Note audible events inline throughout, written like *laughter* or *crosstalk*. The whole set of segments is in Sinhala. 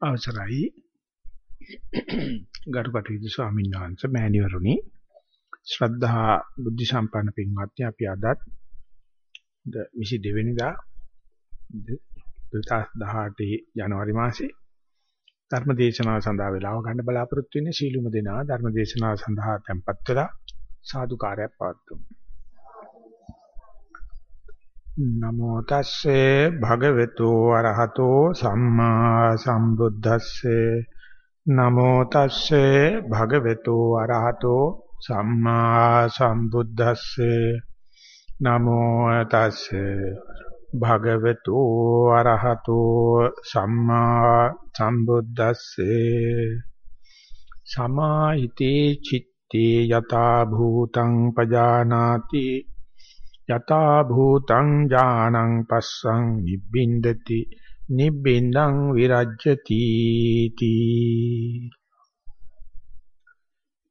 අවසරයි. ගරුකටයුතු ස්වාමීන් වහන්සේ මෑණිවරුනි ශ්‍රද්ධා බුද්ධ සම්පන්න පින්වත්නි අපි අදත් 22 වෙනිදා 2018 ජනවාරි මාසේ ධර්ම දේශනාව සඳහා වේලාව ගන්න බලාපොරොත්තු වෙන්නේ. සීලුම දෙනා ධර්ම දේශනාව සඳහා tempත් වෙලා සාදුකාරයක් පවත්වමු. නමෝ තස්සේ භගවතු අරහතෝ සම්මා සම්බුද්දස්සේ. නමෝ තස්සේ භගවතු අරහතෝ සම්මා සම්බුද්දස්සේ. නමෝ තස්සේ භගවතු අරහතෝ සම්මා සම්බුද්දස්සේ. සමාහිතේ චිත්තේ යතා භූතං පජානාති යතා භූතං ඥානං පස්සං නිබ්බින්දති නිබ්බින්දං විරජ්‍යති තී.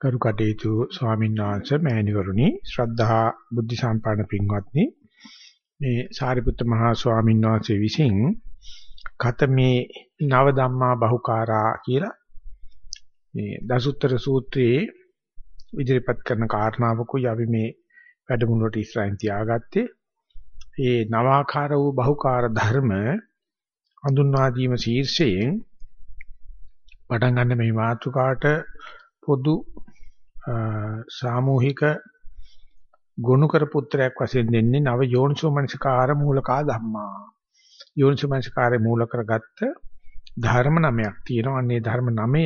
කරුකටේතු ස්වාමීන් වහන්සේ මෑණිවරුනි ශ්‍රද්ධා බුද්ධ සම්පන්න පින්වත්නි මේ සාරිපුත්ත මහා ස්වාමීන් වහන්සේ විසින් කතමේ නව ධම්මා බහුකාරා කියලා මේ දසුත්තර සූත්‍රයේ ඉදිරිපත් කරන කාරණාවකුයි අපි මේ වැඩමුළුවට ඉස්සරහින් තියාගත්තේ ඒ නවාකාර වූ බහුකාර ධර්ම හඳුන්වා දීම ශීර්ෂයෙන් පටන් ගන්න මේ මාතෘකාට පොදු සාමූහික ගුණකර පුත්‍රයක් වශයෙන් දෙන්නේ නව යෝනිසෝ මනසිකාර මූලකා ධම්මා යෝනිසෝ මනසිකාරේ මූල කරගත්ත ධර්ම නමයක් තියෙනවා. අන්නේ ධර්ම නමය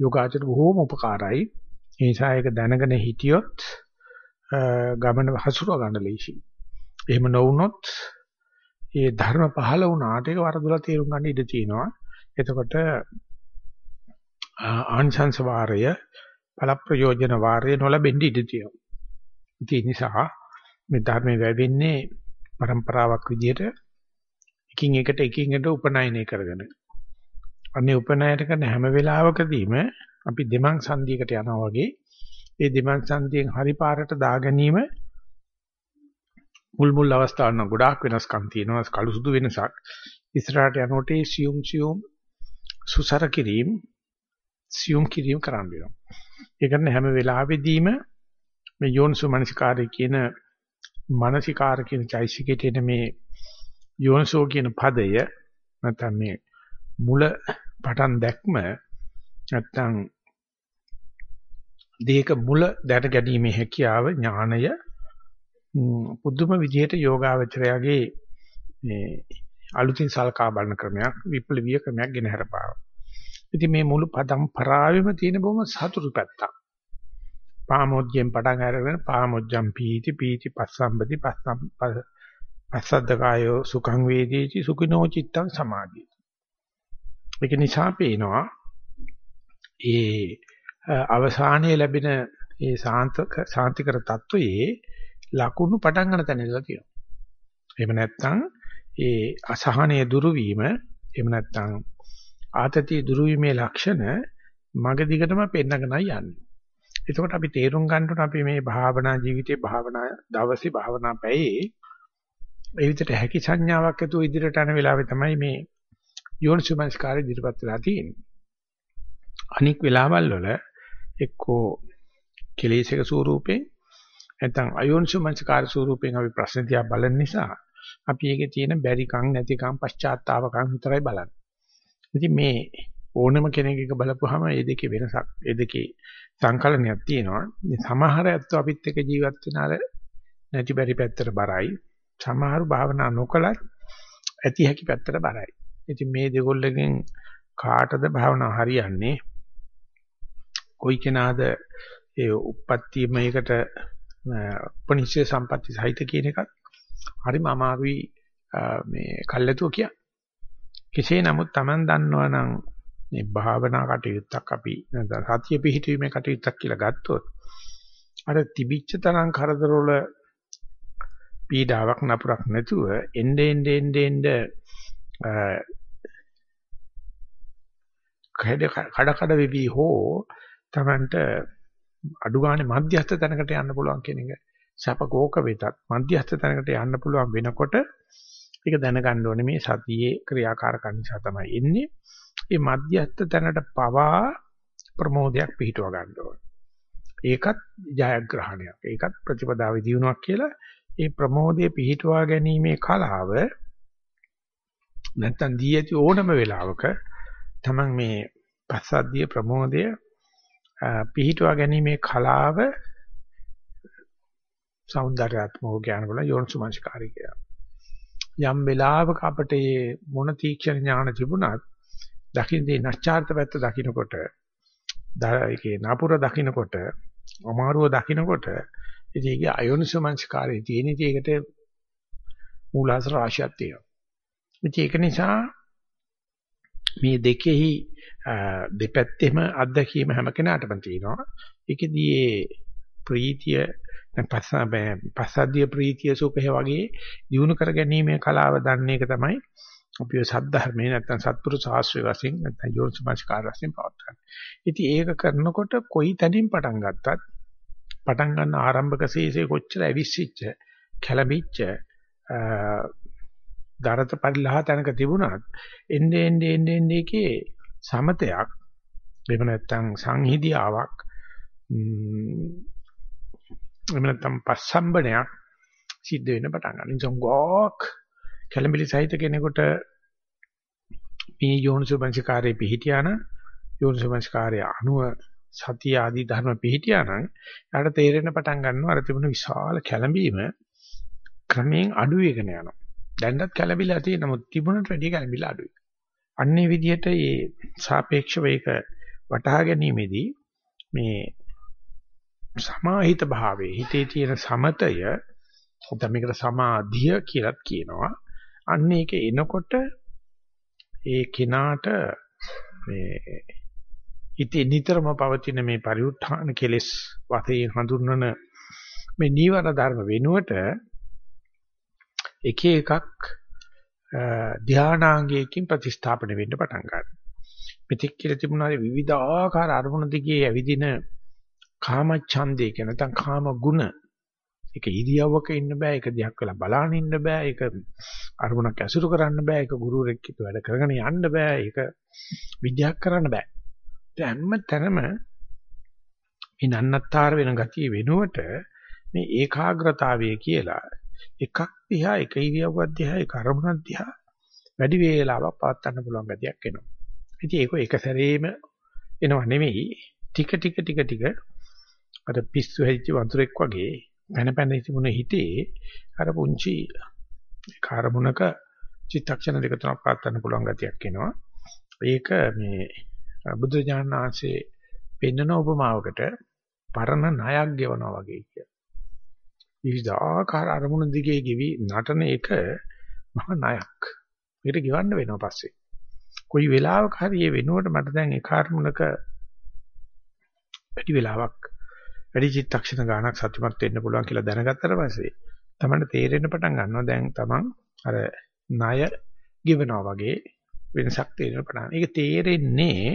යෝගාචර බොහෝම උපකාරයි. ඒ නිසා ඒක දැනගෙන හිටියොත් ගමන හසුරව ගන්න ලේසි. එහෙම නොවුනොත් ඒ ධර්ම පහළ වුණාට ඒක වරදොලා තේරුම් ගන්න ඉඩ තියෙනවා. එතකොට ආංශංශ වාරය ඵල ප්‍රයෝජන වාරය නොලැබෙන්න ඉඩ තියෙනවා. ඒ නිසා මේ ධර්මයේ වැවෙන්නේ પરම්පරාවක් විදිහට එකින් එකට එකින් එකට උපනයනය කරගෙන. අනේ උපනයන කරන හැම වෙලාවකදීම අපි දෙමං සංදියකට යනවා වගේ ඒ දෙමන් සංතියෙන් හරි පාරට දා ගැනීම මුල් මුල් අවස්ථාවන ගොඩාක් වෙනස්කම් තියෙනවා කළු සුදු වෙනසක්. ඉස්සරහට යනකොට සියුම් සියුම් සුසර කිරීම සියුම් කිරීම කරන්න වෙනවා ඒ කරන හැම වෙලාවෙදීම මේ යෝනිසු මනසිකාරය කියන මානසිකාර කියන චෛසිකයට එන මේ යෝනිසෝ කියන පදය නැත්නම් මේ මුල පටන් දැක්ම නැත්නම් දේක මුල දැන ගැනීමේ හැකියාව ඥානය පුදුම විදිහට යෝගාවචරයාගේ මේ අලුතින් සල්කා බලන ක්‍රමයක් විප්ලවීය ක්‍රමයක් ගෙන හරපාව. ඉතින් මේ මුළු පදම් පරාවෙම තියෙන බොහොම සතුටු පැත්තක්. පාමොජ්ජෙන් පටන් අරගෙන පාමොජ්ජම් පීති පීති පස්සම්බති පස්සම් පස්සද්දකායෝ සුඛං වේදීති සුඛිනෝ චිත්තං සමාධිය. ඒක නිසා පේනවා ඒ අවසානයේ ලැබෙන ඒ සාන්තක සාන්තිකර තත්වයේ ලකුණු පටන් ගන්න තැන ඉඳලා තියෙනවා. එහෙම නැත්නම් ඒ අසහනය දුරු වීම එහෙම නැත්නම් ආතතිය දුරු වීමේ ලක්ෂණ මග දිගටම පෙන්නගෙනයි යන්නේ. එතකොට අපි තේරුම් ගන්න ඕන අපි මේ භාවනා ජීවිතේ භාවනා දවසේ භාවනා පැයේ ඒ විදිහට හැකි සංඥාවක් ඇතුව ඉදිරියට යන වෙලාවේ තමයි මේ යෝනිසුමස්කාරය ඉදිරිපත් වෙලා තියෙන්නේ. අනික් වෙලාවල් වල එක්කෝ කෙලෙසක ස්වරූපයෙන් නැත්නම් අයෝනිසෝ මනසකාර ස්වරූපයෙන් අපි ප්‍රශ්න දිහා බලන නිසා අපි ඒකේ තියෙන බැරිකම් නැතිකම් පශ්චාත්තාවකම් විතරයි බලන්නේ. ඉතින් මේ ඕනම කෙනෙක් එක බලපුවාම මේ දෙකේ වෙනසක් ඒ දෙකේ සංකලනයක් තියෙනවා. ඉතින් සමහර ඇත්තෝ අපිත් එක්ක ජීවත් වෙන අර නැති බැරි පැත්තට බරයි. සමහරු භාවනා නොකලත් ඇති හැකි පැත්තට බරයි. ඉතින් මේ දෙකොල්ලගෙන් කාටද භාවනා හරියන්නේ කොයි කෙනාද ඒ උප්පත්ති මේකට උපනිෂේ සම්පatti සහිත කියන එකත් හරිම අමාරුයි මේ කල්ැතුව කිය. කෙසේ නමුත් Taman දන්නවා නම් මේ භාවනා කටයුත්තක් අපි නැත්නම් සතිය පිහිටීමේ කටයුත්තක් කියලා ගත්තොත් අර තිබිච්ච තරම් කරදරවල පීඩාවක් නපුරක් නැතුව එnde ende ende ende කඩ කඩ වෙවි හෝ Tamanට අඩු ගානේ මධ්‍යස්ථ තැනකට යන්න පුළුවන් කියන එක සැප කෝක වෙතත් මධ්‍යස්ථ තැනකට යන්න පුළුවන් වෙනකොට ඒක දැනගන්න ඕනේ මේ සතියේ ක්‍රියාකාරකම් නිසා තමයි එන්නේ. මේ මධ්‍යස්ථ තැනට පවා ප්‍රමෝදයක් පිහිටව ගන්න ඕනේ. ඒකත් ජයග්‍රහණයක්. ඒකත් ප්‍රතිපදාවේ දිනුවක් කියලා ඒ ප්‍රමෝදයේ පිහිටුවා ගැනීමේ කලාව නැත්තම් දී ඇති ඕනම වෙලාවක තමන් මේ පස්සද්ධිය ප්‍රමෝදය පිහිටුවා ගැනීමේ කලාව సౌందర్యාත්මක ඥානවල යෝනිසුමංස්කාරී කියලා. යම් වෙලාවක අපට මේ මොන තීක්ෂණ ඥාන තිබුණත් දකින්නේ නැස්චාර්ත පැත්ත දකින්නකොට ඒකේ නපුර දකින්නකොට අමාරුව දකින්නකොට ඉතින් ඒකේ අයෝනිසුමංස්කාරී තියෙන ඉතින් ඒකට මූලාශ්‍ර රාශියක් තියෙනවා. ඉතින් ඒක නිසා මේ දෙකෙහි දෙපැත්තෙම අත්දැකීම හැම කෙනාටම තියෙනවා. ඒකෙදී ප්‍රීතිය පස්සද්ධිය ප්‍රීතිය සුඛය වගේ දිනු කර ගැනීමේ කලාව දන්න එක තමයි අපි සද්ධර්මයේ නැත්නම් සත්පුරුෂ ශාස්ත්‍රයේ වශයෙන් නැත්නම් යෝනිසමස්කාර වශයෙන් පවත්න්නේ. ඉතින් ඒක කරනකොට කොයි තැනින් පටන් ගත්තත් පටන් ගන්න ආරම්භක ශේෂේ කොච්චර ඇවිස්සිච්ච කැළඹිච්ච දරත පරිලහ තැනක තිබුණත් එන්නේ එන්නේ එන්නේ එකේ සමතයක් එහෙම නැත්නම් සංහිදියාවක් එහෙම නැත්නම් පස්සම්බනයක් සිද්ධ වෙන්න පටන් ගන්නවා. ඉතින් ගෝක් කැළඹිලි සහිත කෙනෙකුට මේ යෝනිසෝපංචකාරයේ පිහිටියාන යෝනිසෝපංචකාරයේ අනුව සතිය ආදී ධර්ම පිහිටියානම් යාට තේරෙන්න පටන් ගන්නවා අර තිබුණ විශාල කැළඹීම ක්‍රමයෙන් අඩු වෙගෙන යනවා. දැන්වත් කැළඹිලා තියෙන නමුත් තිබුණට වැඩිය කැළඹිලා අඩුයි. අන්නේ විදිහට මේ සාපේක්ෂව ඒක වටහා ගැනීමේදී මේ සමාහිත භාවයේ හිතේ තියෙන සමතය නැත්නම් මේකට සමාධිය කියලාත් කියනවා. අන්න ඒක එනකොට ඒ කෙනාට මේ හිතේ නිතරම පවතින මේ පරිඋත්ථාන කෙලෙස් වතේ හඳුන්වන මේ නීවර ධර්ම වෙනුවට එක එකක් ධානාංගයකින් ප්‍රතිස්ථාපන වෙන්න පටන් ගන්නවා. මෙතික් කියලා තිබුණා විවිධාකාර අරමුණු දිගේ ඇවිදින කාම ඡන්දේ කියන නැත්නම් කාම ගුණ ඒක ඉරියව්වක ඉන්න බෑ ඒක දිහක් වෙලා බලන්න ඉන්න බෑ ඒක අරමුණක් ඇසුරු කරන්න බෑ ඒක ගුරුවරෙක් එක්ක වැඩ කරගෙන යන්න බෑ ඒක විද්‍යාවක් කරන්න බෑ ඒ හැම තැනම මේ නන්නත්තර වෙන ගතිය වෙනුවට මේ ඒකාග්‍රතාවය කියලා එකක් දිහා එක ඉරියව්වක් දිහා එක අරමුණක් දිහා වැඩි වේලාවක් පවත්වන්න පුළුවන් ගතියක් එනවා. ඉතින් ඒක එක සැරේම එනව නෙමෙයි ටික ටික ටික ටික අර පිස්සු හැදිච්ච වතුරෙක් වගේ පැන පැන තිබුණ හිතේ අර පුංචි කාර්මුණක චිත්තක්ෂණ දෙක තුනක් පාත්තන්න පුළුවන් ගතියක් එනවා. ඒක මේ බුදු ඥානාංශයේ පෙන්වන උපමාවකට පරණ ණයක් ගෙවනවා වගේ කිය. විවිධාකාර අරමුණු දිගේ ගෙවි නටන එක මහා ණයක්. මේකට ගෙවන්න වෙනවා පස්සේ. කොයි වෙලාවක හරි මේ වෙනුවට මට දැන් ඒ කාර්මුණක වැඩි වෙලාවක් වැඩි චිත්තක්ෂණ ගානක් සතුටුමත් වෙන්න පුළුවන් කියලා දැනගත්තට පස්සේ තමයි තේරෙන්න පටන් ගන්නවා දැන් තමන් අර ණය ගෙවනවා වගේ වෙනසක් තේරෙන්න පටන් ඒක තේරෙන්නේ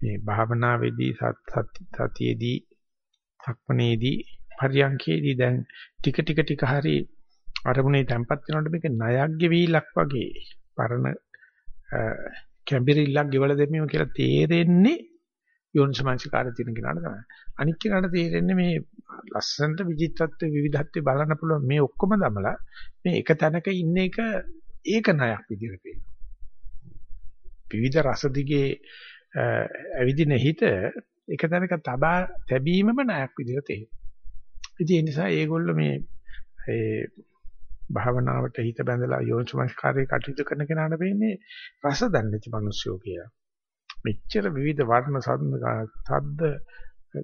මේ භාවනාවේදී සතියේදී සක්මනේදී පරියන්කේදී දැන් ටික ටික ටික හරි අරමුණේ තැම්පත් වෙනකොට මේක ණයක් ගෙවිලක් වගේ පරණ කැම්බිරිල්ලක් ගෙවල දෙමීම කියලා තේරෙන්නේ යෝනිසමංසකාරය තියෙන කෙනාට තමයි. අනික් කෙනාට තේරෙන්නේ මේ ලස්සනට විචිත්‍රත්වයේ විවිධත්වයේ බලන්න පුළුවන් මේ ඔක්කොම දමලා මේ එක තැනක ඉන්න එක ඒක ණයක් විදිහට පේනවා. විවිධ රස දිගේ ඇවිදින හිත එක තැනක තබා තැබීමම ණයක් විදිහට තේරෙනවා. ඉතින් ඒ නිසා ඒගොල්ලෝ මේ ඒ භාවනාවට හිත බැඳලා යෝනිසමස්කාරයේ කටයුතු කරන කෙනාට වෙන්නේ රස දන්නේ මිනිස්සුયો කියලා. මෙච්චර විවිධ වර්ණ සද්ද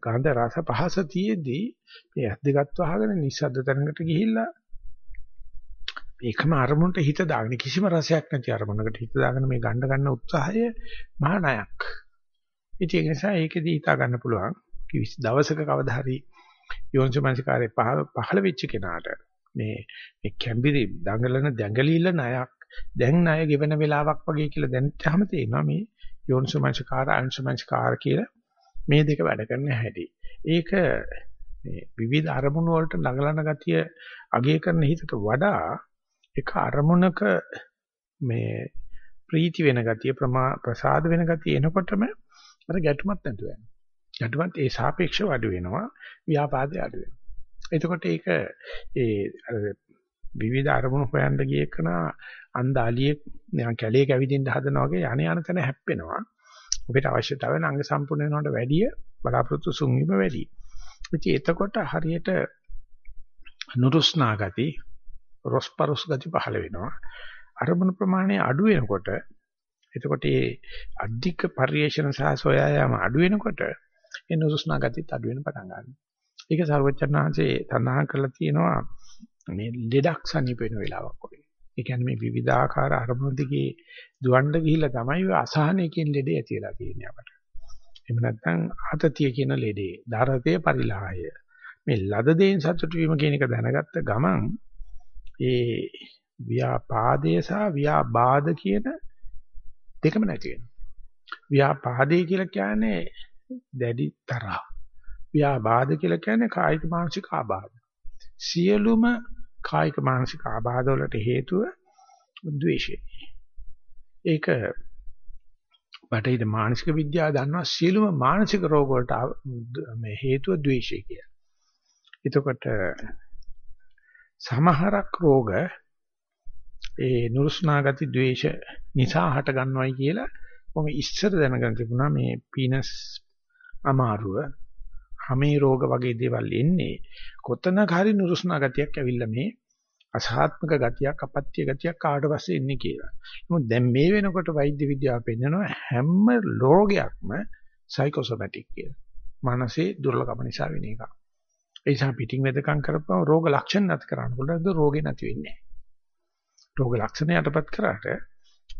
ගන්ධ රස පහස තියේදී මේ ඇස් දෙකත් වහගෙන නිස්සද්ද තැනකට ගිහිල්ලා මේකම අරමුණට හිත දාගෙන කිසිම රසයක් නැති අරමුණකට හිත දාගෙන මේ ගන්න ගන්න උත්සාහය මහා ණයක්. ඉතින් ඒ නිසා ඒකෙදී හිතා ගන්න පුළුවන් කිසි දවසක කවදා හරි යෝනිසමනසිකාරේ පහළ වෙච්ච කෙනාට මේ මේ කැම්බිරි දඟලන දැඟලිල්ල ණයක් දැන් ණය ගෙවන වෙලාවක් වගේ කියලා දැනටම තේනවා මේ යෝනිසමනසිකාර අංශමනසිකාර කියලා මේ දෙක වැඩ කරන හැටි. ඒක මේ විවිධ අරමුණු වලට නගලන ගතිය අගය කරන හිතට වඩා එක අරමුණක මේ ප්‍රීති වෙන ගතිය ප්‍රසාද වෙන ගතිය එනකොටම අර ගැටුමක් නැතු වෙනවා. යටුමත් ඒ සාපේක්ෂව අඩු වෙනවා ව්‍යාපාදේ අඩු වෙනවා. එතකොට ඒක ඒ විවිධ අරමුණු හොයන්න ගිය එකන අන්දාලියෙක් නිකන් කැලේ කැවිදින්න හදනවා වගේ යانے යන තැන හැප්පෙනවා. අපිට අවශ්‍යතාවය නම් අංග සම්පූර්ණ වෙනවට වැඩිය බලාපොරොත්තු සුන්වීම වැඩි. ඉතින් එතකොට හරියට නුරුස්නා ගති, රොස්පරොස් ගති පහළ වෙනවා. අරමුණු ප්‍රමාණය අඩු වෙනකොට එතකොට මේ අධික පරිේශන සහ සොයා යාම අඩු වෙනකොට ඒ නුරුස්නා ගතිත් අඩු වෙන පටන් ගන්නවා. ඒක සර්වචත්තනාංශේ තනහා කරලා තියෙනවා මේ ලෙඩක් සනීප වෙන වෙලාවක් වගේ. ඒ කියන්නේ මේ විවිධාකාර අරමුණු දිගේ දුවන්න ගිහිල්ලා තමයි ඔය අසහනයකින් ලෙඩේ ඇතිලා තියෙන්නේ අපට. එහෙම නැත්නම් ආතතිය කියන ලෙඩේ, ධාරතේ පරිලාහය. මේ ලද දෙයින් සතුටු වීම කියන එක දැනගත්ත ගමන් ඒ ව්‍යාපාදේ සහ ව්‍යාබාධ කියන දෙකම නැති වෙනවා. ව්‍යාපාදේ කියලා කියන්නේ දැඩි තරහ. ව්‍යාබාධ කියලා කියන්නේ කායික මානසික ආබාධ. සියලුම කායික මානසික ආබාධ වලට හේතුව ද්වේෂය. ඒක බටහිර මානසික විද්‍යාව දන්නවා සියලුම මානසික රෝග වලට මේ හේතුව ද්වේෂය කියලා. එතකොට සමහරක් රෝග ඒ නුරුස්නා ගති ද්වේෂ නිසා හට ගන්නවයි කියලා මම ඉස්සර දැනගන්න තිබුණා මේ පීනස් අමාරුව හැමේ රෝග වගේ දේවල් එන්නේ කොතනක හරි නුරුස්නා ගතියක් ඇවිල්ලා මේ අසහාත්මක ගතියක් අපත්‍ය ගතියක් කාට පස්සේ එන්නේ කියලා. නමුත් දැන් මේ වෙනකොට වෛද්‍ය විද්‍යාව පෙන්නනවා හැම රෝගයක්ම සයිකෝසොමැටික් කියලා. මානසික දුර්ලභම නිසා වෙන එකක්. ඒ නිසා පිටින් වෙදකම් කරපුවම රෝග ලක්ෂණ නැති කරන්න පුළුවන් රෝගේ නැති වෙන්නේ රෝග ලක්ෂණ යටපත් කරාට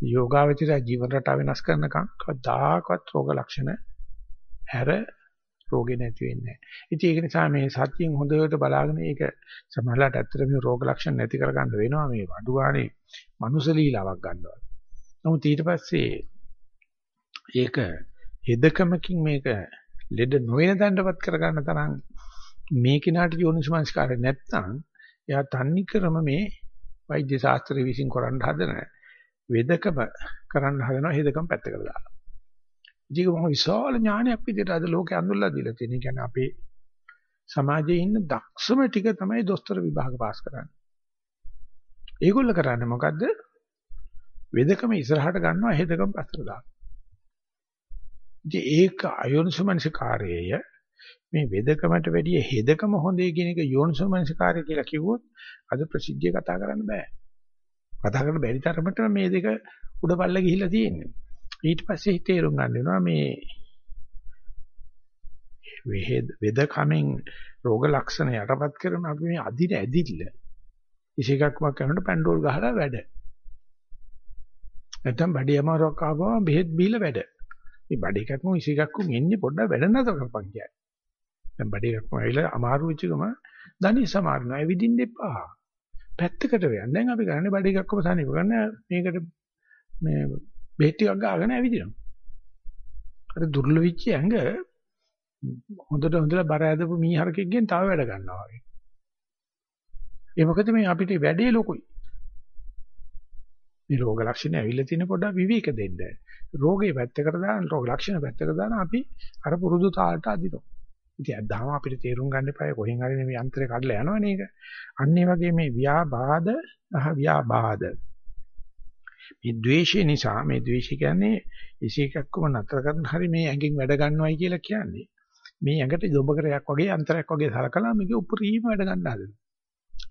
යෝගාවචරය ජීවන රටාව වෙනස් කරනකම් කවදාකවත් රෝග ලක්ෂණ හැර රෝගේ නැති වෙන්නේ නැහැ. ඉතින් ඒක නිසා මේ සත්‍යයෙන් හොඳට බලාගෙන ඒක සමහරලාට ඇත්තට මේ රෝග ලක්ෂණ නැති කරගන්න වෙනවා මේ අඩු ගානේ මනුස්ස ලීලාවක් ගන්නවා. නමුත් ඊට පස්සේ ඒක හෙදකමකින් මේක ලෙඩ නොවන දණ්ඩපත් කරගන්න තරම් මේ කිනාට යෝනිසමංස්කාරය නැත්නම් එයා තන්නේ ක්‍රම මේ වෛද්‍ය ශාස්ත්‍රය විසින් කරන්න හදන වෙදකම කරන්න හදනවා හෙදකම පැත්තකට දාලා. ඒක මොහ විශාල ඥානයක් විදිහට අද ලෝකේ අඳුල්ලා දීලා තියෙන. ඒ කියන්නේ අපේ සමාජයේ ඉන්න දක්ෂම ටික තමයි දොස්තර විභාග පාස් කරන්නේ. ඒගොල්ල කරන්නේ මොකද්ද? වෙදකම ඉස්සරහට ගන්නවා හෙදකම පස්සට දානවා. ඉතින් ඒක අයෝනිසමනසිකාරයය මේ වෙදකමට වැඩිය හෙදකම හොඳේ කියන එක යෝනිසමනසිකාරය කියලා කිව්වොත් අද ප්‍රසිද්ධිය කතා කරන්න බෑ. කතා කරන්න බැරි තරමට මේ දෙක උඩපල්ල ගිහිල්ලා තියෙන්නේ. ඊට පස්සේ තේරුම් ගන්න වෙනවා මේ වේද කමෙන් රෝග ලක්ෂණ යටපත් කරන අපි මේ අදින ඇදිල්ල ඉසිකක්ම කරනකොට පැන්ඩෝල් ගහලා වැඩ. නැත්තම් බඩේ අමාරුවක් ආවම බෙහෙත් බීලා වැඩ. මේ බඩේ එකක්ම ඉසිකක්ම එන්නේ පොඩ්ඩක් වැඩ නැතර කරපන් කියන්නේ. දැන් බඩේ එකක්ම ඇවිල්ලා අමාරු වෙච්ච ගම ධනිය සමාරනවා. ඇවිදින්න එපා. පැත්තකට වෙන්න. දැන් අපි කරන්නේ බඩේ එකක්ම සනීප කරන්න මේකට මේ බෙහෙත් ටිකක් ගාගෙන ඇවිදිනවා. අර දුර්ල වෙච්ච ඇඟ හොඳට හොඳට බර ඇදපු මීහරකෙක්ගෙන් තව වැඩ ගන්නවා වගේ. ඒ මොකද මේ අපිට වැඩේ ලොකුයි. මේ රෝග ලක්ෂණ ඇවිල්ලා තියෙන පොඩ විවේක දෙන්න. රෝගේ පැත්තකට දාන රෝග ලක්ෂණ පැත්තකට දාන අපි අර පුරුදු තාලට අදිනවා. ඉතින් අදහම අපිට තේරුම් ගන්න එපා කොහෙන් හරි මේ යන්ත්‍රය කඩලා යනවනේ ඒක. අන්න ඒ වගේ මේ ව්‍යාබාධ අහ ව්‍යාබාධ මේ ද්වේෂය නිසා මේ ද්වේෂය කියන්නේ ඉසේකක්කම නතර කරන හැරි මේ ඇඟෙන් වැඩ ගන්නවයි කියලා කියන්නේ. මේ ඇඟට දොඹකරයක් වගේ අන්තරයක් වගේ සලකලා මේක උපරිම වැඩ ගන්න හදනවා.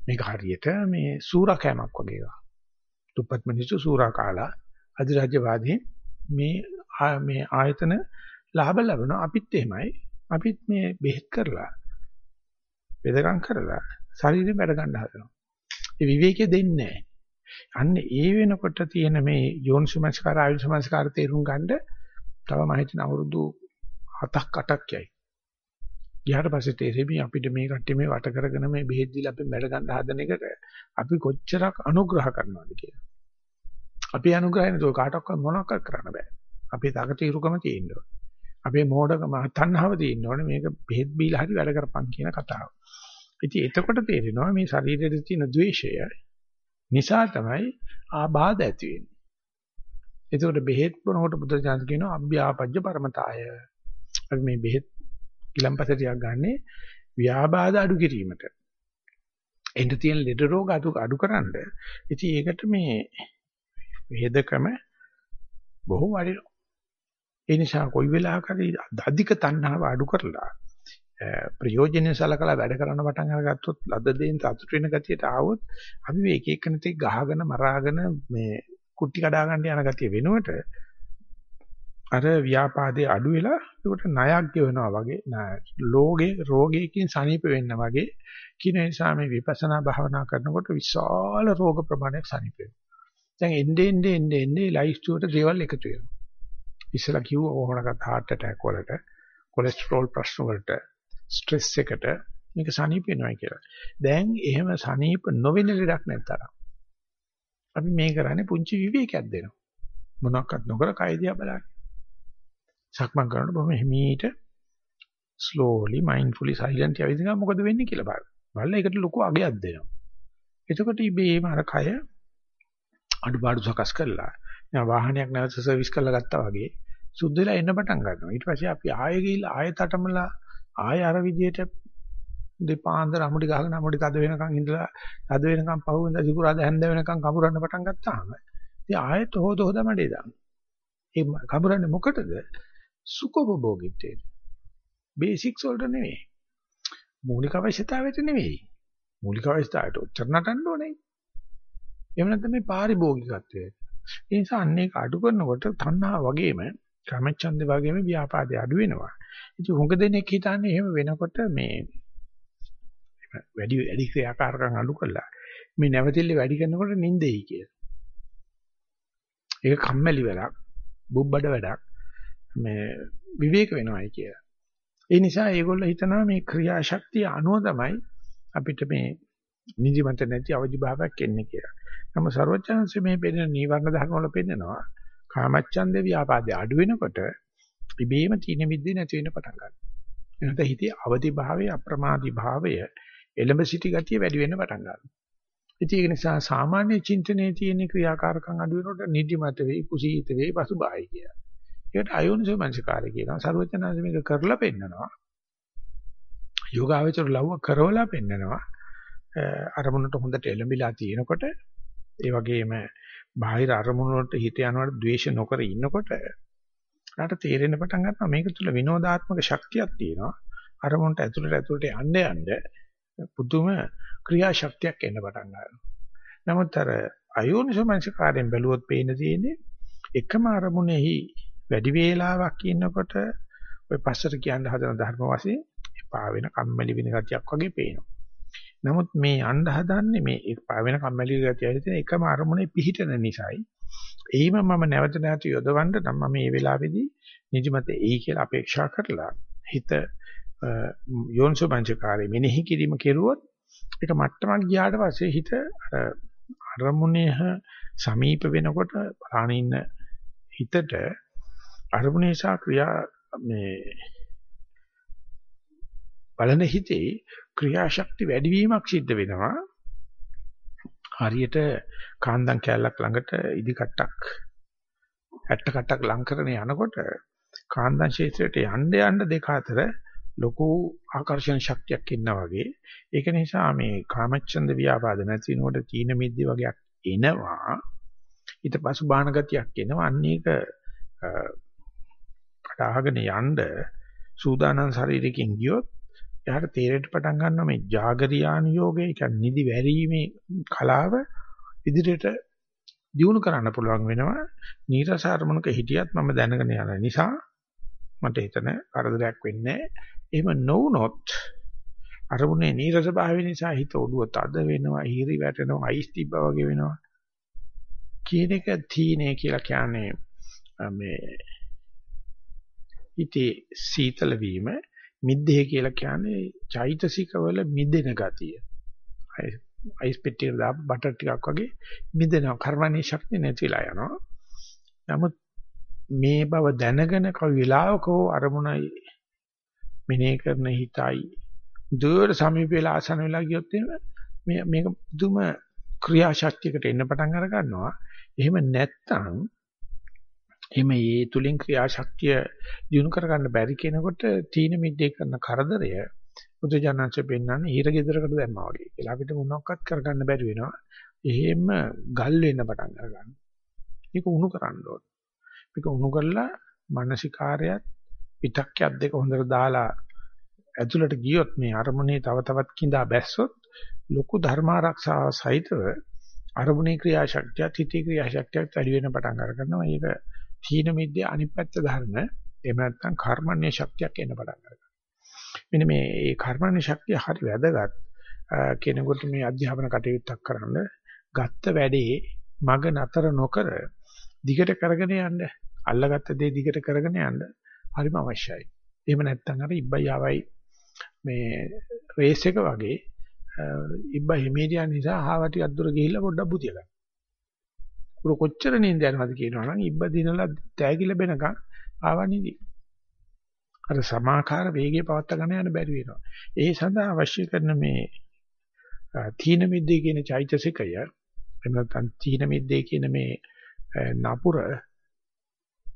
මේක හරියට මේ සූරා කෑමක් වගේ එකක් දුප්පත් මිනිස්සු සූරා කාලා අධිරාජ්‍යවාදී මේ මේ ආයතන ලාභ ලබනවා අපිත් එහෙමයි. අපිත් මේ බෙහෙත් කරලා වෙදකම් කරලා ශරීරෙ වැඩ ගන්න හදනවා. ඒ විවේකයේ දෙන්නේ නැහැ. අන්න ඒ වෙනකොට තියෙන මේ යෝනිසමස්කාර ආයුෂමස්කාර තේරුම් ගන්න තව මම හිතන අවුරුදු 7ක් 8ක් යයි. ගියාට පස්සේ තේරෙමි අපිට මේ කට්ටිය මේ වට කරගෙන මේ බෙහෙත් දීලා අපි මැඩ ගන්න හදන එකට අපි කොච්චරක් අනුග්‍රහ කරනවද කියලා. අපි අනුග්‍රහය නේද කාටවත් මොනවක් කරන්න බෑ. අපේ තකතිරුකම තියෙන්න ඕනේ. අපේ මෝඩකම තණ්හාව තියෙන්න ඕනේ මේක බෙහෙත් බීලා හරි වැඩ කරපන් කියන කතාව. ඉතින් එතකොට තේරෙනවා මේ ශරීරයේ තියෙන ද්වේෂය නිසා තමයි ආබාධ ඇති වෙන්නේ. ඒකට බෙහෙත් බොනකොට බුදුරජාණන් කියනවා අභ්‍යාපජ්ජ පරමතාය. අපි මේ බෙහෙත් ඊළම්පස ටිකක් ගන්නෙ ව්‍යාබාධ අඩු කිරීමට. එන්න තියෙන ලෙඩ රෝග අඩු අඩුකරන්න. ඉතින් ඒකට මේ වේදකම බොහෝ වටිනවා. ඒ නිසා කොයි වෙලාවක හරි අධික තණ්හාව අඩු කරලා ප්‍රයෝජනෙ සලකලා වැඩ කරන්න පටන් අරගත්තොත් ලද දෙයින් සතුට වෙන ගතියට ආවොත් අපි මේ එක එක නැති ගහගෙන මරාගෙන මේ කුටි කඩා ගන්න යන ගතිය වෙනුවට අර ව්‍යාපාදේ අඩු වෙලා ඒකට ණයක් ගෙවනවා වගේ ලෝගේ රෝගයකින් සනීප වෙන්න වගේ කින නිසා මේ විපස්සනා භාවනා කරනකොට විශාල රෝග ප්‍රමාණයක් සනීප වෙනවා. දැන් එන්නේ එන්නේ එන්නේ එන්නේ ලයිෆ් ස්ටෝරියට දේවල් එකතු වෙනවා. ඉස්සලා කිව්ව ඕනකට heart attack වලට, කොලෙස්ටරෝල් ප්‍රශ්න වලට, ස්ට්‍රෙස් එකට මේක සනීප වෙනවා කියලා. දැන් එහෙම සනීප නොවෙන ලෙඩක් නැත්තරම්. අපි මේ කරන්නේ පුංචි විවේකයක් දෙනවා. මොනක්වත් නොකර කය දිහා බලන්න. සක්මන් කරනකොට බොහොම හිමීට slowly mindfully silent යවිදිනා මොකද වෙන්නේ කියලා බලන්න. බලලා ඒකට ලොකු අගයක් දෙනවා. එතකොට ඉබේම අර කය අඩුපාඩු සකස් කරලා නා වාහනයක් නැවත සර්විස් කරලා ගත්තා වගේ සුද්ධ වෙලා එන්න පටන් ගන්නවා. ඊට පස්සේ අපි ආයෙ ගිහිල්ලා ආයෙ තටමලා ආයෙ අර විදියට දෙපාන්දර අමුඩි ගහගෙන අමුඩි තද වෙනකන් ඉඳලා තද වෙනකන් පහුවෙන්ද සිකුරාද හැන්ද වෙනකන් කඹරන්න පටන් ගත්තාම ඉතින් ආයෙත් හොද හොද මඩේ දාන්න. ඒ කඹරන්නේ මොකටද? සුඛෝපභෝගීත්වයට. බේසික්ස් වලට නෙවෙයි. මූලික අවශ්‍යතාවයට නෙවෙයි. මූලික අවශ්‍යතාවයට උච්චර නටන්න ඕනේ. එහෙම නැත්නම් මේ පාරිභෝගිකත්වයට. ඒ නිසා අන්නේක අඩු කරනකොට තණ්හා වගේම කාමච්ඡන්ද වගේම ව්‍යාපාදේ අඩු වෙනවා. ඉතින් හුඟ දෙනෙක් හිතන්නේ එහෙම වෙනකොට මේ වැඩි වැඩි ක්‍රියාකාරකම් අඩු කළා. මේ නැවතිල්ල වැඩි කරනකොට නිින්දෙයි කියලා. ඒක කම්මැලි වැඩක්, බුබ්බඩ වැඩක්. මේ විවේක වෙනවයි කියලා. ඒ නිසා ඒගොල්ලෝ හිතනවා මේ ක්‍රියාශක්තිය අනුව තමයි අපිට මේ නිදිමත නැති අවදි භාවයක් එන්නේ කියලා. නමුත් ਸਰවඥාන්සේ මේ පෙන්නන නීවරණ ධර්ම වල පෙන්නනවා කාමච්ඡන්ද ව්‍යාපාදේ අඩු වෙනකොට ඉබේම තීන මිද්දේ නැති වෙන්න පටන් ගන්නවා. එනත හිතේ අවදි භාවය අප්‍රමාදී භාවය එළඹ සිටි ගතිය වැඩි වෙන්න පටන් ගන්නවා. ඉතින් ඒක නිසා සාමාන්‍ය චින්තනයේ තියෙන ක්‍රියාකාරකම් අඩු වෙනකොට නිදිමත වෙයි, කුසීත වෙයි, පසුබායි කියලා. ඒකට අයෝනිසෝ මනසිකාරය කියනවා. සර්වඥාන්සේ මේක කරලා පෙන්නනවා. යෝගාවචර ලව්ව කරවලා පෙන්නනවා. අරමුණට හොඳට එළඹිලා තියෙනකොට ඒ වගේම බාහිර අරමුණු වලට හිත යනවට ද්වේෂ නොකර ඉන්නකොට රට තේරෙන්න පටන් ගන්නවා මේක තුල විනෝදාත්මක ශක්තියක් තියෙනවා අරමුණට ඇතුළට ඇතුළට යන්න යන්න පුදුම ක්‍රියාශක්තියක් එන්න පටන් ගන්නවා නමුත් අර අයෝනිසෝ මනසිකාරයෙන් බැලුවොත් පේන තියෙන්නේ එකම අරමුණෙහි වැඩි වේලාවක් ඉන්නකොට ඔය පස්සට කියන්න හදන ධර්ම වශයෙන් එපා වෙන කම්මැලි වෙන ගතියක් වගේ පේනවා. නමුත් මේ යන්න හදන්නේ මේ එපා වෙන කම්මැලි ගතිය ඇවිත් එකම අරමුණේ පිහිටන නිසායි. එයිම මම නැවත නැවත යොදවන්න නම් මම මේ වෙලාවේදී නිදිමත එයි කියලා අපේක්ෂා කරලා හිත යෝන්සෝ පංචකාරයේ මෙනෙහි කිරීම කෙරුවොත් ඒක මට්ටමක් ගියාට පස්සේ හිත අරමුණේ සමීප වෙනකොට බලානින්න හිතට අරමුණ නිසා ක්‍රියා මේ බලන හිතේ ක්‍රියාශක්ති වැඩිවීමක් සිද්ධ වෙනවා. හරියට කාන්දම් කැලලක් ළඟට ඉදි කට්ටක් ඇට්ට කට්ටක් ලං කරන යනකොට කාන්දම් ක්ෂේත්‍රයට යන්න යන්න දෙක අතර ලොකු ආකර්ෂණ ශක්තියක් ඉන්නා වගේ. ඒක නිසා මේ කාමච්ඡන්ද ව්‍යාපාද නැති වෙනකොට තීන මිද්දි වගේක් එනවා. ඊට පසු බාහන ගතියක් එනවා. අන්න ඒක කඩාගෙන යන්න සූදානම් ශරීරයෙන් ගියොත් එයාට තේරෙන්න පටන් ගන්නවා මේ జాగරියාන යෝගය කියන්නේ නිදි වැරීමේ කලාව ඉදිරියට දියුණු කරන්න පුළුවන් වෙනවා. නීරස අරමුණක හිටියත් මම දැනගෙන යන නිසා මට හිතන කරදරයක් වෙන්නේ එහෙම නොවුනොත් අරමුණේ නීරස භාවය නිසා හිත ඔළුව තද වෙනවා හිරි වැටෙනවා අයිස් තිබ්බා වගේ වෙනවා. කියන එක තීනේ කියලා කියන්නේ මේ හිතේ සීතල වීම මිද්දේ කියලා කියන්නේ චෛතසිකවල මිදෙන ගතිය. අයිස් පෙට්ටියකට දාපු බටර් ටිකක් වගේ මිදෙනවා. කර්මණී ශක්තිය නැතිලා යනවා. නමුත් මේ බව දැනගෙන කව විලාවකෝ අරමුණයි මෙනේ කරන හිතයි දුර සමීප වෙලා ආසන වෙලා ගියොත් මේ මේක පුදුම ක්‍රියාශක්තියකට එන්න පටන් අර ගන්නවා. එහෙම නැත්නම් එහෙම ඒ තුලින් ක්‍රියාශක්තිය දිනු කරගන්න බැරි කෙනෙකුට තීන මිද්දේ කරන කරදරය බුදුජානන්සේ පෙන්වන්නේ ඊර ගෙදරකට දැම්මා වගේ. කියලා අපිට මොනවක්වත් කරගන්න බැරි වෙනවා. එහෙම ගල් වෙන්න පටන් අරගන්න. මේක උණු කරන්න ඕන. මේක උණු කරලා මානසිකාරයත් පිටක්කයක් දෙක හොඳට දාලා ඇතුළට ගියොත් මේ අරමුණේ තව තවත් කිඳා බැස්සොත් ලොකු ධර්මාරක්ෂාව සහිතව අරමුණේ ක්‍රියාශක්තිය, තිති ක්‍රියාශක්තිය වැඩි වෙන පටන් අර ගන්නවා. ඒක තීන මිද්දේ අනිත් පැත්ත ධර්ම. එහෙම නැත්නම් කර්මන්නේ ශක්තියක් එන්න පටන් ගන්නවා. මෙන්න මේ ඒ කර්මන්නේ ශක්තිය හරි වැදගත්. කෙනෙකුට මේ අධ්‍යාපන කටයුත්තක් කරන්න ගත්ත වැඩේ මග නතර නොකර දිගට කරගෙන යන්න අල්ලගත්ත දේ දිගට කරගෙන යන්න හරිම අවශ්‍යයි. එහෙම නැත්නම් අර ඉබ්බයි ආවයි මේ රේස් එක වගේ ඉබ්බා හිමීඩියා නිසා ආවටි අද්දුර ගිහිල්ලා පොඩ්ඩක් බුතිය ගන්න. උර කොච්චර නින්ද යනවද කියනවනම් ඉබ්බා දිනලා තෑගි ලැබෙනකන් ආවනිදි. අර සමාකාර වේගය පවත් ගන්න යන බැරි වෙනවා. ඒ සඳහා අවශ්‍ය කරන මේ තීන මිද්දේ කියන චෛතසිකය එහෙම නැත්නම් තීන මිද්දේ කියන මේ නපුර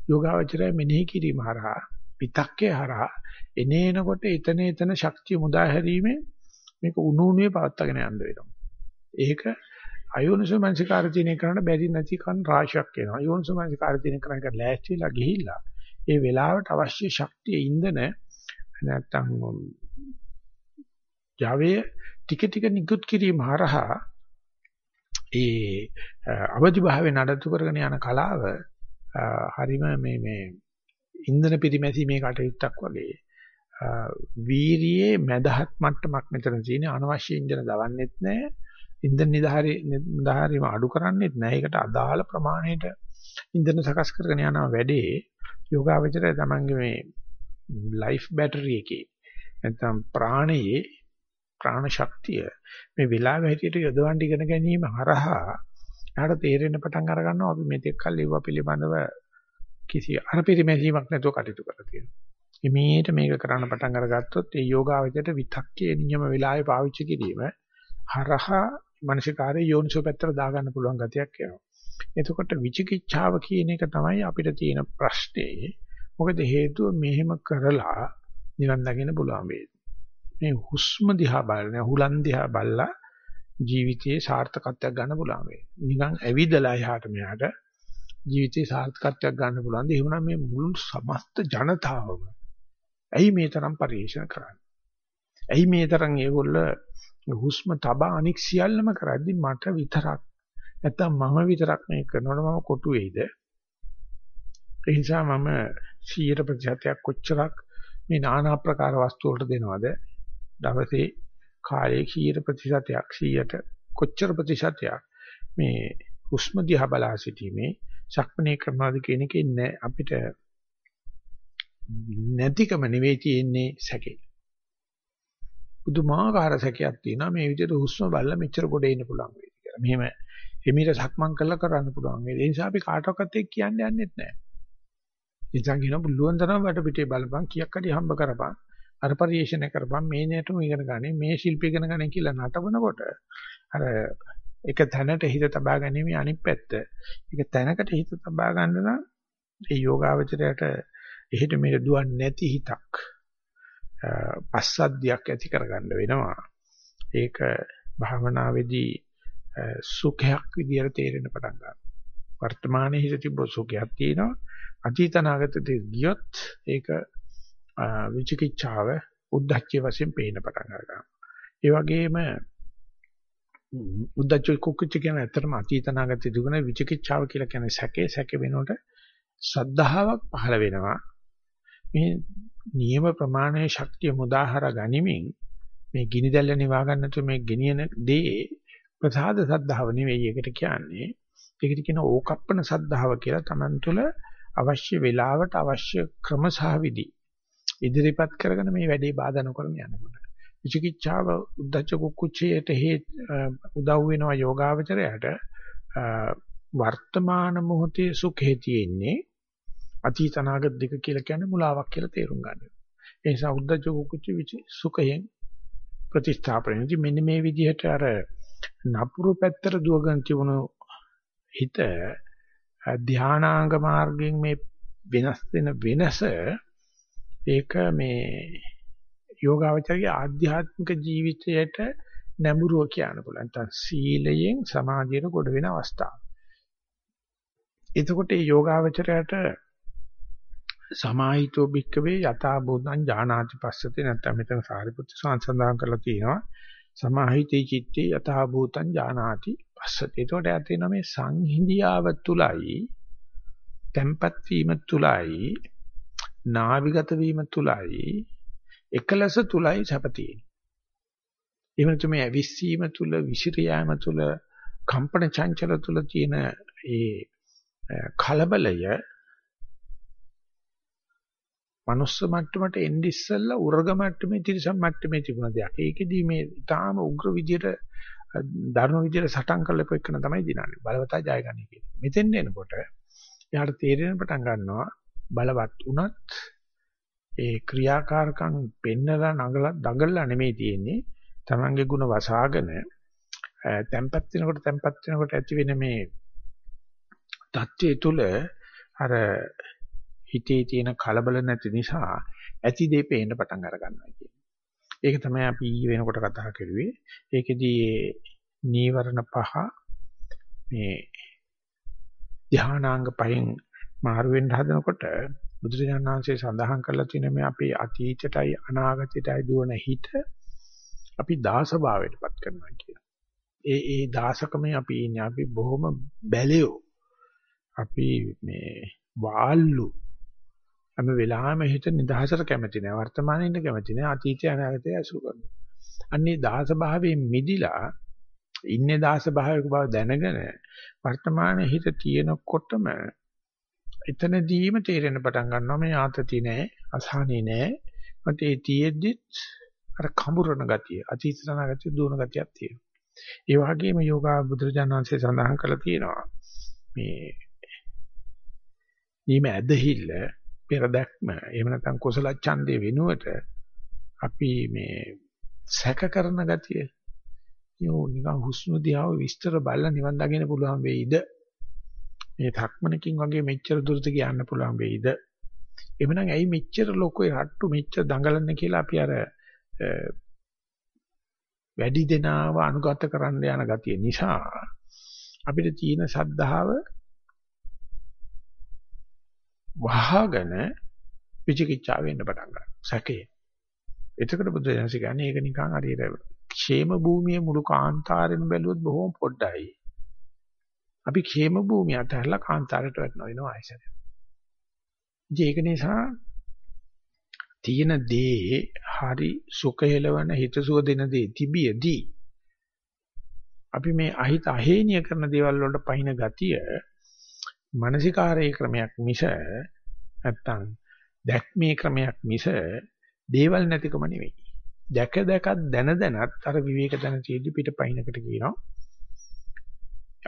යෝගාවචරය මෙනෙහි කිරීම හරහා පිටක්කේ හරහා එනේනකොට එතන එතන ශක්තිය මුදා හැරීමේ මේක උණු උණුවේ පවත්වාගෙන යන්න වෙනවා. ඒක අයෝනිසෝ මනසිකාර දිනේ කරන්න බැරි නැති කන් රාශියක් වෙනවා. අයෝනිසෝ මනසිකාර දිනේ කරන එක ලෑස්තිලා ගිහිල්ලා ඒ වෙලාවට අවශ්‍ය ශක්තිය ඉන්දන නැත්තම් Java ටික ටික නිකුත් කිරීම හරහා ඒ අවදි භාවයේ නඩත්තු කරගෙන යන කලාව හරිම මේ මේ ඉන්ධන පිරිමැසීමේ කටයුත්තක් වගේ වීරියේ මදහත් මට්ටමක් මෙතන තියෙන අනවශ්‍ය ඉන්ධන දවන්නෙත් නැහැ ඉන්ධන නිදහරි නිදහරිම අඩු කරන්නෙත් නැහැ ඒකට අදාළ ප්‍රමාණයට ඉන්ධන සකස් කරගෙන යනවා වැඩේ යෝගාවචරය තමන්ගේ මේ ලයිෆ් බැටරි එකේ නැත්නම් ප්‍රාණයේ ප්‍රාණ ශක්තිය මේ වෙලාව හැටියට යොදවන්න ඉගෙන ගැනීම හරහා එයාට තේරෙන්න පටන් අර ගන්නවා අපි මෙතෙක් කල් ඒවා පිළිබඳව කිසි අරපරිමැසීමක් නැතුව කටයුතු කරලා තියෙනවා. එමේට මේක කරන්න පටන් අරගත්තොත් ඒ යෝගාවචරයට විතක්කේ නියම වෙලාවේ පාවිච්චි කිරීම හරහා මානසිකාරයේ යෝනිසෝ පැත්තට දාගන්න පුළුවන් ගතියක් එනවා. එතකොට විචිකිච්ඡාව කියන එක තමයි අපිට තියෙන ප්‍රශ්නේ. මොකද හේතුව මෙහෙම කරලා නිවන් දකින්න පුළුවන් වේද. මේ හුස්ම දිහා බලන හුලන් දිහා බලලා ජීවිතයේ සාර්ථකත්වයක් ගන්න පුළුවන් වෙයි. නිකන් ඇවිදලා එහාට මෙහාට ජීවිතයේ සාර්ථකත්වයක් ගන්න පුළුවන්. ඒ වුණා මේ මුළු සමස්ත ජනතාවම ඇයි මේ තරම් පරිශන කරන්නේ? ඇයි මේ තරම් ඒගොල්ල හුස්ම තබා අනික් සියල්ලම කරද්දි මට විතරක් නැත්තම් මම විතරක් මේක කරනකොට මම කොටු වෙයිද? ඒ නිසා මම 100% කොච්චරක් මේ নানা ආකාර වස්තු වලට දෙනවද? දවසේ කාලයේ කීයට ප්‍රතිශතයක් 100ට කොච්චර ප්‍රතිශතයක් මේ හුස්ම දිහා බලා සිටීමේ ශක්මනේ කරනවාද කියන එකේ අපිට නැතිකම නෙවෙයි තියෙන්නේ සැකේ. බුදුමාකාර සැකයක් තියෙනවා මේ විදිහට හුස්ම බලලා මෙච්චර ගොඩ එන්න පුළුවන් වෙයි කියලා. මෙහෙම එමීට සක්මන් කළා කරන්න පුළුවන් වෙයි. ඒ නිසා අපි කාටවත් එක්ක කියන්න යන්නෙත් නැහැ. ඉතින් කියන පුළුවන් තරම් වට පිටේ බලපන් කීයක් හරි හම්බ කරපන්. අර පරිේශන කරපන් මේ නේටම ඉගෙන ගන්න මේ ශිල්ප ඉගෙන ගන්න කියලා නටවනකොට අර එක තැනට හිත තබා ගැනීම අනිත් පැත්ත ඒක තැනකට හිත තබා ගන්න නම් ඒ යෝගාවචරයට එහෙට මෙහෙට දුවන්නේ නැති හිතක් පස්සද්ධියක් ඇති කරගන්න වෙනවා ඒක භාවනාවේදී සුඛයක් විදියට තේරෙන්න පටන් ගන්නවා වර්තමානයේ හිත තිබ්බ සුඛයක් තියෙනවා අතීත නාගතේ ගියොත් ඒක විචිකිච්ඡාව උද්දච්චය වශයෙන් පේන්න පටන් ගන්නවා. ඒ වගේම උද්දච්ච කුක්කුච්ච කියන ඇත්තටම අතීතනාගත දුගන විචිකිච්ඡාව කියලා කියන්නේ සැකේ සැක වෙනකොට ශ්‍රද්ධාවක් පහළ වෙනවා. මේ නියම ප්‍රමාණයේ ශක්තිය මුදාහර ගනිමින් මේ ගිනි දැල්ල නිවා ගන්නතු මේ ගෙනියන දේ ප්‍රසාද සද්ධාව නෙවෙයි ඒකට කියන්නේ. ඒකට කියන ඕකප්පන සද්ධාව කියලා Taman තුල අවශ්‍ය වෙලාවට අවශ්‍ය ක්‍රම සහ විදි ඉදිරිපත් කරගෙන මේ වැඩේ බාධා නොකරන යනකොට විචිකිච්ඡාව උද්දච්ච කුක්කුච්චයට හේ උදව් වෙනවා යෝගාවචරයට වර්තමාන මොහොතේ සුඛේ තියෙන්නේ අතීත අනාගත දෙක කියලා කියන්නේ මුලාවක් කියලා තේරුම් ගන්න. ඒ නිසා උද්දච්ච කුක්කුච්ච විචි සුඛයෙන් ප්‍රතිස්ථාපනයේදී මෙන්න මේ විදිහට අර නපුරු පැත්තට දුවගෙන තිබුණු හිත ධානාංග මාර්ගයෙන් මේ වෙනස් වෙන වෙනස ඒක මේ යෝගාවචරයේ ආධ්‍යාත්මික ජීවිතයට නැඹුරුව කියන්න පුළුවන්. නැත්නම් සීලයෙන් සමාධියට කොට වෙන අවස්ථාව. එතකොට මේ යෝගාවචරයට සමාහිතෝ භික්කවේ යථා භූතං ඥානාති පස්සති නැත්නම් මෙතන සාරිපුත්‍ර සංසන්දන කරලා තියෙනවා. සමාහිතේ චිත්තේ යථා භූතං ඥානාති පස්සති. ඒකට ඇතේන මේ සංහිඳියාව තුලයි tempat වීම තුලයි නාවිගත වීම තුලයි එකලස තුලයි සැපතියි. එහෙම නැත්නම් මේ විශ්සීම තුල විසිර යාම තුල කම්පන චංචල තුල තියෙන ඒ කලබලය මනුස්ස මට්ටමට එන්නේ ඉස්සෙල්ලා උර්ග මට්ටමේ තිරිසන් මට්ටමේ තිබුණ දෙයක්. ඒකෙදී මේ ඊටාම උග්‍ර විදියට ධර්ම විදියට සටන් කරලා පෙන්නන තමයි දිනන්නේ. බලවතා ජයගන්නේ කියන්නේ. මෙතෙන් එනකොට එයාට තේරෙන පටන් ගන්නවා බලවත් වුණත් ඒ ක්‍රියාකාරකම් පෙන්නලා නගලා දඟලලා නෙමෙයි තියෙන්නේ. Tamange ගුණ වසාගෙන තැම්පත් වෙනකොට තැම්පත් වෙනකොට ඇති වෙන මේ தත්ත්වය තුළ අර හිතේ තියෙන කලබල නැති නිසා ඇති දේ පේන්න පටන් අර ගන්නවා කියන්නේ. ඒක තමයි අපි ඊ වෙනකොට කතා කරුවේ. ඒකෙදී නීවරණ පහ මේ ධානාංග පහෙන් මාරු වෙන්න හදනකොට බුදුරජාණන් වහන්සේ සඳහන් කරලා තියෙන මේ අපේ අතීතයටයි අනාගතයටයි දුවන හිත අපි දාස භාවයටපත් කරනවා කියන. ඒ ඒ දාසකමේ අපි ඉන්නේ අපි බොහොම බැලියෝ. අපි මේ වාල්ලු හැම වෙලාවෙම හිත නිදහසට කැමති නැහැ. වර්තමානයේ ඉන්න කැමති නැහැ. අතීතය අනාගතය අසුර කරනවා. අන්නේ දාස භාවයෙන් මිදිලා ඉන්නේ දාස භාවයක බව දැනගෙන වර්තමානයේ හිත තියෙනකොටම එතනදීම තේරෙන පටන් ගන්නවා මේ ආතති නෑ, අසහනේ නෑ. මට ඒ තියෙද්දිත් අර කඹරන ගතිය, අතීත අනාගතය දුවන ගතියක් තියෙනවා. ඒ වගේම යෝගා බුදුරජාණන් වහන්සේ සඳහන් කරලා තියෙනවා. මේ ඊම ඇදහිල්ල පෙර දැක්ම. එහෙම නැත්නම් කුසල ඡන්දේ වෙනුවට අපි මේ සැක කරන ගතිය යෝ නිකන් හුස්ම දිහාව විස්තර බලලා නිවන් දකින්න පුළුවන් වෙයිද? මේ ධක්මනකින් වගේ මෙච්චර දුරට කියන්න පුළුවන් වෙයිද? එhmenan ඇයි මෙච්චර ලොකෝ රට්ටු මෙච්චර දඟලන්නේ කියලා අපි අර වැඩි දෙනාව අනුගත කරන්න යන ගතිය නිසා අපිට තියෙන සද්ධාව වහගෙන විචිකිච්ඡාව වෙන්න පටන් ගන්නවා. සැකේ. එතකොට බුදු දහම කියන්නේ ඒක නිකන් හරියට ക്ഷേම භූමියේ මුළු කාන්තාරෙන් බැලුවොත් බොහොම පොඩ්ඩයි. අපි ക്ഷേම භූමිය අතහැරලා කාන්තාරයට වැටෙනවා වෙනවා ආයසර. ඒක නිසා තියෙන දේ හරි සුඛහෙලවන හිතසුව දෙන දේ තිබියදී අපි මේ අහිත අහේනිය කරන දේවල් වලට පහින ගතිය මානසිකාරයේ ක්‍රමයක් මිස නැත්තම් දැක්මේ ක්‍රමයක් මිස දේවල් නැතිකම නෙවෙයි. දැක දැක දැන දැනත් අර විවේක දැන තියෙදි පිට පයින්නකට කියනවා.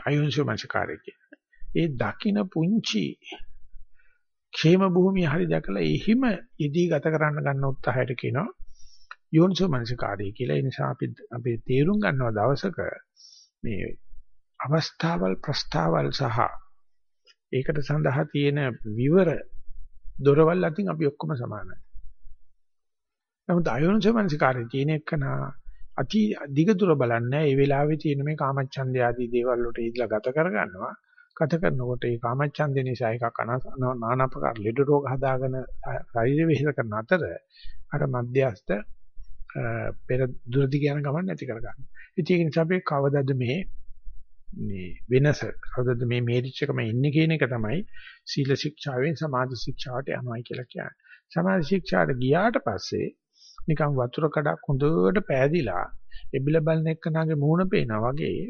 අයෝනිසෝ මානසිකාරය කියන්නේ. ඒ දකින පුංචි ക്ഷേම භූමිය හරි දැකලා එහිම යෙදී ගත කරන්න ගන්න උත්සාහයට කියනවා යෝනිසෝ මානසිකාරය කියලා. ඒ නිසා අපි අපි තේරුම් ගන්නවා දවසක මේ අවස්ථාවල් ප්‍රස්තාවල් සහ ඒකට සඳහා තියෙන විවර දොරවල් අතින් අපි ඔක්කොම සමානයි. නමුත් අයෝනිසමනසිකාරයේ තියෙන එකන අති දිග දුර බලන්නේ ඒ වෙලාවේ තියෙන මේ කාමච්ඡන්දය ආදී දේවල් වලට ඉදලා ගත කරගන්නවා. ගත කරනකොට ඒ කාමච්ඡන්දය නිසා එකක් নানা ප්‍රකාර ලෙඩ රෝග හදාගෙන ශරීර වෙහෙස කරන අතර අර මධ්‍යස්ත පෙර දුරදි කියන ගමන් නැති කරගන්න. ඉතින් ඒක නිසා අපි කවදද මේ මේ වෙනස කවදද මේ මේරිච්චකම ඉන්නේ කියන එක තමයි සීල ශික්ෂාවෙන් සමාධි ශික්ෂාවට යනවායි කියලා කියන්නේ. සමාධි ශික්ෂාට ගියාට පස්සේ නිකන් වතුර කඩක් හොඳට පෑදිලා එබිල බලන එක්කනාගේ මූණ පේනා වගේ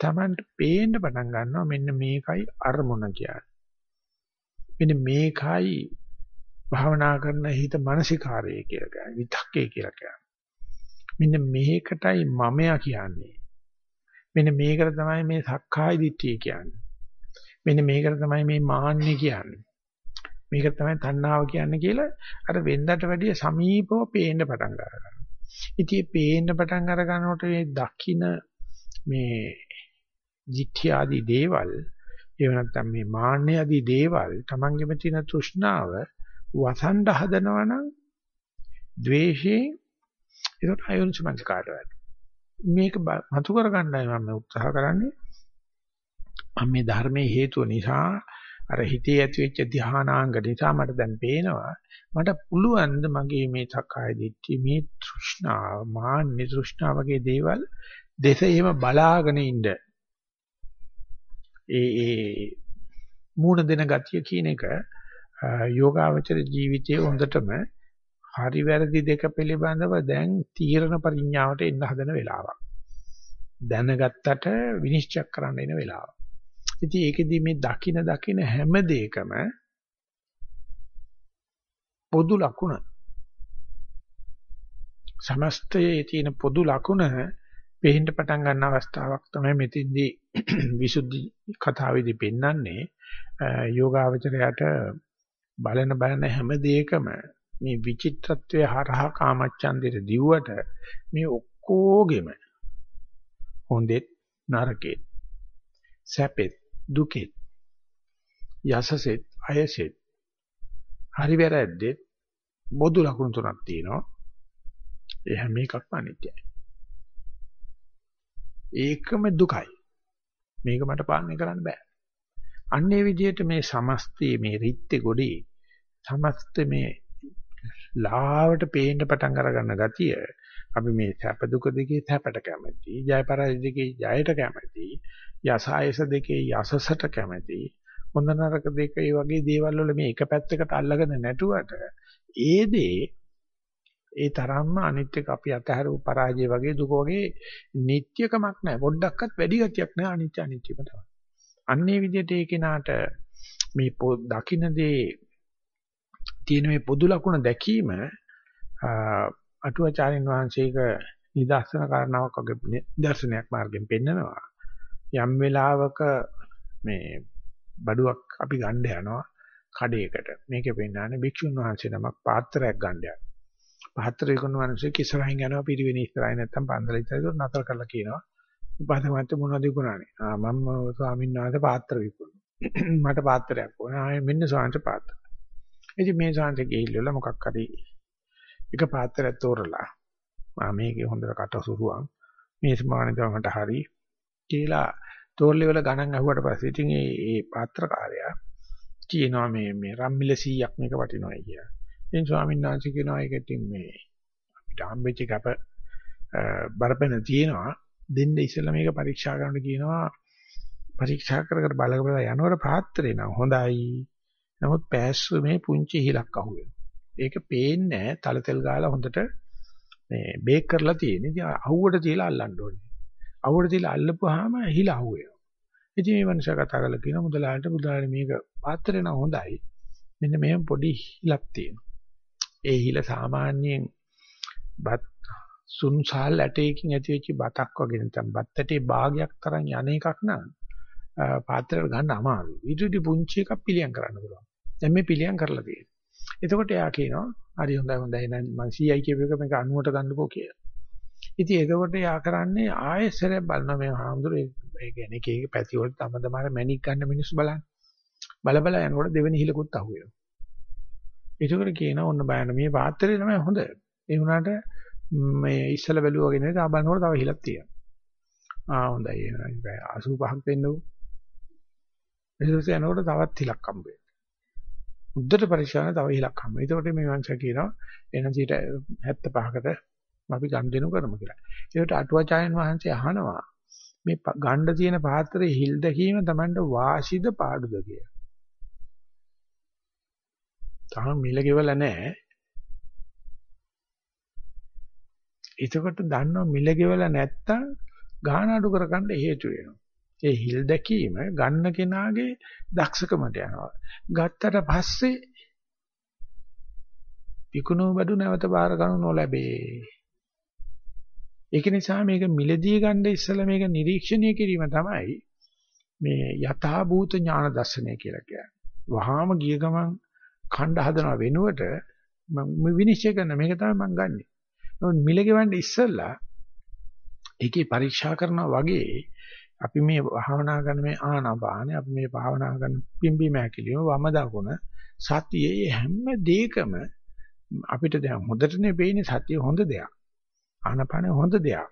Tamanට පේන්න පටන් ගන්නවා මෙන්න මේකයි අරමුණ කියන්නේ. මෙන්න මේකයි භාවනා කරන හිත මානසිකාරය කියලා කියන්නේ විතක්කේ කියලා කියන්නේ. මෙන්න මේකටයි මමයා කියන්නේ. මෙන්න මේකට තමයි මේ සක්කාය දිට්ඨිය කියන්නේ. මෙන්න මේකට තමයි මේ මාන්නේ කියන්නේ. මේක තමයි තණ්හාව කියන්නේ කියලා අර වෙන්දට වැඩිය සමීපව පේන්න පටන් ගන්නවා. ඉතින් මේ පේන්න පටන් අර ගන්නකොට මේ දකින්න මේ ජිත්‍ය ආදී දේවල් එහෙම නැත්නම් මේ මාන්නය ආදී දේවල් Tamangeම තියෙන තෘෂ්ණාව වසන්ඩ හදනවා නම් ද්වේෂයෙන් ඒකට අයෝනිසමංස්කාරය වැඩි. මේක මතු කරගන්නයි මම උත්සාහ කරන්නේ. මම මේ ධර්මයේ හේතුව නිසා අර හිතේ ඇතිවෙච්ච ධානාංග නිසා මට දැන් පේනවා මට පුළුවන් ද මගේ මේ සක්කාය දිට්ඨිය මේ තෘෂ්ණාව මාන්නේ තෘෂ්ණාව වගේ දේවල් දෙස එහෙම බලාගෙන ඉන්න ඒ ඒ මූණ දෙන ගතිය කියන එක යෝගාවචර ජීවිතයේ හොඳටම හරි වැරදි දෙක පිළිබඳව දැන් තීරණ පරිඥාවට එන්න හදන වෙලාවක්. දැනගත්තට විනිශ්චය කරන්න එන වෙලාවක්. ඉතින් ඒකෙදි මේ දකින දකින හැම දෙයකම පොදු ලකුණ සමස්තයේ තියෙන පොදු ලකුණ පෙහින්න පටන් ගන්න අවස්ථාවක් තමයි මෙතෙන්දී *clears throat* විසුද්ධි කතාවේදී පෙන්වන්නේ යෝගාවචරයට බලන බලන හැම දෙයකම මේ විචිත්‍රත්වයේ හරහා කාමච්ඡන්දෙට දිව්වට මේ ඔක්කොගෙම හොඳෙත් නරකෙත් සැපෙත් දුකෙත් යසසෙත් අයසෙත් හරි වැරද්දෙත් බොදු ලකුණු තුනක් තියෙනවා. ඒ හැම එකක්ම අනිත්‍යයි. ඒකම දුකයි. මේක මට පාලනය කරන්න බෑ. අන්නේ විදිහට මේ සමස්තයේ මේ රිත්ති ගොඩේ සමස්ත මේ ලාවට පේන්න පටන් අරගන්න ගතිය අපි මේ සැප දුක දෙකේ සැපට කැමති ජය පරාජය දෙකේ ජයට කැමති යසායස දෙකේ යසසට කැමති හොඳ නරක දෙක ඒ වගේ දේවල් වල මේ එක පැත්තකට අල්ලගෙන නැටුවට ඒ දේ ඒ තරම්ම අනිත් එක අපි අතහැරපු පරාජය වගේ දුක වගේ නිට්‍යකමක් නැහැ. පොඩ්ඩක්වත් වැඩි ගතියක් නැහැ අනිත්‍ය අනිත්‍යම තමයි. අන්නේ විදිහට ඒ කෙනාට මේ දකින්නේ තියෙන මේ පොදු ලක්ෂණ දැකීම අටුවාචාරින් වහන්සේක නිදර්ශන කාරණාවක් වගේ දර්ශනයක් මාර්ගෙන් පෙන්නනවා. යම් වෙලාවක මේ බඩුවක් අපි ගන්න යනවා කඩේකට. මේකේ පෙන්නන්නේ භික්ෂුන් වහන්සේ නමක් පාත්‍රයක් ගන්න යනවා. පාත්‍රය කරන මිනිස්සු ඉස්සරහින් යනවා පිරිවෙන ඉස්සරහින් නැත්තම් පන්දල ඉස්සරහින් නතර කරලා කියනවා. උපාසකවන්ත මොනවද විකුණන්නේ? ආ මම ස්වාමීන් වහන්සේ පාත්‍ර විකුණනවා. *clears throat* මට පාත්‍රයක් ඕන. ආ මෙන්න ස්වාමීන් පාත්‍ර. ඉතින් මේ ස්වාමීන් ගිහිල්ලා මොකක් හරි එක පාත්‍රයක් තෝරලා ආ මේකේ හොඳට කටසුරුවක් මේ සමානිතව මට හරි කියලා තෝරලි වල ගණන් අහුවට පස්සේ ඉතින් ඒ ඒ පාත්‍රකාරයා කියනවා මේ මේ රම්මිල 100ක් මේක වටිනවයි කියලා. ඉතින් ස්වාමීන් වහන්සේ කියනවා ඒක ඉතින් මේ අපිට හම්බෙච්ච කැප බරපැන තියෙනවා දෙන්න ඉස්සෙල්ලා මේක පරීක්ෂා කරන්න කියනවා පරීක්ෂා කර කර බල බල යනවර පාත්‍රේ නම් හොඳයි. නමුත් පෑස්සුමේ පුංචි හිලක් අහුවෙනවා. ඒක පේන්නේ නැහැ තල තෙල් ගාලා හොඳට මේ බේක් කරලා තියෙන. ඉතින් අහුවට තියලා අල්ලන්න ඕනේ. අවුවට තියලා අල්ලපුවාම හිල අහුවෙනවා. ඉතින් මේ මනුස්සයා කතා කරලා කියනවා මුදලාලට මුදලාලි මේක පාත්‍රේ නම් හොඳයි. මෙන්න මෙහෙම පොඩි හිලක් තියෙනවා. ඒ හිල සාමාන්‍යයෙන් බත් සුන්සාල් ඇටයකින් ඇතිවෙච්ච බතක් වගේ නැත්නම් බත් ඇටේ භාගයක් තරම් යන එකක් නම් පාත්‍රයට ගන්න අමාරුයි. ඊටුටි පුංචි එකක් පිළියම් කරන්න පුළුවන්. දැන් මේ පිළියම් කරලා තියෙනවා. එතකොට එයා කියනවා හරි හොඳයි හොඳයි නම් මම CI කියපු එක මේක 90ට ගන්නකෝ කියලා. ඉතින් එතකොට යා කරන්නේ ආයෙසරයක් බලන මේ හාමුදුරුවෝ ඒ කියන්නේ එක එක පැති වලට තම තමාර මැණික් ගන්න මිනිස්සු බලන්න. බල බල යනකොට දෙවෙනි හිලකුත් අහුවෙනවා. ඒකවල කියන ඕන්න බයන මේ පාත්‍රය තමයි හොඳ. ඒ වුණාට මේ ඉස්සල බැලුවා වගේ නෙවෙයි තා බලනකොට තව හිලක් තියෙනවා. ආ හොඳයි එහෙනම් 85ක් දෙන්නකෝ. ඊටසේ යනකොට තවත් හිලක් හම්බ වෙනවා. උද්දට පරිශාන තව හිලක් හම්බ. ඒකට මේ වංශ කියනවා එන 75කට අපි ගන් දෙනු කරමු කියලා. ඒකට අටුවාචාර්යන් වහන්සේ අහනවා මේ ගණ්ඩ තියෙන පාත්‍රයේ හිල් දැකීම Tamanට වාසිද පාඩුද කියලා. තාම මිල ගෙවලා නැහැ. එතකොට දන්නවා මිල ගෙවලා නැත්තම් ගාන අඩු කරගන්න හේතු වෙනවා. ඒ හිල් දැකීම ගන්න කෙනාගේ දක්ෂකමට යනවා. ගත්තට පස්සේ විකුණු බඩු නැවත බාර ගන්නු නොලැබේ. ඒක නිසා මේක මිලදී ගන්න ඉස්සෙල්ලා මේක නිරීක්ෂණය කිරීම තමයි මේ යථා භූත ඥාන දර්ශනය කියලා කියන්නේ. වහාම ගිය ගමන් ඛණ්ඩ හදන වෙනුවට මම විනිශ්චය කරන මේක තමයි මම ගන්නෙ. නමුත් මිල ගෙවන්න ඉස්සෙල්ලා ඒකේ පරීක්ෂා කරනවා වගේ අපි මේ භාවනා කරන මේ ආනාපාන අපි මේ භාවනා කරන පිම්බි මෑකිලිම වම දකුණ සතියේ හැම දෙයකම අපිට දැන් හොඳටනේ පේන්නේ සතිය හොඳ දෙයක්. ආනාපාන හොඳ දෙයක්.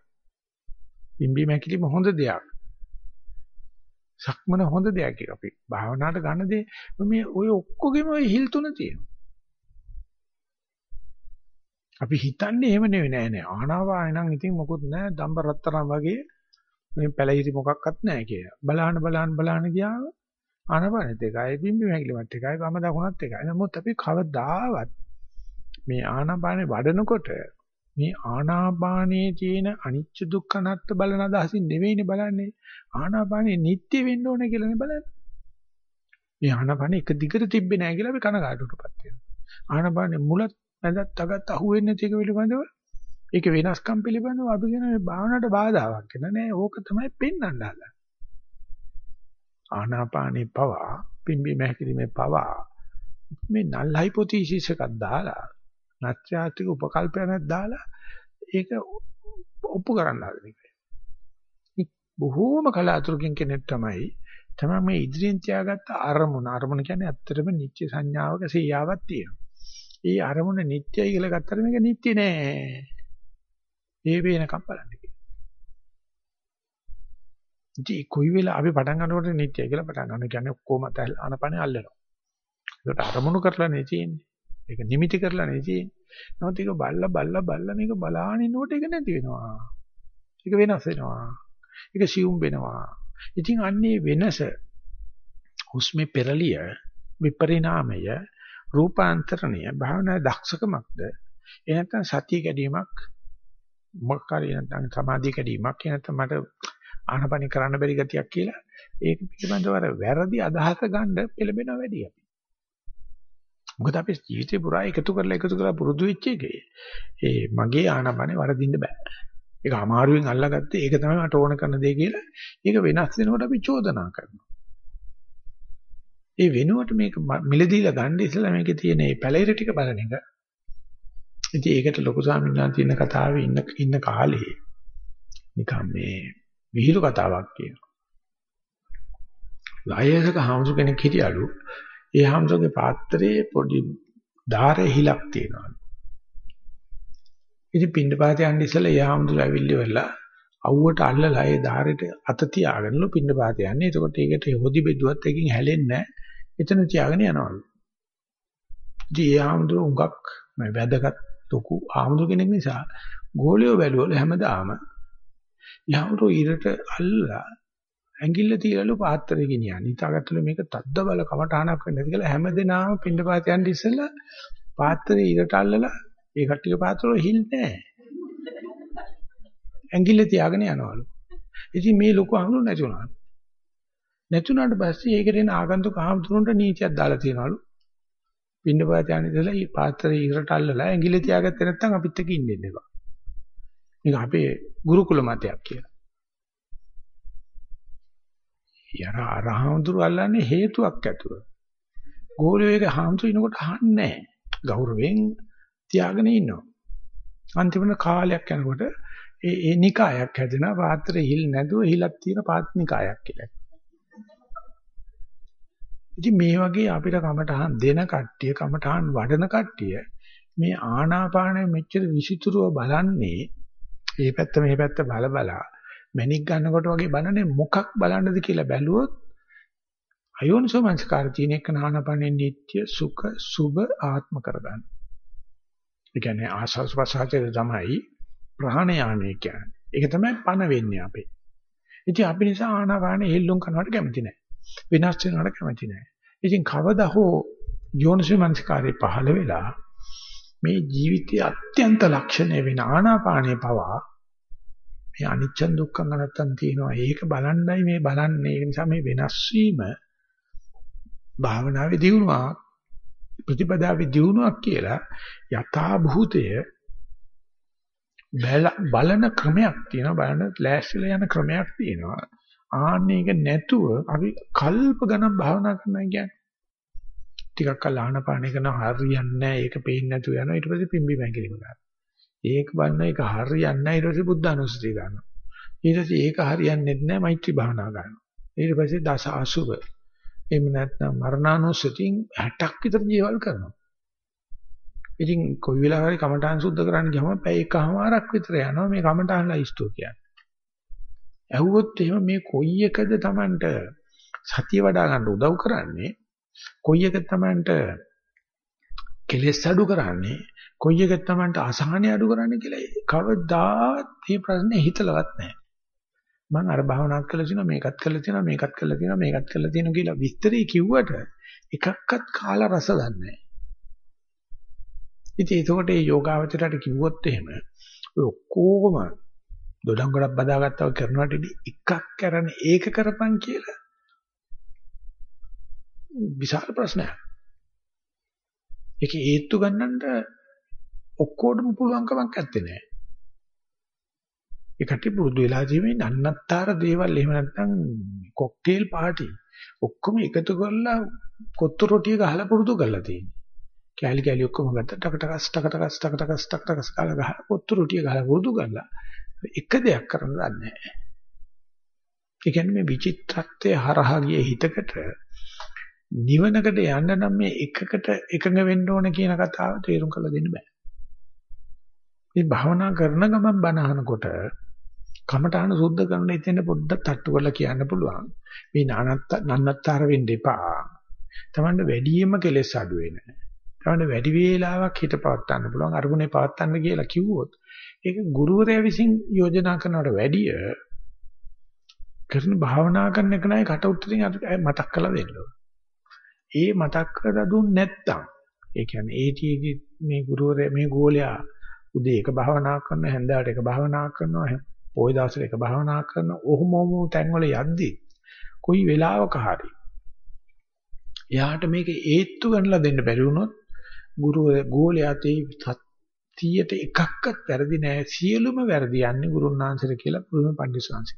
පිම්බි මෑකිලිම හොඳ දෙයක්. සක්මන හොඳ දෙයක් කියලා අපි භාවනාවට ගන්න දේ මේ ඔය ඔක්කොගෙම ඔය හිල් තුන තියෙනවා. අපි හිතන්නේ එහෙම නෙවෙයි නෑ නෑ. ආනාපාන නම් ඉතින් මොකුත් නෑ. දම්බ රත්තරන් වගේ මේ පැලිරි මොකක්වත් නැහැ කියලා. බලහන බලහන බලහන ගියාම ආනපානෙත් එකයි බිම්බි මැකිලිමත් එකයි වම දකුණත් එකයි. නමුත් අපි කවදාවත් මේ ආනාපානේ වඩනකොට මේ ආනාපානයේ තියෙන අනිච්ච දුක්ඛ අනාත්ත බලන අදහසින් නෙවෙයිනේ බලන්නේ. ආනාපානේ නිට්ටය වෙන්න ඕනේ කියලානේ බලන්නේ. මේ ආනාපානේ එක දිගට තිබ්බේ නැහැ කියලා අපි කනගාටුටපත් වෙනවා. ආනාපානේ මුලත් නැදත් අගත් අහුවෙන්නේ නැති එක පිළිබඳව ඒක වෙනස්කම් පිළිබඳව අපි කියන මේ භාවනාවට බාධාවක් වෙන නෑ ඕක තමයි පෙන්වන්න හදන්නේ. ආනාපානේ පවා පිම්බි මහකිරීමේ පවා මේ නල් හයිපොතීසිස් එකක් දාලා නැත්‍යාත්‍රික උපකල්පනයක් දාලා ඒක ඔප්පු කරන්න හදන එක. බොහෝම කලාතුරකින් කෙනෙක් තමයි තමයි මේ ඉදිරියෙන් තියාගත්ත අරමුණ අරමුණ කියන්නේ ඇත්තටම නිත්‍ය සංඥාවක සියාවක් තියෙනවා. ඒ අරමුණ නිත්‍යයි කියලා ගත්තට මේක නිත්‍ය නෑ. ඒ වේනකම් බලන්න කියලා. ඉතින් කොයි වෙලාව අපි පටන් ගන්නකොට නිත්‍යයි කියලා පටන් ගන්න කියන්නේ ඔක්කොම ආනපනේ අල්ලනවා. ඒකට අරමුණු කරලා නේ තියෙන්නේ. ඒක නිමිති කරලා නේ තියෙන්නේ. නමුත් ඒක බල්ලා බල්ලා බල්ලා මේක බලාගෙන ඉන්නකොට ඒක නැති වෙනවා. ඒක වෙනස් වෙනවා. ඒක සියුම් වෙනවා. ඉතින් අන්නේ වෙනස හුස්මේ පෙරලිය විපරිණාමය රූපාන්තරණය භාවනා දක්ෂකමක්ද එහෙනම් සතිය කැඩීමක් මොකක් හරි නැත්නම් සමාධිය කැඩීමක් නැත්නම් මට ආනපනි කරන්න බැරි ගතියක් කියලා ඒක පිළිබඳව අර වැරදි අදහස ගන්න පෙළඹෙනවා වැඩි අපි. මොකද අපි ජීවිතේ පුරා එකතු කරලා එකතු කරලා පුරුදු වෙච්ච එකේ ඒ මගේ ආනපනේ වරදින්න බෑ. ඒක අමාරුවෙන් අල්ලාගත්තේ ඒක තමයි මට ඕන කරන දේ කියලා. ඒක වෙනස් වෙනකොට අපි චෝදනා කරනවා. ඒ වෙනුවට මේක මිලදීලා ගන්න ඉස්සලා මේකේ තියෙන මේ පැලිර ටික බලන එක ඉතින් ඒකට ලොකු ස්වාමීන් වහන්සේ ඉන්න කතාවේ ඉන්න ඉන්න කාලේ නිකන් මේ විහිළු කතාවක් කියනවා. ලායසක හාමුදුර කෙනෙක් හිටියලු. ඒ හාමුදුරගේ පාත්‍රයේ පොඩි ධාරේ හිලක් තියෙනවා. ඉතින් පින්නපාත යන්න ඉස්සෙල්ලා ඒ හාමුදුර ඇවිල්ලි වෙලා අවුවට අල්ලලා ඒ ධාරේට අත තියාගෙනලු පින්නපාත යන්නේ. එතකොට ඒකට හොදි බෙදුවත් එකකින් හැලෙන්නේ නැහැ. එතන තියාගෙන යනවලු. ඉතින් ඒ හාමුදුර උඟක් මේ වැදගත් ලොකු ආමුදු කෙනෙක් නිසා ගෝලියෝ බැලුවල හැමදාම යහමරෝ ඊරට අල්ලලා ඇඟිල්ල තියලලු පාත්‍රය ගෙනියන්නේ. හිතාගත්තලු මේක තද්ද බල කමටහනක් වෙන්නේ නැති කියලා හැමදේනාම පින්නපාත යන්න ඉස්සෙල්ලා පාත්‍රය ඊරට අල්ලලා ඒ කට්ටිය පාත්‍රවල හිල් නැහැ. ඇඟිල්ල තියාගෙන යනවලු. ඉතින් මේ ලොකු අහුණු නැති වුණා. නැතුණාට පස්සේ ඒකට එන ආගන්තුක ආමතුරුන්ට නීතියක් දාලා තියනවලු. පින්නපාත යන ඉතලා මේ පාත්‍රය ඉරට අල්ලලා ඇඟිලි තියාගත්තේ නැත්නම් අපිත් එක්ක ඉන්න දෙන්න එපා. මේක අපේ ගුරුකුල මතයක් කියලා. යර අරහඳුරු අල්ලන්නේ හේතුවක් ඇතුව. ගෝලියෝ එක හාමුදුරිනකොට අහන්නේ නැහැ. ගෞරවයෙන් තියාගෙන ඉන්නවා. අන්තිමට කාලයක් යනකොට ඒ ඒ නිකායක් හැදෙනවා පාත්‍රය හිල් නැතුව හිලක් තියෙන පාත් නිකායක් කියලා. ඉතින් මේ වගේ අපිට කමටහන් දෙන කට්ටිය කමටහන් වඩන කට්ටිය මේ ආනාපානය මෙච්චර විසිතුරුව බලන්නේ මේ පැත්ත මේ පැත්ත බල බලා මැනික් ගන්නකොට වගේ බලන්නේ මොකක් බලන්නද කියලා බැලුවොත් අයෝනිසෝ මනස්කාර තියෙන එක නානපනේ නිට්‍ය සුඛ සුබ ආත්ම කරගන්න. ඒ කියන්නේ ආසස් ප්‍රසාරයේ තමයි ප්‍රාණයාමය කියන්නේ. ඒක තමයි පණ වෙන්නේ අපේ. ඉතින් අපි නිසා ආනාපානෙ හෙල්ලුම් කරනවට කැමති නැහැ. වෙනස් වෙනවට කැමති නැහැ. ඉතින් කවදා හෝ යෝනිසමංස්කාරේ පහළ වෙලා මේ ජීවිතයේ අත්‍යන්ත ලක්ෂණය වෙන ආනාපානේ පවා මේ අනිච්ච දුක්ඛ නැත්තම් තියෙනවා. ඒක බලන්නයි මේ බලන්නේ. ඒ නිසා මේ වෙනස් වීම භාවනාවේ දියුණුවක් ප්‍රතිපදාවේ දියුණුවක් කියලා යථා භූතය බලන ක්‍රමයක් තියෙනවා බලන ලෑස්තිලා යන ක්‍රමයක් තියෙනවා ආන්නේක නැතුව අපි කල්ප ගණන් භාවනා කරනවා කියන්නේ. ටිකක් කල් ආහනපාන කරන හරියන්නේ නැහැ. ඒක පේන්නේ නැතුව යනවා. ඊට පස්සේ පිම්බි මැකිලිම ගන්නවා. ඒක බලන එක හරියන්නේ නැහැ. ඊට පස්සේ බුද්ධ අනුස්සතිය ගන්නවා. ඊට පස්සේ ඒක හරියන්නේ නැහැ මෛත්‍රී භාවනා කරනවා. ඊට පස්සේ දස අසුබ. එහෙම නැත්නම් මරණානුස්සතියෙන් 60ක් විතර ජීවල් කරනවා. ඉතින් කොයි වෙලාවකරි කමඨාන් සුද්ධ කරන්න ගියම පැය එකමාරක් විතර යනවා මේ කමඨාන් ලයිස්ට්ෝ කියන්නේ. ඇහුවොත් එහෙම මේ කොයි එකද Tamanට සතිය වඩා ගන්න උදව් කරන්නේ කොයි එකද Tamanට කෙලෙස් අඩු කරන්නේ කොයි එකද Tamanට අසහනය අඩු කරන්නේ කියලා කවදාවත් මේ ප්‍රශ්නේ හිතලවත් නැහැ. මම අර භාවනාත් කළා තියෙනවා මේකත් කළා තියෙනවා මේකත් කළා තියෙනවා මේකත් කළා තියෙනවා කියලා විස්තරي කිව්වට එකක්වත් කාලා රස දන්නේ නැහැ. ඉතින් ඒකෝට මේ යෝගාවචරයට කිව්වොත් එහෙම ඔය ඔක්කොම දොඩම් ගොඩක් බදාගත්තව කරනවට එකක් කරන ඒක කරපන් කියලා විශාල ප්‍රශ්නයක්. ඒක හේතු ගන්නට ඔක්කොටම පුළුවන්කමක් නැත්තේ නෑ. ඒකට පුරුදු වෙලා තියෙන්නේ නන්නත්තර දේවල් එහෙම නැත්නම් කොක්ටේල් පාටි ඔක්කොම එකතු කරලා කොත්තු රොටිය ගහලා පුරුදු කරලා තියෙන්නේ. කෑලි කෑලි ඔක්කොම ගත්තා ටක ටකස් ටක ටකස් ටක ටකස් ටක ටකස් කාලා ගහලා කොත්තු රොටිය ගහලා පුරුදු කරලා එක දෙයක් කරන්න දන්නේ නැහැ. ඒ කියන්නේ මේ විචිත්‍රත්වයේ හරහා ගිය හිතකට නිවනකට යන්න නම් මේ එකකට එකඟ වෙන්න ඕන කියන කතාව තේරුම් කරලා දෙන්න බෑ. මේ භාවනා කරන ගමන් බණ අහනකොට කමඨාන සුද්ධ කරන ඉතින් පොඩ්ඩක් තට්ටු කරලා කියන්න පුළුවන්. මේ නානත්ත නන්නත්තර වෙන්න එපා. තමන්න වැඩියෙන්ම කෙලෙස් අඩු වෙන. තමන්න වැඩි වේලාවක් හිත පවත් ගන්න පුළුවන් අරමුණේ පවත් ගන්න කියලා කිව්වොත් ඒක ගුරුවරයා විසින් යෝජනා කරනවට වැඩිය කරන භාවනා කරන එක නයි කට උත්තරින් මතක් කරලා දෙන්න ඕන. ඒ මතක් කරලා දුන්නේ නැත්තම් ඒ කියන්නේ ඒටීදී මේ ගුරුවරයා මේ ගෝලයා උදේ එක භාවනා කරන හැන්දෑවට එක භාවනා කරනවා පොයි දවසට එක භාවනා කරන ඔහොම ඔහොම තැන්වල යද්දී කොයි වෙලාවක හරි එයාට මේක ඒත්තු ගන්නලා දෙන්න බැරි වුණොත් ගුරු ගෝලයා තේ 100ට එකක්වත් වැරදි නෑ සියලුම වැරදි යන්නේ ගුරුන්නාන්සර කියලා පුරුම පඬිස්සංශ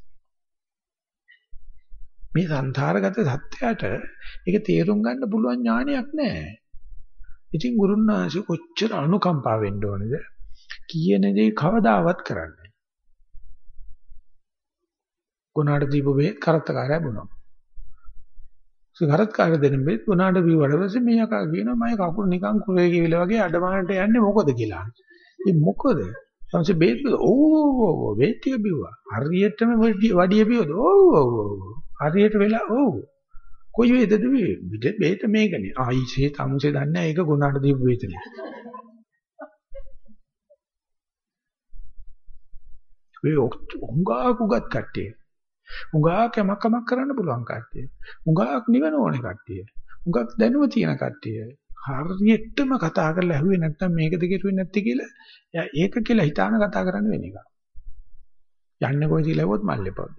මේ සංසාරගත සත්‍යයට ඒක තේරුම් ගන්න පුළුවන් ඥානයක් නැහැ. ඉතින් ගුරුන්නාංශ කොච්චර අනුකම්පා වෙන්න ඕනේද? කියන දේ කවදාවත් කරන්නේ. ගුණාට දීපු බෙහෙත් කරත්තකාරය බොනවා. සුගරත්කාරය දෙන බෙහෙත් ගුණාට බීවට පස්සේ මේ යකා කියනවා මම කකුල නිකන් කුරේ කිවිල වගේ අඩමානට යන්නේ මොකද කියලා. ඒ මොකද? ඊපස්සේ බෙහෙත් ඔව් ඔව් ඔව් බෙහෙත් ටික බිව්වා. හරියටම වඩිය බිව්වද? ඔව් ඔව් ඔව්. හරියට වෙලා ඔව්. කොයි වේදද මේ බෙහෙත මේකනේ. ආයිසේ තමුසේ දන්නේ ඒක ගුණාට දීපු බෙහෙතනේ. ඔය උංගා කුගත් කට්ටිය. උංගා කමකමක් කරන්න පුළුවන් කට්ටිය. උංගාක් නිවන ඕනේ කට්ටිය. උංගාක් දැනුම තියෙන කට්ටිය. හරියටම කතා කරලා ඇහුවේ නැත්නම් මේකද කෙරුවේ නැත්තේ කියලා එයා ඒක කියලා හිතාන කතා කරන්න වෙන එක. යන්නේ කොයිද ලැබුවොත් මල්ලේපොත්.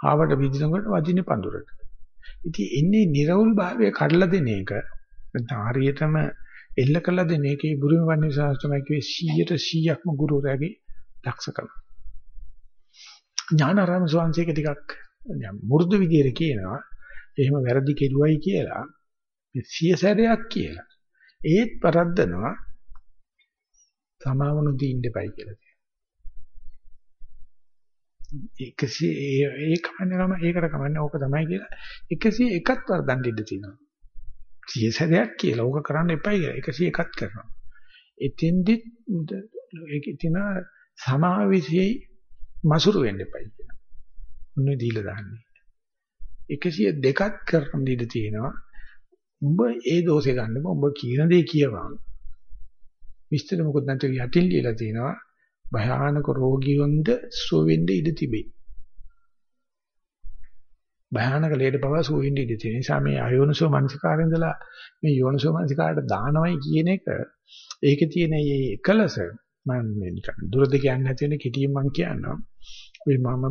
ආවට විදිනකොට වදිනේ පඳුරට. ඉතින් එන්නේ නිර්වුල් භාවය කඩලා දෙන එක. නැත්නම් හරියටම එල්ල කළ දෙන එකේ බුරුම වන්නේ ශාස්ත්‍රමයි කියේ 100ට 100ක්ම ගුරුවරයාගේ දක්ෂකම. ඥානාරාම ස්වාමීන් ටිකක් මුරුදු විදියට කියනවා. එහෙම වැරදි කෙරුවයි කියලා සිය සැරයක් කියලා. ඒත් පරද්දනවා සමාවනු දීන්න එපයි කියලා. 100 ඒ කමන්නේ ගම ඒකට කමන්නේ ඕක තමයි කියලා 101ක් වර්ධන් දෙන්න තියෙනවා. 100 සැරයක් කියලා ඕක කරන්න එපයි කියලා 101ක් කරනවා. එතෙන්දි ඒකේ තියෙන සමාවිසියේ මසුරු වෙන්න එපයි කියලා. මොන්නේ දීලා දාන්නේ. 102ක් කරන් දීලා තියෙනවා. උඹ ඒ දෝෂේ ගන්න උඹ කියන දේ කියවන්න. විස්තර මොකද නැත්නම් යටින් ලියලා තියෙනවා. භයානක රෝගියොන්ද සුව වෙන්න ඉඩ තිබේ. භයානක ලේඩ බව සුව වෙන්න ඉඩ තියෙන නිසා මේ අයෝනසෝ මනසිකාරෙන් ඉඳලා මේ යෝනසෝ මනසිකාරට දානවයි කියන එක ඒකේ තියෙන මේ එකලස මම මේ නිකන් දුරද කියන්නේ නැති වෙන කෙටියෙන් මම කියන්නම්. ඔය මම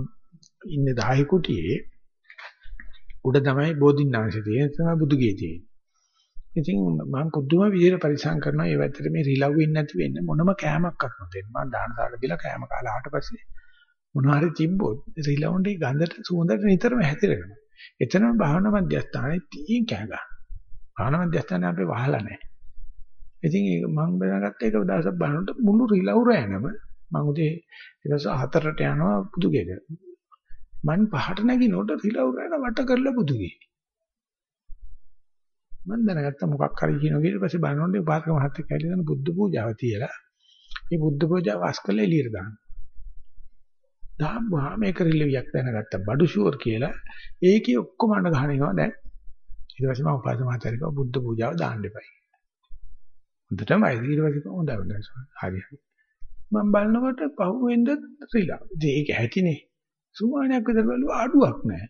ඉන්නේ 10 කුටියේ උඩ තමයි බෝධින්නාංශය තියෙන තමයි බුදුගේ තියෙන්නේ. ඉතින් මම පුදුම විදිහට පරිසම් කරනවා ඒ වැත්තට මේ රිලව් වෙන්නේ නැති වෙන්න මොනම කෑමක්වත් නොදෙන්න. මම දාන සාර දීලා කෑම කාලා ආවට පස්සේ මොනවා හරි තිබ්බොත් රිලව්න්ගේ ගඳට සුවඳට නිතරම හැතිරෙනවා. එතනම භාවනා මධ්‍යස්ථානයේ තියෙන කෑ ගන්න. භාවනා මධ්‍යස්ථානේ අපි වහලා නැහැ. ඉතින් ඒක මම බඳගත්ත එක දවසක් බලනකොට මුළු රිලව් රෑනම මම උදේ ඊටස හතරට යනවා පුදුගෙට. මං පහට නැගිනකොට රිලව් කරන වට කරලා පුදුගේ. මම දැනගත්තා මොකක් හරි කියනවා ඊට පස්සේ බලනකොට උපාසක මහත්තයා කියලා දෙන බුද්ධ පූජාව තියලා මේ බුද්ධ පූජාව වස් කරලා එළියට දානවා. දාපුවා මේක රිලවියක් දැනගත්තා බඩු ෂුවර් කියලා ඒකේ ඔක්කොම අඬ ගහනවා දැන් ඊට පස්සේ මම උපාසක මහත්තයා කිව්වා බුද්ධ පූජාව දාන්න එපයි. හොඳටම ඊට පස්සේ හොඳයි හොඳයි හරි හරි. මම බලනකොට පහුවෙන්ද රිලා. ඉතින් ඒක ඇතිනේ. සුමානයක් විතර බලුවා අඩුවක් නැහැ.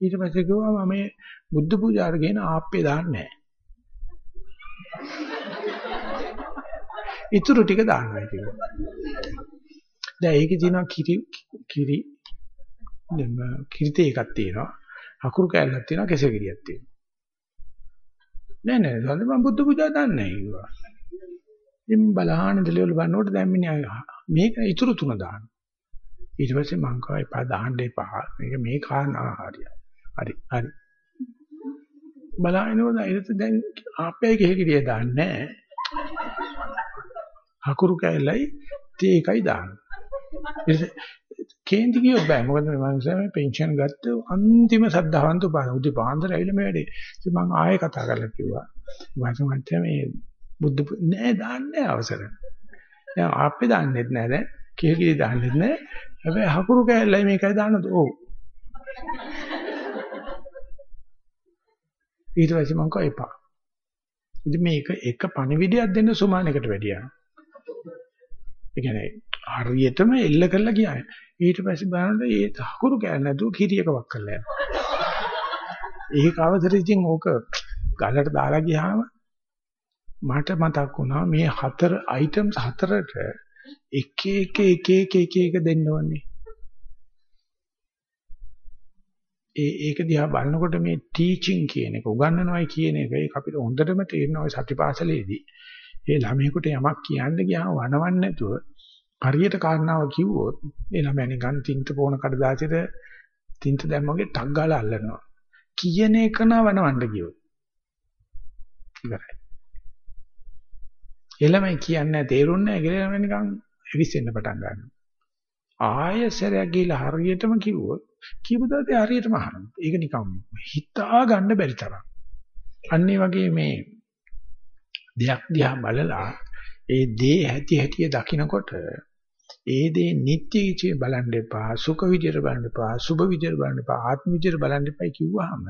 ඊට පස්සේ කිව්වා මම මේ බුද්ධ පූජාවට ගෙන ආප්පේ දාන්නේ නැහැ. ඊටු ටික දාන්නවා කියලා. දැන් ඒකේ තියෙනවා කිරි කිරි කිරිතේ එකක් තියෙනවා. අකුරු කැල්ලක් තියෙනවා කෙසෙල් ගෙඩියක් තියෙනවා. නෑ නෑ සල්ලි මම බුද්ධ පූජා දන්නේ නැහැ කිව්වා. ඉතින් බලහන් දෙලිවල බලනකොට දැන් මිනිහා මේක ඊටු තුන දානවා. ඊට පස්සේ මං කව එපා දාන්න එපා. මේක මේ කාරණා හරියයි. හරි හරි. බලහිනවද ඊට දැන් ආපේ කෙහෙකිරිය දාන්නේ හකුරු කැලයි තේ එකයි දාන්නේ. කේන්ති කියොත් බෑ මොකද මේ මනුස්සයා මේ පෙන්ෂන් ගත්ත අන්තිම සද්ධාවන්ත උපාන උදේ පාන්දර ඇවිල්ලා මේ වැඩේ. ඉතින් මං ආයෙ කතා කරලා කිව්වා. වාසමන්ත මේ බුද්ධ නෑ දාන්නේ අවසර. දැන් ආපේ දාන්නෙත් නෑ දැන් කෙහෙකිරි දාන්නෙත් නෑ. හැබැයි හකුරු කැලයි මේකයි දාන්නද? ඔව්. ඊට පස්සේ මං කෝ එපා. ඉතින් මේක එක පණිවිඩයක් දෙන්න සුමානකට වැඩියා. ඒ කියන්නේ හරියටම එල්ල කරලා ගියා. ඊට පස්සේ බලනකොට ඒ හකුරු කැල නැතුව කිරියක වක් කරලා යනවා. ඒක අවසර ඉතින් ඕක ගලට දාලා ගියාම මට මතක් වුණා මේ හතර අයිටම්ස් හතරට එක එක එක එක එක එක දෙන්න ඕනේ. ඒ ඒක දිහා බලනකොට මේ ටීචින් කියන එක උගන්වනවයි කියන එක ඒක අපිට හොඳටම තේරෙනවා සතිපාසලේදී. ඒ ළමයෙකුට යමක් කියන්න ගියාම වනවන්නේ නැතුව හරියට කාරණාව කිව්වොත් ඒ ළමයා නිකන් තින්ත පොණ කඩදාසියට තින්ත දැම්මගේ ටක් ගාලා අල්ලනවා. කියන එක නවනවන්න කියොත්. ඉවරයි. එළමයි කියන්නේ තේරුන්නේ නැහැ කියලා නිකන් ඇවිස්සෙන්න පටන් ගන්නවා. ආයෙසරයක් ගිහලා හරියටම කිව්වොත් කියපුවාට හරියටම අහනවා. ඒක නිකම් හිතා ගන්න බැරි තරම්. අන්න වගේ මේ දෙයක් දිහා බලලා ඒ දේ ඇති හැටි දකිනකොට ඒ දේ නිත්‍ය විචේ බලන්න එපා සුඛ විදියට බලන්න එපා සුභ විදියට බලන්න එපා ආත්ම විදියට බලන්න එපා කිව්වහම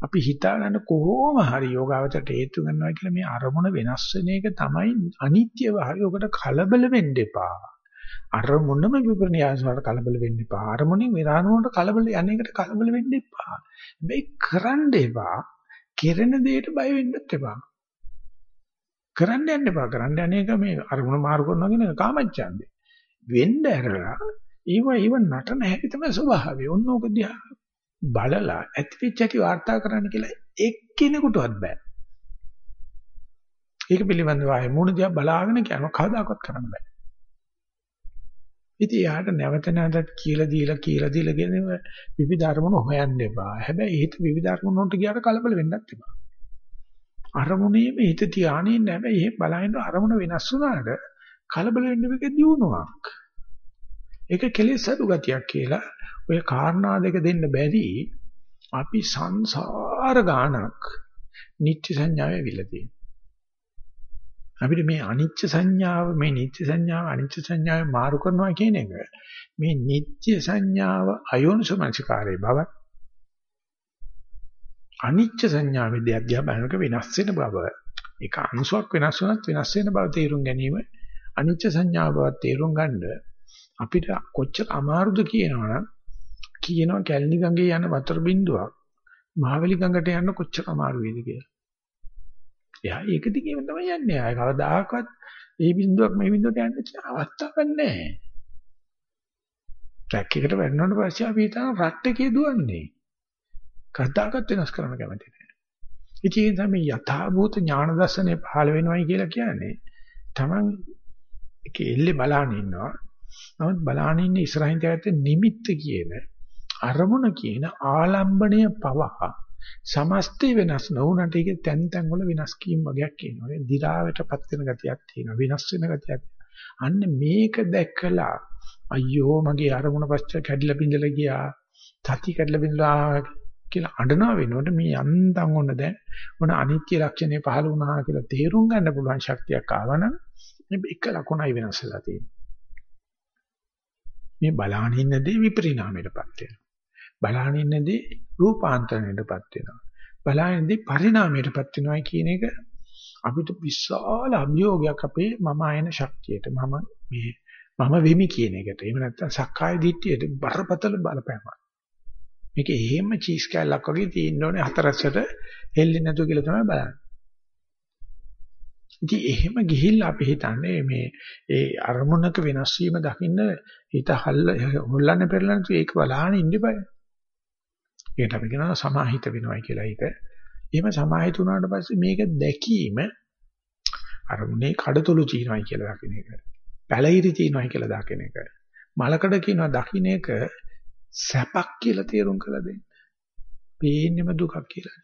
අපි හිතාගන්න කොහොම හරි යෝගාවචරයට හේතු ගන්නවා කියලා මේ අරමුණ වෙනස් වෙන එක තමයි අනිත්‍යව හරි ඔකට කලබල වෙන්න එපා අරමුණම විපර්ණයාස වලට කලබල වෙන්න එපා. අරමුණින් විරාණුවට කලබල යන්නේකට කලබල වෙන්න එපා. හැබැයි කරන්න එපා. කෙරෙන දෙයට බය වෙන්නත් එපා. කරන්න යන්න එපා. කරන්න අනේක මේ අරමුණ මාරු කරනවා කියන කාමච්ඡන්දේ. වෙන්න ඇරලා ඊව ඊව නටන හැටි තමයි ස්වභාවය. ඔන්න ඕක දිහා බලලා ඇතිවිච්ච ඇති වාර්තා කරන්න කියලා එක්කෙනෙකුටවත් බෑ. ඒක පිළිබඳව ආයේ මුණ දිහා බලාගෙන කියනවා කවදාකවත් කරන්න බෑ. ඉතින් යාට නැවත නැවතත් කියලා දීලා කියලා දීලා කියන විවිධ අරමුණු හොයන්න එපා. හැබැයි හිත විවිධ අරමුණු වලට ගියාට කලබල වෙන්නත් එපා. අරමුණේම හිත තියාගෙන ඉන්න හැබැයි එහෙ බලහින්න අරමුණ වෙනස් වුණාට කලබල වෙන්න මේක දියුණුවක්. ඒක කෙලෙස් අඩු ගතියක් කියලා ඔය කාරණා දෙක දෙන්න බැරි අපි සංසාර ගානක් නිත්‍ය සංඥාවේ විලදී. අපිට මේ අනිච්ච සංඥාව මේ නිත්‍ය සංඥාව අනිච්ච සංඥාව මාරු කරනවා කියන එක මේ නිත්‍ය සංඥාව අයෝනිසමනසිකාරයේ බව අනිච්ච සංඥාවේ දෙයක් දිහා බලනක වෙනස් වෙන බව ඒක අංශුවක් වෙනස් වුණත් වෙනස් වෙන බව තේරුම් ගැනීම අනිච්ච සංඥාව බව තේරුම් ගන්න අපිට කොච්චර අමාරුද කියනවනම් කියනවා කැලණි ගඟේ යන වතුර බින්දුවක් මහවැලි ගඟට යන්න කොච්චර අමාරු වේද කියලා එයා ඒක දිගේම තමයි යන්නේ. ආය කවදාකවත් මේ බින්දුවක් මේ බින්දුවට යන්න තියෙන අවස්ථාවක් නැහැ. ට්‍රැක් එකට වැටෙනාට පස්සේ අපි හිතන රට් එකේ දුවන්නේ. කවදාකවත් වෙනස් කරන්න කැමති නැහැ. ඉතින් තමයි යථාභූත ඥාන දර්ශනය පහළ වෙනවයි කියලා කියන්නේ. Taman ඒක එල්ලේ බලන ඉන්නවා. නමුත් බලන ඉන්නේ ඉස්සරහින් තියාගත්ත නිමිත්ත කියන අරමුණ කියන ආලම්බණය පවා සමස්තය වෙනස් නොවුනට ඒක තැන් තැන් වල වෙනස් කීම් වගේක් කියනවා. ඒ දි รา වටපත් වෙන ගතියක් තියෙනවා. වෙනස් වෙන ගතියක්. අන්න මේක දැකලා අයියෝ මගේ අරමුණ පස්ස කැඩිලා බිඳලා ගියා. තති කැඩිලා බිඳලා කියලා අඬනවා වෙනකොට මේ යන්තම් ඔන්න දැන් මොන අනිත්‍ය ලක්ෂණේ පහළ වුණා කියලා තේරුම් ගන්න පුළුවන් ශක්තියක් ආවනම් මේ එක ලකුණයි වෙනස් වෙලා තියෙන්නේ. මේ බලාන ඉන්නදී විපරිණාමයටපත් වෙනවා. බලාන ඉන්නදී රූපාන්තරණයටපත් වෙනවා. බලාන ඉන්නදී පරිණාමයටපත් වෙනවා කියන එක අපිට විශාල අභියෝගයක් අපේ මම ආයන ශක්තියට මම මේ මම වෙමි කියන එකට. එහෙම නැත්නම් සක්කාය දිට්ඨියට බරපතල බලපෑමක්. මේක එහෙම චීස් කෑල්ලක් වගේ තියෙන්න ඕනේ හතරස්සට හෙල්ලෙන්නේ නැතුව කියලා තමයි බලන්නේ. ඉතින් එහෙම ගිහිල්ලා අපි හිතන්නේ මේ ඒ අරමුණක වෙනස් වීම දකින්න හිත හොල්ලන්න පෙරලන්න තු ඒක බලහන් ඉන්න බෑ. ඒකට අපි කියනවා සමාහිත වෙනවයි කියලා හිත. එහෙම සමාහිත වුණාට පස්සේ මේක දැකීම අරමුණේ කඩතොළු තියෙනවයි කියලා දකින්න එක. පැලිරි තියෙනවයි කියලා දකින්න එක. මලකඩ කියනවා දකින්න එක සැපක් කියලා තේරුම් කරලා දෙන්න. පේන්නේම දුකක් කියලා.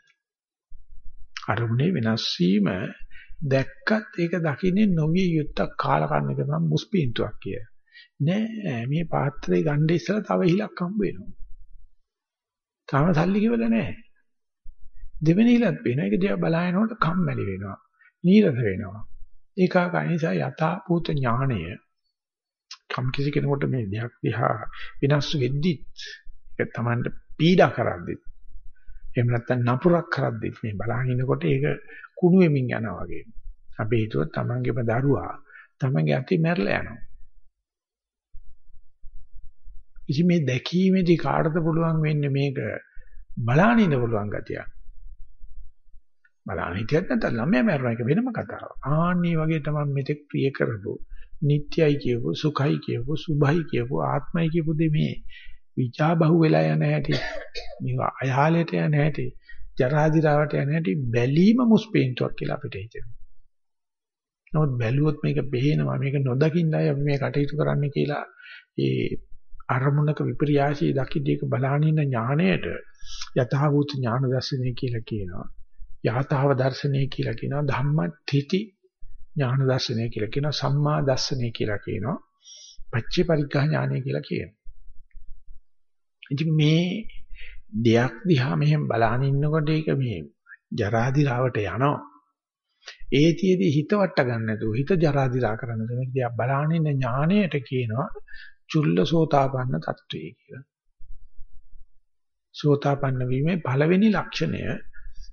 අරමුණේ වෙනස් වීම දැක්කත් ඒක දකින්නේ නොවිය යුත්තක් කාලකන්නික නම් මුස්පීන්තුවක් කිය. නෑ මේ පාත්‍රේ ගන්න ඉස්සලා තව හිලක් හම්බ වෙනවා. තාම සල්ලි කිවල නෑ. දෙවෙනි හිලත් වෙනවා. ඒක දිහා බලාගෙනකොට කම්මැලි වෙනවා. නීරස වෙනවා. ඒකාකනිසා යථා භූත ඥාණය කම් කිසි කෙනෙකුට මේ දෙයක් දිහා විනාශ වෙද්දිත් ඒක Tamanට පීඩා කරද්දිත් එහෙම නැත්නම් නපුරක් කරද්දිත් මේ බලහන් ඉනකොට ඒක කුණු වෙමින් යනවා වගේ. අපි හිතුවොත් Tamanගේම දරුවා Tamanගේ අතේ මැරලා යනවා. ඉතින් මේ දැකීමේදී කාටද පුළුවන් වෙන්නේ මේක බලහන් ඉන්න පුළුවන් ගතියක්. බලහන් හිටියත් නැත්නම් ළමයා මැරුණා එක වෙනම කතාවක්. ආන්නේ වගේ තමයි මෙතෙක් ප්‍රිය කරපො නිට්ටයයි කියපු සුඛයි කියපු සුභයි කියපු ආත්මයි කියපු දෙ මේ විචා බහුව වෙලා යන හැටි මේවා අයහලයට යන හැටි ජරා දිරාවට යන හැටි බැලීම මුස්පේන්තුවක් කියලා අපිට හිතෙනවා. නමුත් බැලුවොත් මේක බේනවා මේක නොදකින්නයි අපි මේ කටයුතු කරන්න කියලා ඒ අරමුණක විපර්යාසී දකිද්දීක බලානින්න ඥාණයට යථාභූත ඥාන දර්ශනය කියලා කියනවා. යථාව දර්ශනය කියලා කියනවා ධම්මත්‍ථಿತಿ ඥාන දර්ශනය කියලා කියනවා සම්මා දර්ශනය කියලා කියනවා පච්චේ පරිග්‍රහ ඥානය කියලා කියනවා. ඉතින් මේ දෙයක් දිහා මෙහෙම බලන ඉන්නකොට ඒක මේ ජරා දිරාවට යනවා. ඒතියෙදි හිත වට ගන්න නැතුව හිත ජරා දිරා කරන්න මේක දිහා බලන ඉන්න ඥාණයට කියනවා චුල්ල සෝතාපන්න තත්වයේ කියලා. සෝතාපන්න වීමේ පළවෙනි ලක්ෂණය ඒ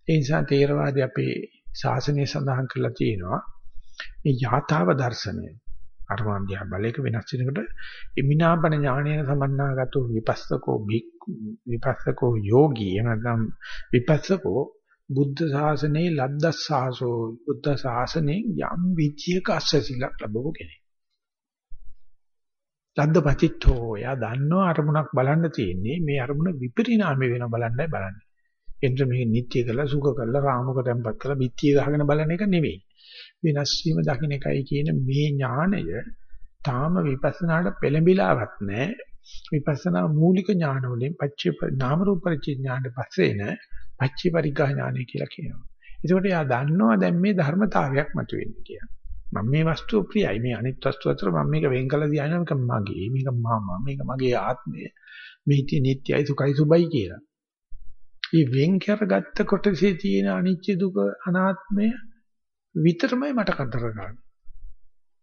නිසා තේරවාදී අපේ ශාසනය සඳහන් කරලා තියෙනවා මේ යථාව දර්ශනය. අරමාන්දියා බලයක වෙනස් වෙනකොට ඉමිනාපන ඥානයෙන් සමන්නාගතෝ විපස්සකෝ භික්ඛු විපස්සකෝ යෝගී එනනම් විපස්සකෝ බුද්ධ ශාසනයේ ලද්දස්සාසෝ බුද්ධ ශාසනයේ යම් විචයක අස්සසිලක් ලැබුව කෙනෙක්. ලද්දපතිත්තෝ යා දන්නෝ අරමුණක් බලන්න තියෙන්නේ මේ අරමුණ විපරිණාමය වෙන බලන්නයි බලන්නේ. එතන මේ නිත්‍ය කළා සුඛ කළා රාමක tempat කළා පිටිය ගහගෙන බලන එක නෙවෙයි. වෙනස් වීම දකින්න එකයි කියන මේ ඥාණය තාම විපස්සනාට පෙළඹිලාවක් නැහැ. විපස්සනා මූලික ඥාන වලින් පච්චේ නාම රූප පරිච්ඡේ ඥානට පස්සේ න පච්චේ පරිග්‍රහ ඥානය කියලා කියනවා. ඒකට යා දන්නවා දැන් මේ ධර්මතාවයක් මතුවෙන්නේ කියලා. මම මේ වස්තුව ප්‍රියයි මේ අනිත් වස්තු අතර මම මේක වෙන් කළා දිහා මේක මගේ මේක මම මේක මගේ ආත්මය මේක නිට්ටයයි සුඛයි සුබයි කියලා. මේ වෙන් කරගත්ත කොටසේ තියෙන අනිත්‍ය දුක අනාත්මය විතරමයි මට කතර ගන්න.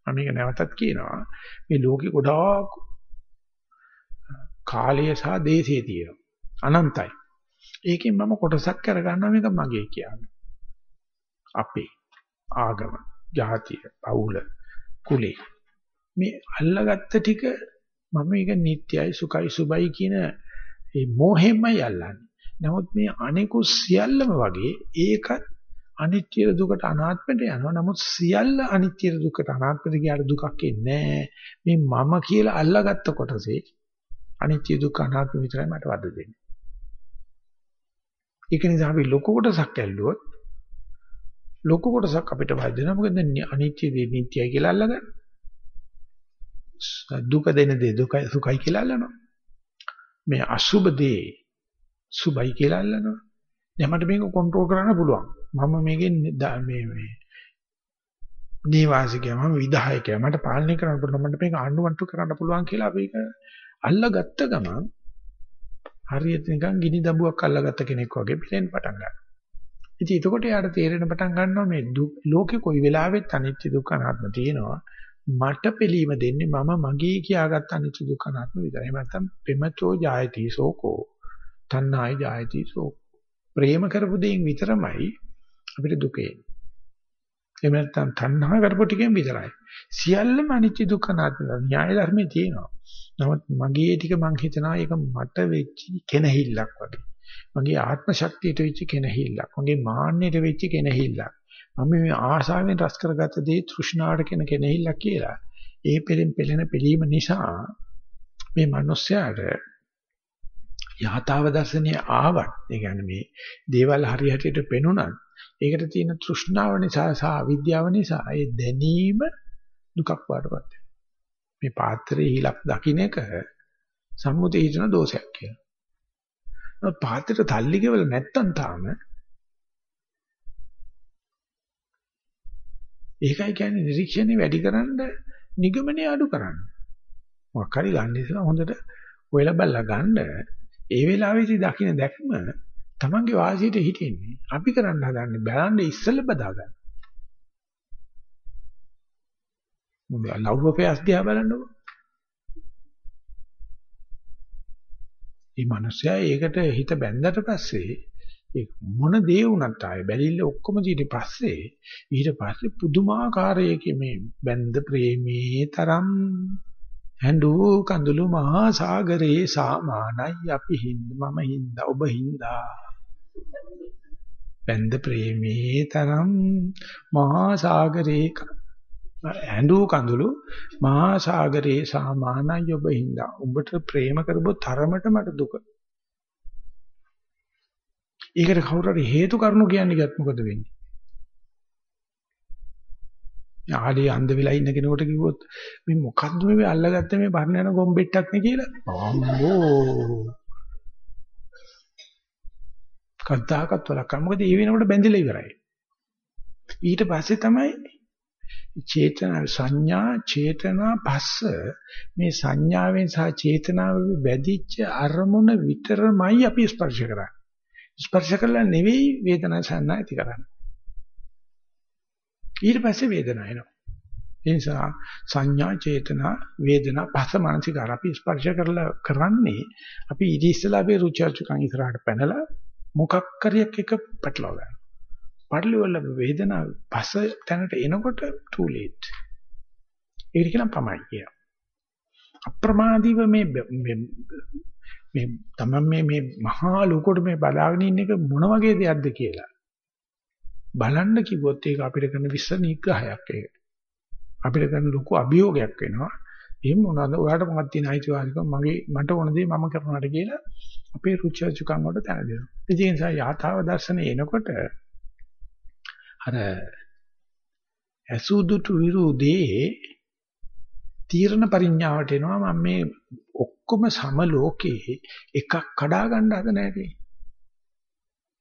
මම මේක නැවතත් කියනවා මේ ලෝකේ ගොඩාක් කාලය සහ දේශය තියෙනවා. අනන්තයි. ඒකෙන් මම කොටසක් කරගන්නවා මේක මගේ කියන්නේ. අපේ ආගම, ජාතිය, පවුල, කුලේ. මේ අල්ලගත්ත ටික මම මේක නිට්ටයයි, සුඛයි, සුබයි කියන මේ මොහෙමයි අල්ලන්නේ. නමුත් මේ අනිකු සියල්ලම වගේ ඒකත් අනිත්‍ය දුකට අනාත්මයට යනවා. නමුත් සියල්ල අනිත්‍ය දුකට අනාත්මයට ගියාට දුකක් එන්නේ මේ මම කියලා අල්ලාගත්ත කොටසේ අනිත්‍ය දුක්ඛ අනාත්ම විතරයි මට වද දෙන්නේ. ඒක නිසා අපි ලොකු කොටසක් ඇල්ලුවොත් ලොකු කොටසක් අපිට වදිනවා. මොකද අනිත්‍ය දේ නිට්ටයයි කියලා අල්ලගන්න. දුක දෙන දේ දුකයි සුඛයි කියලා අල්ලනවා. මේ අසුබ දේ සුභයි කියලා අල්ලනවා. දැන් මට මේක කන්ට්‍රෝල් කරන්න පුළුවන්. මම මේකෙන් මේ මේ නීවාසිකයා මම විධායකයා මට පාලනය කරන්න පුළුවන් මට මේක ආණ්ඩුවන්ට කරන්න පුළුවන් කියලා අපි ඒක අල්ලගත්ත ගමන් හරියට නිකන් ගිනි දඹුවක් අල්ලගත්ත කෙනෙක් වගේ පිරෙන්න පටන් ගන්නවා. ඉතින් එතකොට යාට තේරෙන පටන් ගන්නවා මේ ලෝකේ කොයි වෙලාවෙත් අනිත්‍ය දුක්ඛ අනාත්ම තියෙනවා. මට පිළීම දෙන්නේ මම මගේ කියාගත්ත අනිත්‍ය දුක්ඛ අනාත්ම විතරයි. එහෙම නැත්නම් පෙමචෝ ජායති සෝකෝ තණ්හාය ජායති සෝකෝ. ප්‍රේම කරපු දෙයින් විතරමයි අපිට දුක එන්නේ. එහෙම නැත්නම් තණ්හා කරපු ටිකෙන් විතරයි. සියල්ලම අනිත්‍ය දුක්ඛ අනාත්ම න්‍යාය ධර්මයේ තියෙනවා. නමුත් මගේ ටික මං හිතනවා ඒක මට වෙච්ච කෙනහිල්ලක් වගේ. මගේ ආත්ම ශක්තියට වෙච්ච කෙනහිල්ලක්. මගේ මාන්නයට වෙච්ච කෙනහිල්ලක්. මම මේ ආශාවෙන් රස කරගත්ත දේ තෘෂ්ණාවට කෙන කෙනහිල්ලක් කියලා. ඒ පෙරෙන් පෙළෙන පිළීම නිසා මේ මිනිස්යාට යථාව දර්ශනීය ආවත් ඒ කියන්නේ මේ දේවල් හරියටට පෙනුනත් ඒකට තියෙන තෘෂ්ණාව නිසා සහ අවිද්‍යාව නිසා ඒ දැනීම දුකක් වඩපත් මේ පාත්‍රයේ හිලක් දකින්න එක සම්මුතිය හිතන දෝෂයක් කියලා. නමුත් පාත්‍රයට තල්ලි කෙවල නැත්තම් තාම ඒකයි කියන්නේ නිරීක්ෂණේ වැඩිකරන නිගමනයේ අඩු කරන්න. මොකක් හරි ගන්න ඉස්සලා හොඳට ඔයලා බලලා ගන්න. ඒ වෙලාවේදී දකින්න දැක්ම තමන්ගේ වාසියට හිටින්නේ. අපි කරන්න හදන්නේ බලන්න ඉස්සෙල්ලා බදා ගන්න. මොකද ලව්වපේ අස්දියා බලන්නකො. මේ මිනිස්සයා ඒකට හිත බැඳලා පස්සේ ඒ මොන දේ වුණත් ආයේ බැලිල්ල ඔක්කොම ඊට පස්සේ ඊට පස්සේ පුදුමාකාරයේ මේ බැඳ ප්‍රේමී තරම් හැඬු කඳුළු මහා සාගරේ සාමානයි අපි හින්ද මම හින්ද ඔබ හින්දා. බැඳ ප්‍රේමී තරම් මහා සාගරේ හැඬු කඳුළු මහා සාගරේ සාමානයි ඔබ හින්දා උඹට ප්‍රේම කරපු තරමට මට දුක ඒකට කවුරු හරි හේතු කරුණු කියන්නේ ගත් මොකද වෙන්නේ? ආලේ අන්ධ වෙලා ඉන්න කෙනෙකුට කිව්වොත් මේ මොකද්ද මේ අල්ලගත්ත මේ බර්ණ යන ගොම්බෙට්ටක් නේ කියලා. අම්බෝ. කද්දාකත් වලක් මොකද ඒ වෙනකොට බැඳිලා ඉවරයි. ඊට පස්සේ තමයි චේතනා සංඥා චේතනා පස්ස මේ සංඥාවෙන් සහ චේතනාවෙන් බැඳිච්ච අරමුණ විතරමයි අපි ස්පර්ශ කරන්නේ. ස්පර්ශ කළා නෙවෙයි වේදනා සංඥා ඇති කරන්නේ. ඊට පස්සේ වේදනාව එනවා. ඒ නිසා සංඥා චේතනා වේදනා පස්ස මානසිකාර අපි ස්පර්ශ කරලා කරන්නේ අපි ඊට ඉස්සලා අපේ රුචි අරුචිකන් ඉස්සරහට පැනලා මොකක් කරියක් එක පැටලව ගන්නවා. පැටලවල වේදනාව පස්ස තැනට එනකොට too late. ඒක කියන පමයි කිය. අප්‍රමාදීව මේ මේ තමන් මේ මේ මහා ලෝකෙට මේ බලාගෙන ඉන්න එක මොන වගේ දෙයක්ද කියලා බලන්න කිව්වොත් ඒක අපිට කරන විශ්ව නිග්‍රහයක් ඒක. අපිට කරන ලොකු අභියෝගයක් වෙනවා. එහෙම මොනවාද ඔයාලට මොකක්ද තියෙන අයිතිවාසිකම මගේ මට ඕන දේ මම කරනවාට කියලා අපේ රුචි අරුචිකම් වලට තැන දෙනවා. ඒ නිසා යථාව දර්ශනේ එනකොට අර අසුදුතු විරුදේ තීරණ පරිඥාවට එනවා මම මේ ඔක්කොම සම ලෝකේ එකක් කඩා ගන්න හද නැහැනේ.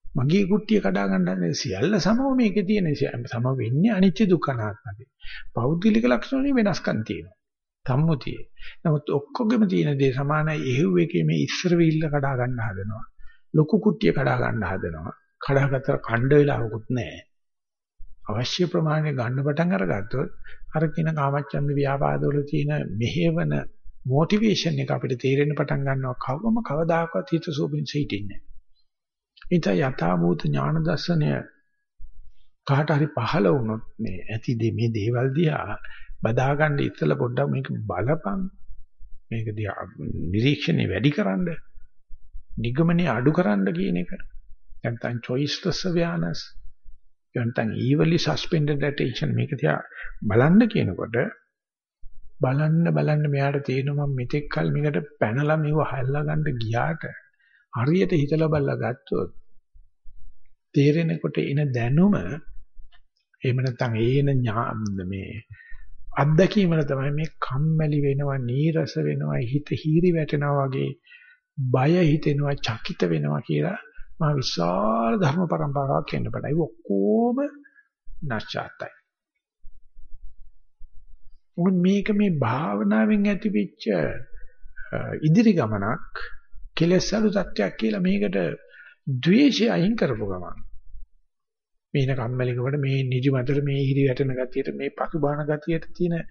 මගේ කුට්ටිය කඩා ගන්න හදන සියල්ල සමව මේකේ තියෙන සම වෙන්නේ අනිච්ච දුක්ඛ අනාත්මදී. පෞද්ගලික ලක්ෂණ වෙනස්කම් තියෙනවා. සම්මුතියේ. නමුත් ඔක්කොගෙම තියෙන දේ සමානයි. එහෙව් එකේ මේ ඉස්සර විල්ල කඩා ගන්න හදනවා. ලොකු කුට්ටිය කඩා ගන්න හදනවා. කඩාගත්තර කණ්ඩ වෙලාවකුත් නැහැ. අවශ්‍ය ප්‍රමාණය ගන්න පටන් අරගත්තොත් අර කියන කාමච්ඡන්ද ව්‍යාපාදවල තියෙන මෙහෙවන මොටිවේෂන් එක අපිට තේරෙන්න පටන් ගන්නවා කවම කවදාකවත් හිත සූපින් සිටින්නේ නැහැ. යථාභූත ඥාන දර්ශනය කාට හරි පහළ වුණොත් මේ ඇති මේ දේවල් දිහා බදා ගන්න ඉස්සලා පොඩ්ඩක් මේක බලපන්. මේක දිහා නිරීක්ෂණේ වැඩිකරන්න නිගමනේ අඩුකරන්න කියන එක. නැත්නම් choiceless awareness නැත්නම් evenly suspended attention මේක තියා බලන්න කියනකොට බලන්න බලන්න මෙයාට තේරෙනවා මම මෙතෙක් කල මේකට පැනලා මේව හල්ලා ගන්න ගියාට හරියට හිතලා බලලා ගත්තොත් තේරෙනකොට එන දැනුම එහෙම නැත්නම් ඒන මේ අත්දැකීමල තමයි මේ කම්මැලි වෙනවා නීරස වෙනවා හිත හීරි වැටෙනවා වගේ බය හිතෙනවා චකිත වෙනවා කියලා මා විශාල ධර්ම પરම්පරාවක් එන්න බඩයි ඔක්කොම නැස්චාත්තයි. මොකද මේක මේ භාවනාවෙන් ඇතිවෙච්ච ඉදිරි ගමනක් කෙලෙස් අඩු තත්ත්වයක් කියලා මේකට ද්වේෂය අයින් කරපු ගමන් මේන කම්මැලිකමට මේ නිදිමතට මේ හිරි වැටෙන ගතියට මේ පසුබාන ගතියට තියෙන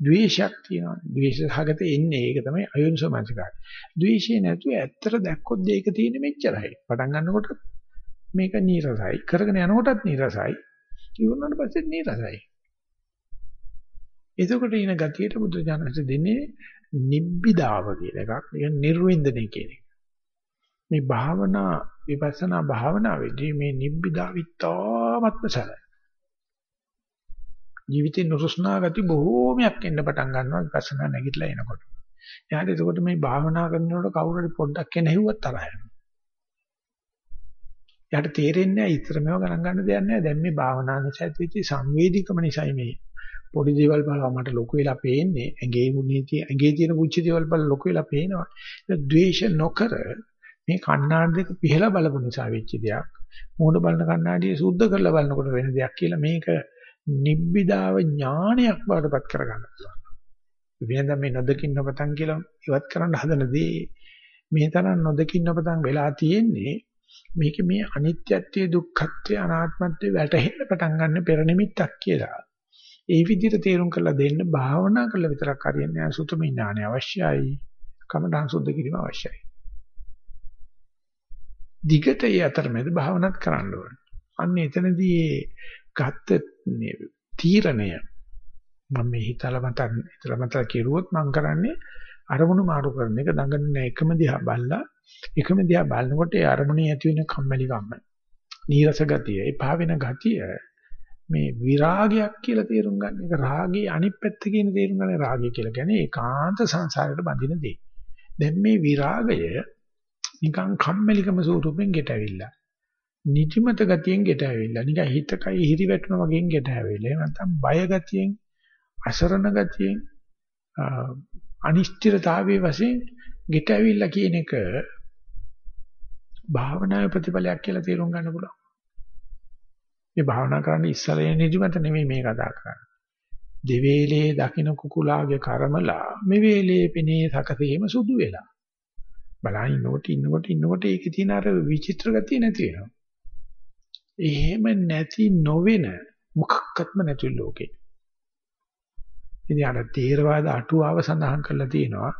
ද්වේෂයක් තියෙනවා. ද්වේෂ සහගත එන්නේ ඒක තමයි අයෝනිසෝමනසිකාරය. ද්වේෂය නැතුව ඇත්තට දැක්කොත් ඒක තියෙන්නේ මෙච්චරයි. පටන් ගන්නකොට මේක නීරසයි. කරගෙන යනකොටත් නීරසයි. ඉවරනට පස්සෙත් නීරසයි. එතකොට ඉන ගතියට බුදු දානස දෙන්නේ නිබ්බිදාව කියන එකක්. නිකන් නිර්වින්දනය කියන එක. මේ භාවනා විපස්සනා භාවනාවේදී මේ නිබ්බිදා විත්තාමත්ම සරයි. ජීවිතේ නුරුස්නා ගති බොහෝමයක් එන්න පටන් ගන්නවා විපස්සනා නැගිටලා එනකොට. එයාට එතකොට මේ භාවනා කරනකොට කවුරු හරි පොඩ්ඩක් කෙනෙහිවත් තරහ යනවා. එයාට තේරෙන්නේ නැහැ ඉතර මේව ගණන් ගන්න දෙයක් නැහැ. දැන් මේ භාවනා නිසා ඇතිවෙච්ච සංවේදීකම නිසායි මේ පොඩි දේවල් බලලා මට ලොකු වෙලා පේන්නේ. ඇඟේ මුනීති ඇඟේ තියෙන පුංචි දේවල් බලලා ලොකු වෙලා පේනවා. ඒක ද්වේෂ නොකර මේ කණ්ණාඩි දෙක පිහලා බලපු නිසා වෙච්ච දෙයක්. මූණ බලන කණ්ණාඩිය සුද්ධ කරලා බලනකොට වෙන දෙයක් කියලා මේක නිබ්බිදාව ඥානයක් බවටපත් කරගන්න පුළුවන්. වෙනද මේ නොදකින් නොපතන් කියලා ඉවත් කරන්න හදන දේ මේ තරම් නොදකින් නොපතන් වෙලා තියෙන්නේ මේක මේ අනිත්‍යත්වයේ දුක්ඛත්වයේ අනාත්මත්වයේ වැටහෙන්න පටන් ගන්න පෙර නිමිත්තක් කියලා. ඒ විදිහට තේරුම් කරලා දෙන්න භාවනා කරලා විතරක් හරියන්නේ නැහැ සුතම ඥානය අවශ්‍යයි. කමඨං සුද්ධ කිරීම අවශ්‍යයි. දිගට ඒ අතරමැද භාවනාත් කරන්න ඕනේ. අන්න එතනදී ගත්ත තීරණය මම මේ හිතලා මතන් හිතලා මතලා කෙරුවොත් මම කරන්නේ අරමුණු මාරු කරන එක දඟන්න එකම දිහා බල්ලා එකම දිහා බලනකොට ඒ අරමුණේ ඇති වෙන කම්මැලි කම්ම නීරස ගතිය එපා වෙන ගතිය මේ විරාගයක් කියලා තේරුම් ගන්න එක රාගයේ අනිත් පැත්ත කියන තේරුම් ගන්න රාගය කියලා කියන්නේ ඒකාන්ත සංසාරයට බඳින දේ. දැන් මේ විරාගය නිකන් කම්මැලිකම ස්වරූපෙන් ගෙට ඇවිල්ලා. නිදිමත ගතියෙන් ගෙට ඇවිල්ලා. නිකන් හිතකයි හිරි වැටෙනා වගේ ගෙට ඇවිල්ලා. එහෙම නැත්නම් බය ගතියෙන්, අසරණ ගතියෙන්, අනිශ්චිතතාවයේ වශයෙන් ගෙට ඇවිල්ලා කියන එක භාවනාවේ ප්‍රතිඵලයක් කියලා තේරුම් ගන්න පුළුවන්. මේ භාවනා කරන්න ඉස්සරේ නිදිමත නෙමෙයි මේ කතා කරන්නේ. දෙවේලේ දකින්න කුකුලාගේ කර්මලා මේ වේලේ පෙනේ සකසීම සුදු වෙලා. බලන් ඉන්නකොට ඉන්නකොට ඉන්නකොට ඒකේ තියෙන අර විචිත්‍ර ගතිය නැති වෙනවා. එහෙම නැති නොවෙන මොකක්වත්ම නැති ලෝකේ. ඉතින් අර තේරවාද අටුවාව සඳහන් කරලා තියෙනවා.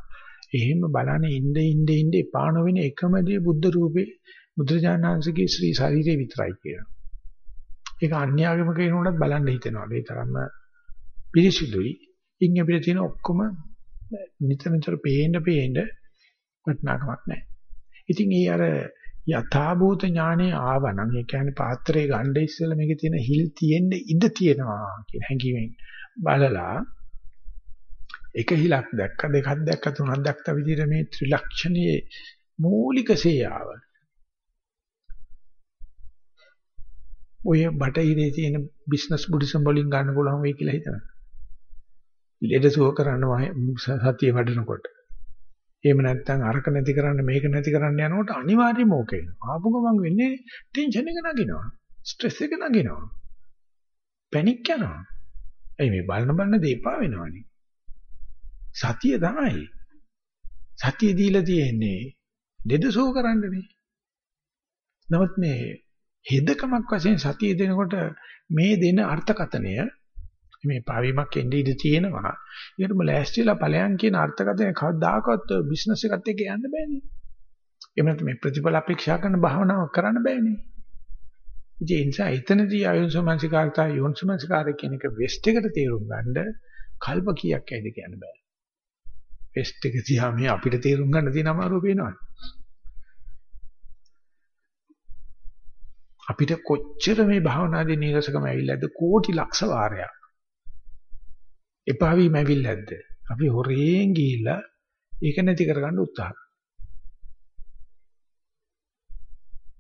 එහෙම බලන ඉnde ඉnde ඉnde එපා නොවෙන එකම දේ බුද්ධ රූපේ බුදුරජාණන්සේගේ ශ්‍රී ශරීරය විතරයි කියනවා. ඒක අන්‍යාගමක කෙනෙකුටත් බලන්න හිතෙනවා. ඒ තරම්ම පිරිසිදුයි. ඉන් අපිට තියෙන ඔක්කොම නිතර නිතර පේන්න පේන්න වටිනාකමක් නැහැ. ඉතින් ඒ අර යථාභූත ඥානෙ ආවනම් ඒ කියන්නේ පාත්‍රයේ ගන්න ඉස්සෙල්ලා මේකේ තියෙන හිල් තියෙන්න ඉඩ තියෙනවා කියන හැඟීමෙන් බලලා එක හිලක් දැක්ක දෙකක් දැක්ක තුනක් දැක්ක විදිහට මේ ත්‍රිලක්ෂණයේ මූලික සේයාව ඔය බටහිරේ තියෙන බිස්නස් බුද්දිසම් වලින් ගන්න පුළුවන් වෙයි කියලා හිතනවා. ලෙඩසුව කරනවා සතිය වඩනකොට. එහෙම නැත්නම් අරක නැති කරන්න මේක නැති කරන්න යනකොට අනිවාර්යයෙන්ම ඕක වෙනවා. ආපු ගමන් වෙන්නේ ටෙන්ෂන් එක නගිනවා. ස්ට්‍රෙස් එක නගිනවා. පැනික් යනවා. එයි මේ බලන බලන දේපා වෙනවනේ. සතිය තමයි. සතිය දීලා තියෙන්නේ දෙදසෝ කරන්නනේ. නමුත් මේ හෙදකමක් වශයෙන් සතිය දෙනකොට මේ දෙන අර්ථකතනය මේ පාවීමක් එන්නේ ඉඳී තියෙනවා. ඒකටම ලෑස්තිලා ඵලයන් කියන අර්ථකථනය කවදාකවත් බිස්නස් එකත් එක්ක යන්න බෑනේ. එහෙම නැත්නම් මේ ප්‍රතිඵල අපේක්ෂා කරන භාවනාවක් කරන්න බෑනේ. ඉතින් ඒ නිසා එතනදී අයෝන්සමංසිකාරතා යෝන්සමංසිකාරය කියන එක වෙස්ට් එකට තේරුම් ගන්න කල්ප කීයක් ඇයිද කියන්න බෑ. වෙස්ට් එක තියා මේ අපිට තේරුම් ගන්න තියෙන අමාරුව පේනවා. අපිට කොච්චර මේ භාවනාදී නීරසකම ඇවිල්ලාද කෝටි ලක්ෂ වාරයක්. එපා වීම ඇවිල්ලාද? අපි හොරෙන් ගිහිල්ලා ඒක නැති කරගන්න උත්සාහ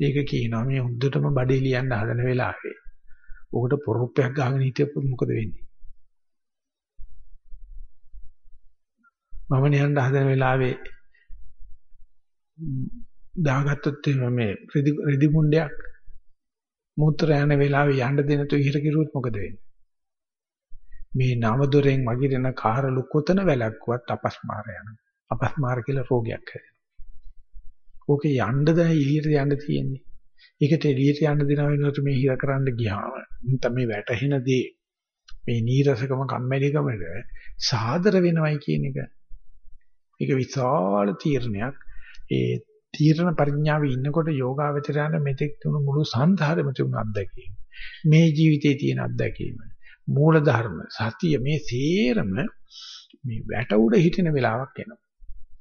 ඒක කියනවා මේ හුද්දටම බඩේ ලියන්න හදන වෙලාවේ. ඔකට පොරොප්පයක් ගහගෙන හිටියොත් මොකද වෙන්නේ? මම නියන්න හදන වෙලාවේ දාගත්තොත් මේ රෙදි රෙදි මුණ්ඩයක් මුත්‍ර යන වෙලාවේ යන්න දෙන තු ඉහිර කිරුවොත් මොකද වෙන්නේ? මේ නව දොරෙන් වගිරෙන කාරළු කොතන වැලක්කුවත් අපස්මාර යනවා. අපස්මාර කියලා රෝගයක් හැදෙනවා. ඕකේ යන්න දැන් එළියට යන්න තියෙන්නේ. ඒකට එළියට යන්න දෙන වෙනකොට මේ හිර කරන්න ගියාම නැත්නම් මේ වැටහෙන දේ මේ නීරසකම කම්මැලිකමද සාදර වෙනවයි කියන එක. ඒක විශාල තීරණයක්. ඒ තීරණ පරිඥාවේ ඉන්නකොට යෝගාවචරයන මෙතෙක් තුණු මුළු සංසාරෙම තිබුණු අත්දැකීම. මේ ජීවිතේ තියෙන අත්දැකීම. මූල ධර්ම සතිය මේ සේරම මේ වැට උඩ හිටින වෙලාවක් එනවා.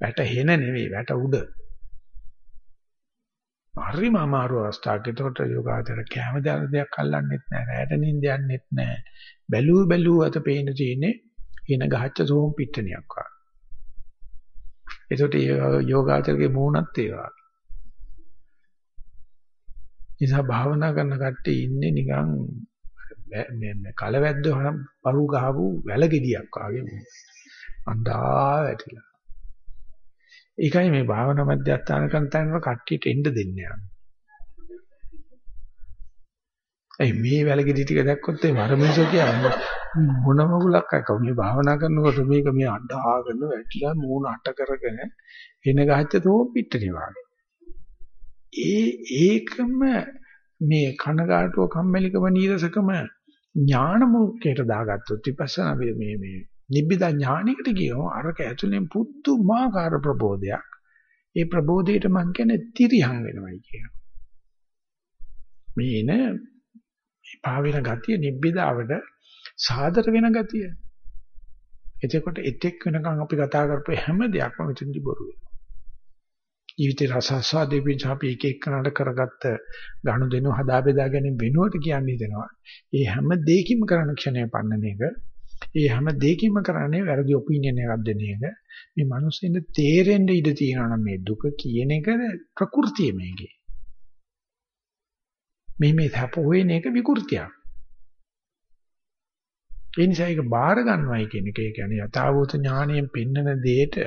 වැට හෙන නෙවෙයි වැට උඩ. හරිම අමාරු අවස්ථාවක්. ඒකට යෝගාචර කැම දාන දෙයක් අල්ලන්නෙත් නැහැ. රැට නිින්ද යන්නෙත් නැහැ. බැලුව බැලුව අත පේන තියෙන්නේ එන ගහච්ච සෝම් පිටණියක් වගේ. ඒකට යෝගාචරගේ මූණත් ඒවා. නිසා භාවනා කරන කට්ටිය ඉන්නේ නිකන් මේ කලවැද්ද හරම් පරු ගහපු වැල ගෙඩියක් වගේ අඬා වැටිලා. ඒකයි මේ භාවනා මධ්‍යස්ථාන කරන තැනට කට්ටියට එන්න දෙන්නේ. ඒ මේ වැල ගෙඩි ටික දැක්කොත් ඒ වරමිසෝ කියන්නේ මොන මගුලක් අක්ක මේ භාවනා කරනකොට මේක මේ අඬාගෙන වැටිලා මූණ අට කරගෙන එන ගහච්ච තෝ පිටටි වගේ. ඒ ඒකම මේ කනගාටුව කම්මැලිකම නීරසකම ඥාන මුඛයට දාගත්තොත් විපස්සනා මේ මේ නිබ්බිදා ඥානයකට ගියෝ අරක ඇතුලෙන් පුදුමාකාර ප්‍රබෝධයක්. ඒ ප්‍රබෝධයට මං කියන්නේ තිරියම් වෙනවයි කියනවා. මේ එන පාවෙන ගතිය නිබ්බිදාවට සාදර වෙන ගතිය. එතකොට එතෙක් වෙනකන් අපි කතා කරපු හැම දෙයක්ම මෙතනදි බොරු වෙනවා. ජීවිතේ රසස්වාදේ පිට අපි එක එකනට කරගත්ත ගනුදෙනු හදා බෙදා ගැනීම වෙනුවට කියන්නේ දෙනවා. ඒ හැම දෙයකින්ම කරන ක්ෂණය පන්නන එක. ඒ හැම දෙයකින්ම කරන්නේ වැරදි ඔපිනියන් එකක් දෙන එක. මේ මිනිස්සුන්ට තේරෙන්න ඉඩ තියෙනවා නම් මේ දුක කියන එක ප්‍රകൃතිය මේකේ. මේ මේ සැප හොයන එක විකෘතියක්. ඒ නිසා ඒක බාර ගන්නවයි කියන එක ඒ කියන්නේ යථාභූත ඥාණයෙන් පෙන්නන දෙයට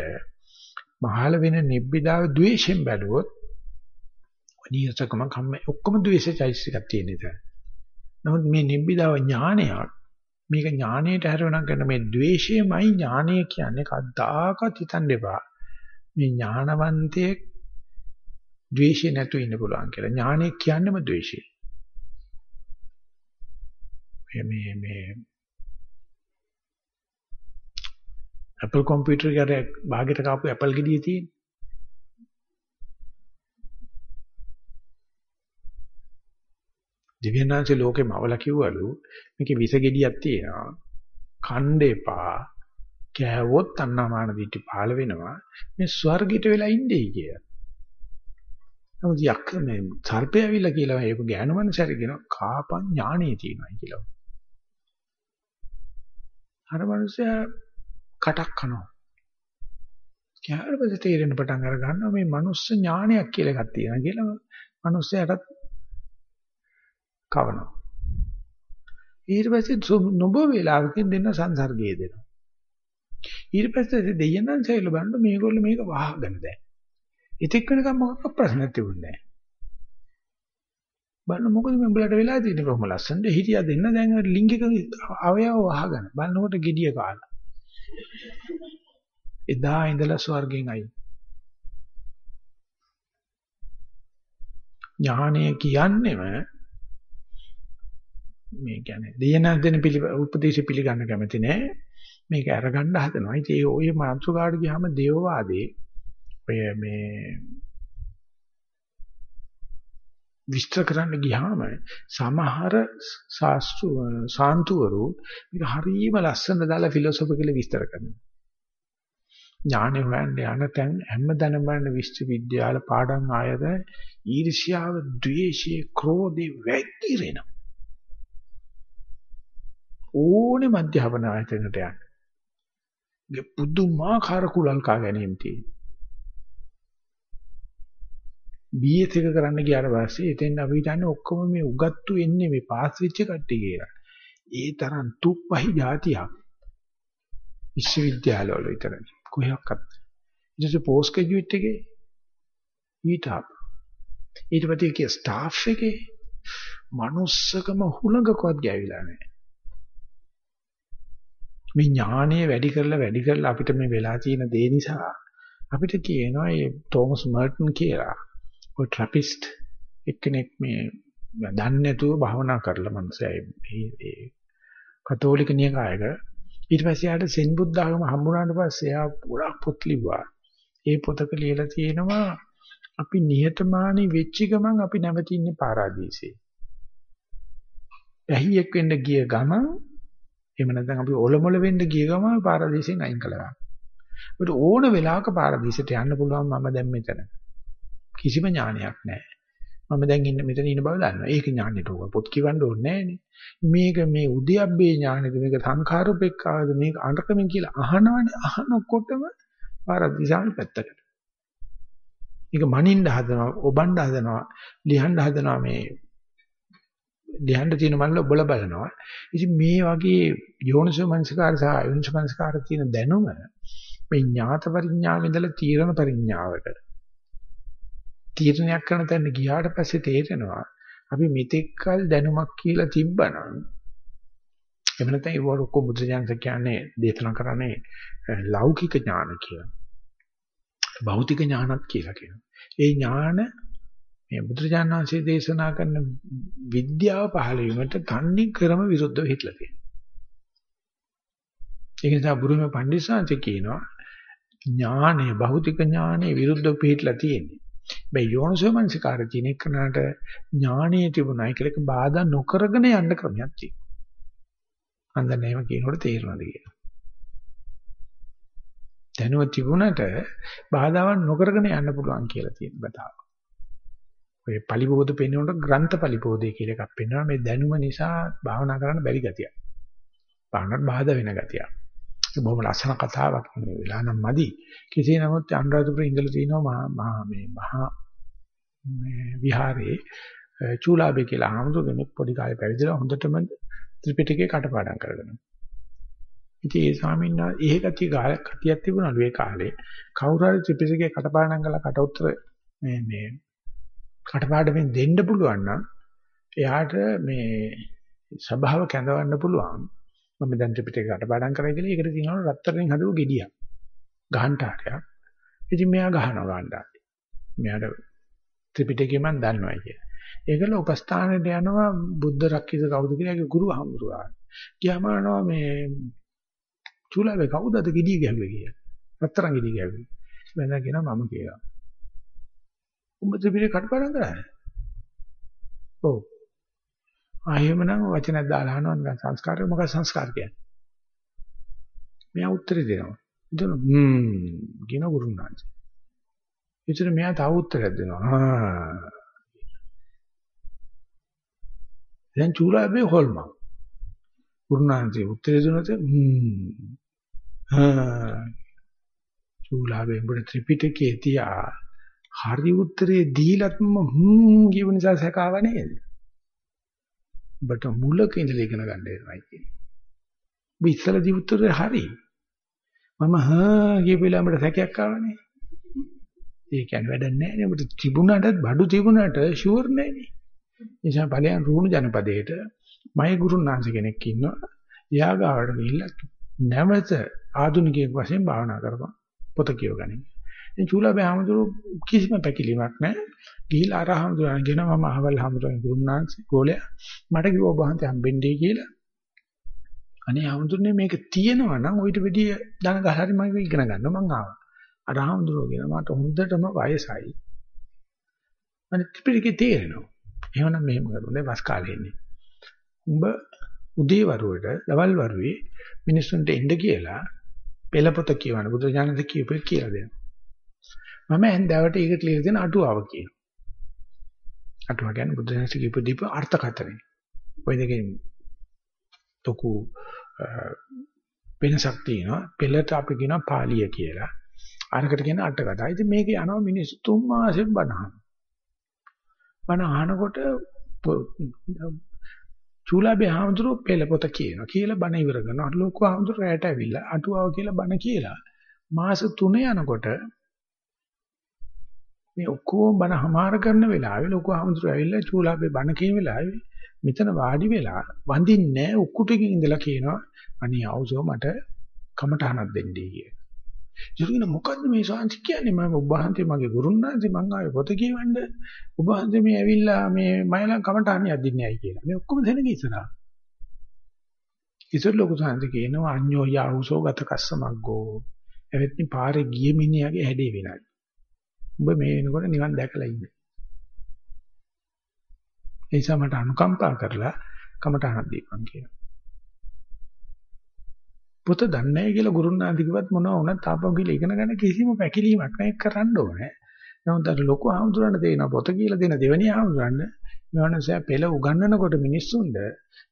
මහල වෙන නිබ්බිදාව ද්වේෂයෙන් බැලුවොත් අනියසකම කම්ම ඔක්කොම ද්වේෂයිසිකක් තියෙන ඉතින්. නමුත් මේ නිබ්බිදාව ඥානයක් මේක ඥානයට හැරෙනම් කරන මේ ද්වේෂයමයි ඥානය කියන්නේ කද්දාකත් හිතන්න එපා. මේ ඥානවන්තයෙක් ද්වේෂය නැතුව ඉන්න පුළුවන් කියලා. ඥානය කියන්නේම ද්වේෂය. මේ මේ Apple computer එකට භාගයට කාපු Apple ගෙඩිය තියෙන. දිව්‍යනාංශේ ලෝකෙම අවල කිව්වලු මේකේ විස ගෙඩියක් තියෙනවා. ඛණ්ඩ එපා. කෑවොත් අන්නමාන දිටි පහළ වෙනවා. මේ ස්වර්ගයට වෙලා ඉන්නේ කියලා. නමුත් යක් මේ සර්පය ඇවිල්ලා කියලා ඒක ගෑනු මනසට කියන කාපන් ඥාණේ තියෙනවා කියලා. අර මනුස්සයා කටක් කනවා. ඊට පස්සේ තේරෙන පටන් අර ගන්නවා මේ මනුස්ස ඥානයක් කියලා එකක් තියෙනවා කියලා මනුස්සයාටත් කවනවා. ඊට පස්සේ නොබ වේලාවකින් දෙන්න සංසර්ගය දෙනවා. ඊට පස්සේ දෙයයන්න් සෛල බණ්ඩ මේගොල්ලෝ මේක වහගෙන දැන්. ඉතික් වෙනකම් මොකක් ප්‍රශ්නයක් තිබුණේ නැහැ. බලන්න මොකද මේ උඹලට වෙලා තියෙන්නේ කොහොම ලස්සනද හිටියා දෙන්න දැන් ලිංගික අවයව වහගෙන බලනකොට gediya කාලා එදා ඉඳලා ස්වර්ගයෙන් අයින්. ඥානය කියන්නේම මේ කියන්නේ දෙයන දෙන උපදේශ පිළිගන්න කැමති නෑ. මේක අරගන්න හදනවා. ඉතින් ඒ ඔය මානසිකාට ගියාම දේවවාදී ඔය මේ විස්තර කරන්න ගියාම සමහර ශාස්ත්‍ර සාන්තුවරු මේක හරියම ලස්සන දාලා ෆිලොසොෆිකලි විස්තර කරනවා. ඥානෙ හොයන්න යන තැන් හැමදැනම බලන විශ්වවිද්‍යාල පාඩම් ආයත ඊර්ෂ්‍යාව, ද්වේෂය, ක්‍රෝධය වැగిරෙන. ඕනේ මධ්‍යහවන ආයතනට යන්න. ගේ පුදුමාකාර කුලල් කා ගැනීම තියෙනවා. BS එක කරන්න ගියාට පස්සේ එතෙන් අපි හිතන්නේ ඔක්කොම මේ උගත්තු එන්නේ මේ පාස් වෙච්ච කට්ටිය කියලා. ඒ තරම් තුප්පහි જાතියක්. විශ්වවිද්‍යාලවල විතරයි. කොහොක්වත්. ඊට පස්සේ පෝස්ට් ග්‍රැජුවේට් එකේ ඊට අප. ඊට පස්සේ කී ස්ටාෆ් එකේ manussකම හුලඟකවත් ගෑවිලා නැහැ. මේ ඥානය වැඩි කරලා වැඩි කරලා අපිට මේ වෙලා තියෙන දේ නිසා අපිට කියනවා ඒ තෝමස් මර්ටන් කියලා ඔය ට්‍රැපිස්ට් එක්කෙනෙක් මේ දන්නේ නැතුව භවනා කරලා මනුස්සයා ඒ කතෝලික නිකායක ඊට පස්සේ ආට සෙන් බුද්ධ ආගම හම්බුනාට පස්සේ එයා ගොඩක් පොත් ලිව්වා. ඒ පොතක ලියලා තියෙනවා අපි නිහතමානී වෙච්ච ගමන් අපි නැවතින්නේ පාරාදීසයේ. පැහියෙක් වෙන්න ගිය ගමන් එහෙම නැත්නම් අපි ඔලොමොල වෙන්න ගිය ගමන් පාරාදීසයෙන් අයින් කළා. අපිට ඕන වෙලාවක පාරාදීසයට යන්න පුළුවන් මම දැන් මෙතන. කිසිම ඥානයක් නැහැ. මම දැන් ඉන්න මෙතන ඉන්න බව දන්නවා. ඒක ඥානෙට ඕක පොත් කියවන්න ඕනේ නැහනේ. මේක මේ උද්‍යප්පේ ඥානෙද මේක සංඛාරූපෙක්කාවද මේක අඬකමින් කියලා අහනවනේ අහනකොටම පාරදිසාන පැත්තකට. මේක මනින්න හදනවා, ඔබන්න හදනවා, ලියන්න හදනවා මේ ලියන්න තියෙන මල්ල ඔබල බලනවා. ඉතින් මේ වගේ යෝනිසෝ මනසකාර සහ අයෝනිසෝ මනසකාර තියෙන දැනුම මේ ඥාත පරිඥාවෙ ඉඳලා තීරණ පරිඥාවට තීරණයක් කරන තැන ගියාට පස්සේ තේරෙනවා අපි මෙතෙක්කල් දැනුමක් කියලා තිබ්බනම් එහෙම නැත්නම් ඒ වගේ ඔක්කොම බුදුජානක කියන්නේ දේශනා කරන්නේ ලෞකික ඥාන කියලා. භෞතික ඥානත් කියලා කියනවා. ඒ ඥාන මේ බුදුජානක වහන්සේ දේශනා කරන විද්‍යාව පහළ වීමට තන්නේ ක්‍රම විරුද්ධව හිටලා තියෙනවා. ඒක නිසා බුරුම පඬිස්සන්සේ කියනවා ඥානය භෞතික ඥානය විරුද්ධව පිටලා තියෙන්නේ. මේ යෝනිසෝමනසිකාරය තියෙන එකනට ඥානීය තිබුණයි කියලා එක බාධා නොකරගෙන යන්න ක්‍රමයක් තියෙනවා. අන්දන එහෙම කියනකොට තේරෙනවද කියලා. දැනුව තිබුණට බාධාවන් නොකරගෙන යන්න පුළුවන් කියලා තියෙන බතාව. ඔය පලිබෝධ පෙන්වනකොට ග්‍රන්ථ පලිබෝධය කියලා එකක් පෙන්වනවා මේ දැනුම නිසා භාවනා කරන්න බැරි ගතියක්. භාවනාවට බාධා වෙන ගතියක්. ඒක බොහොම ලස්සන කතාවක් මේ වෙලා නම් මදි. කෙසේ නමුත් අනුරාධපුර ඉඳලා තිනවා මහා මේ මහා මේ විහාරේ චූලාබේ කියලා ආමතු කෙනෙක් පොඩි කාලේ පැවිදිලා හොඳටම ත්‍රිපිටකේ කටපාඩම් කරගෙන. ඉතින් ඒ ස්වාමීන් වහන්සේ එහෙ කටි කටියක් තිබුණලු ඒ කාලේ. කවුරු හරි ත්‍රිපිටකේ කටපාඩම් කරලා කට උතර මේ මේ කටපාඩමින් දෙන්න පුළුවන් නම් එයාට මේ ස්වභාව කැඳවන්න පුළුවන්. මම දැන් ත්‍රිපිටකය කටපාඩම් කරයි කියලා ඒකට තියෙනවා රත්තරන් හදපු ගෙඩියක්. ගහන්ටාරයක්. ඉතින් මෙයා ගහනවා ගහන්ටාරය. මෙයාට ත්‍රිපිටකය මම දන්නවා කිය. ඒකල උපස්ථානෙට යනවා බුද්ධ රක්කිත කවුද කියලා ඒකේ ගුරු හමුරුවා. ගියාම අහනවා මේ චූලාවේ කවුද අද ගෙඩිය ගැහුවේ කියලා. රත්තරන් ගෙඩිය ගැහුවේ. මම කියනවා මම කියලා. උඹ ත්‍රිපිටකය කටපාඩම් කරාද? ඔව්. ආයෙමනම් වචනයක් දාලා අහනවා නිකන් සංස්කාරය මොකක්ද සංස්කාර කියන්නේ? මෙයා උත්තරේ දෙනවා. එතන හ්ම් කියන ගුරුනාංශ. ඉතින් මෙයා තව උත්තරයක් දෙනවා. ආ. දැන් චූලාබේ හොල්මන්. ගුරුනාංශේ උත්තරේ දුන්නොත් හ්ම්. ආ. චූලාබේ උඹට ත්‍රිපිටකයේ තියා හරි උත්තරේ දීලත් හ්ම් කියව නිසා සැකාව නේද? ඔබට මුලක ඉඳලා ඉගෙන ගන්න වෙනවා කියන්නේ. ඔබ ඉස්සලා උත්තරේ හරි. මම හා කියපු වෙලාවට සැකයක් ආවනේ. ඒ කියන්නේ වැඩක් නැහැ නේ. ඔබට තිබුණාට බඩු තිබුණාට ෂුවර් නැහැ නේ. නිසා ඵලයන් රුණු ජනපදයේට මයි ගුරුනාංශ කෙනෙක් ඉන්නවා. එයා ගාවට ගිහිල්ලා නැවත ආධුනිකයෙක් වශයෙන් භාවනා කරපන්. පොත කියවගනින්. ඉතින් චූලාබේ හැමදෙරු කිසිම පැකිලීමක් නැහැ. ගිහිල්ලා අර හැමදෙරුන් ගෙන මම අහවල් හැමදෙරුන් ගුරුනාංශ ගෝලයා මට කිව්වා ඔබ හන්ට හම්බෙන්නේ කියලා. අනේ හැමදෙරුනේ මේක තියෙනවා නම් ඔయిత වෙඩිය දන ගහරි මම ඉගෙන ගන්න මං ආවා. අර හැමදෙරුෝ කියන මට හොඳටම වයසයි. අනිත් ත්‍රිපිටකේ තේරෙනවා. එහෙමනම් මෙහෙම කරුනේ වස් කාලේ ඉන්නේ. උඹ උදේ වරුවට දවල් වරුවේ මිනිස්සුන්ට එන්න කියලා පෙළපොත කියවන බුදුරජාණන් කියපේ කියලා දෙනවා. මම ඇන්දාවට ඒකට ලියලා දෙන අටුවාව කියනවා. අටුවා කියන්නේ බුද්ධ ධර්මයේ කියපු දීප අර්ථකථනය. ওই දෙකෙන් තොකු වෙනසක් තියෙනවා. පෙළට අපි කියනවා පාලිය කියලා. අරකට කියන අටකථා. ඉතින් මේක යනවා මිනිස්සු තුන් මාසෙක බණහන. බණ අහනකොට චූලාබේ ආමතුරු පෙළ පොත කියනවා. කියලා බණ ඉවර කරනවා. ලොකු ආමතුරු රැයට ඇවිල්ලා අටුවාව කියලා බණ කියලා. මාස 3 යනකොට මේ ඔක්කොම බණ හමාර කරන වෙලාවේ ලොකු ආමතුරු ඇවිල්ලා චූලාබේ බණ කියන වෙලාවේ මෙතන වාඩි වෙලා වඳින්නේ උක්කුටකින් ඉඳලා කියනවා අනේ ආවුසෝ මට කමටහනක් දෙන්නයි කිය. ඉතින් මොකද්ද මේ ශාන්ති කියන්නේ මම ඔබ වහන්සේ මගේ ගුරුන්නාන්සේ මං ආවේ පොත කියවන්න ඔබ වහන්සේ මේ ඇවිල්ලා මේ මයිලන් කමටහනියක් දෙන්නේ ඇයි කියලා. මේ ඔක්කොම දෙනක ඉස්සරහා. ඉතින් ලොකු ශාන්ති කියනවා අඤ්ඤෝ යාහුසෝ ගත කස්සමග්ගෝ. එවෙත්නි පාරේ ගිය මිනිහාගේ හැඩේ වෙනයි. උඹ මේ වෙනකොට නිවන් දැකලා ඉන්නේ. ඒ නිසා මට අනුකම්පා කරලා කමටහනක් දීපන් කියනවා. පොත දන්නේ නැහැ කියලා ගුරුනාන්ති කිව්වත් මොනවා වුණත් තාපම් කියලා ඉගෙන ගන්න කිසිම පැකිලීමක් නැහැ කරන්න ඕනේ. නමුත් අර ලොකු ආමුදුරන්න දෙන පොත කියලා දෙන දෙවෙනි ආමුදුරන්න මෙවනසයා පෙළ උගන්වනකොට මිනිස්සුන්ට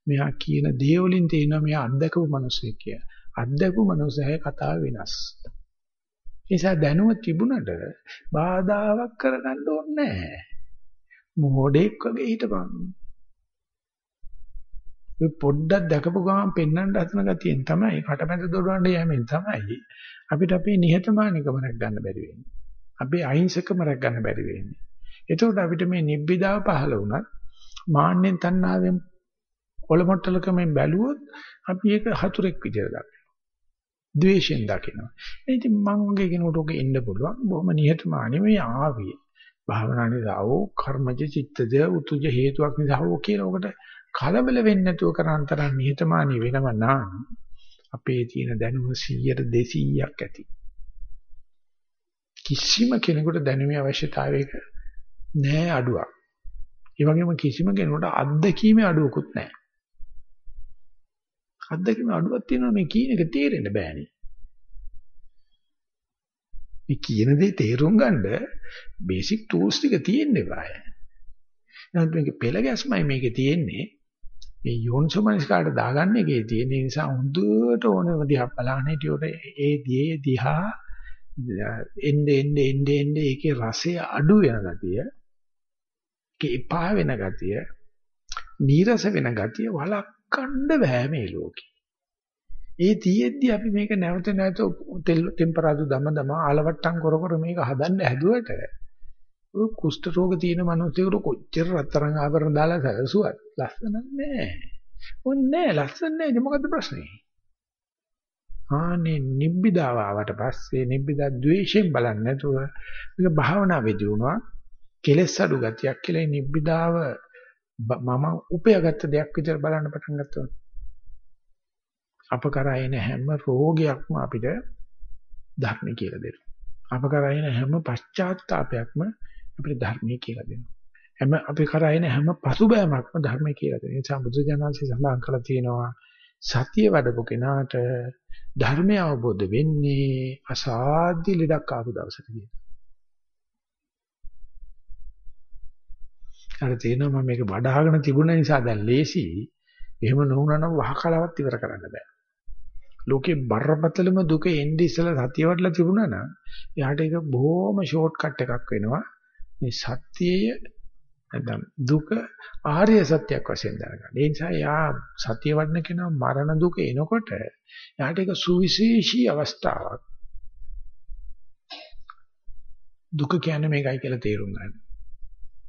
මෙහා කියන දේ වලින් තේිනවා මෙයා අත්දකපු මිනිස්සෙක් කියලා. අත්දකපු මිනිස්සයා කතාව වෙනස්. ඒ නිසා දැනුම තිබුණට බාධාවක් කරගන්න ඕනේ නැහැ. මොඩෙක් වගේ හිටපන්. ඔය පොඩ්ඩක් දැකපු ගමන් පෙන්වන්න හදන ගතියෙන් තමයි කටමැද දොඩවන්න යෑමෙන් තමයි අපිට අපේ නිහතමානීකම රැක් ගන්න බැරි වෙන්නේ. අපේ අහිංසකම රැක් ගන්න බැරි වෙන්නේ. එතකොට අපිට මේ නිබ්බිදාව පහළ වුණත් මාන්නෙන් තණ්හාවෙන් ඔලොමොට්ටලකමෙන් බැලුවොත් අපි ඒක හතුරෙක් විදියට දකිනවා. ද්වේෂයෙන් දකිනවා. ඉතින් මං වගේ කෙනෙකුට ඔක එන්න පුළුවන්. බොහොම නිහතමානී මේ ආවේ. භාවනා නිසා හෝ කර්මජ චිත්තජ උතුජ හේතුවක් නිසා හෝ කියලා ඔකට කලබල වෙන්නේ නැතුව කරාන්තරන් නිහතමානී වෙනව නම් අපේ තියෙන දැනුම 100ට 200ක් ඇති. කිසිම කෙනෙකුට දැනුමේ අවශ්‍යතාවයක නෑ අඩුවක්. ඒ වගේම කිසිම කෙනෙකුට අත්දැකීමේ අඩුවකුත් නෑ. අත්දැකීමේ අඩුවක් තියෙනවා මේ කියන එක තේරෙන්න බෑනේ. මේ කියන දේ තේරුම් ගන්න බේසික් ටූල්ස් ටික තියෙන්න බෑ. නමුත් මේකේ පෙළ ගැස්මයි මේකේ තියෙන්නේ. මේ යෝනිසෝමනස්කාරට දාගන්න එකේ තියෙන නිසා හොඳට ඕනම දිහා බලන්න හිටියොත් ඒ දියේ දිහා එnde ende ende ende ඒකේ රසය අඩු වෙන ගතිය ඒකේ එපා වෙන ගතිය නීරස වෙන ගතිය වළක්වන්න බෑ මේ ලෝකේ. ඒ තියෙද්දි අපි මේක නැවත නැවත ටෙම්පරාදු දම දම ආලවට්ටම් කර කර මේක හදන්න හැදුවට ඔය කුෂ්ඨ රෝග තියෙන මිනිස්සුන්ට කොච්චර රත්තරන් ආභරණ දාලා සැලසුවත් ලස්සන නැහැ. ඕනේ ලස්සන නැහැ. මොකද්ද ප්‍රශ්නේ? ආනේ නිබ්බිදාව ආවට පස්සේ නිබ්බිදා ද්වේෂයෙන් බලන්නේ නැතුව මේක භාවනා වෙදී වුණා. කෙලෙස් අඩු ගතියක් කියලා නිබ්බිදාව මම උපයාගත්ත දෙයක් විදිහට බලන්න පටන් ගත්තා. අප කරා එන හැම රෝගයක්ම අපිට ධර්ම කියලා දෙනවා. අප කරා එන හැම පශ්චාත්තාවයක්ම අපිට ධර්මයේ කියලා දෙනවා. හැම අපි කරා එන හැම පසුබෑමක්ම ධර්මයේ කියලා දෙනවා. ඒ නිසා බුදු ජානන්සේ සඳහන් කළා තියෙනවා සතිය වඩපු කෙනාට ධර්මය අවබෝධ වෙන්නේ අසාධ්‍ය ලෙඩක් ආපු දවසට කියලා. අර තේනවා මම මේක වඩ아가න තිබුණ නිසා දැන් ලේසි. එහෙම නොවුනා නම් වහකලවත් ඉවර කරන්න බෑ. ලෝකේ බරපතලම දුක එන්නේ ඉස්සලා සතිය වඩලා තිබුණා නම් එයාට ඒක බොහොම ෂෝට් කට් එකක් වෙනවා. මේ සත්‍යය නැත්නම් දුක ආර්ය සත්‍යයක් වශයෙන් දැනගන්න. ඒ නිසා යා සතිය වඩන කෙනා මරණ දුක එනකොට යාට ඒක සුවිශේෂී අවස්ථාවක්. දුක කියන්නේ මේකයි කියලා තේරුම් ගන්න.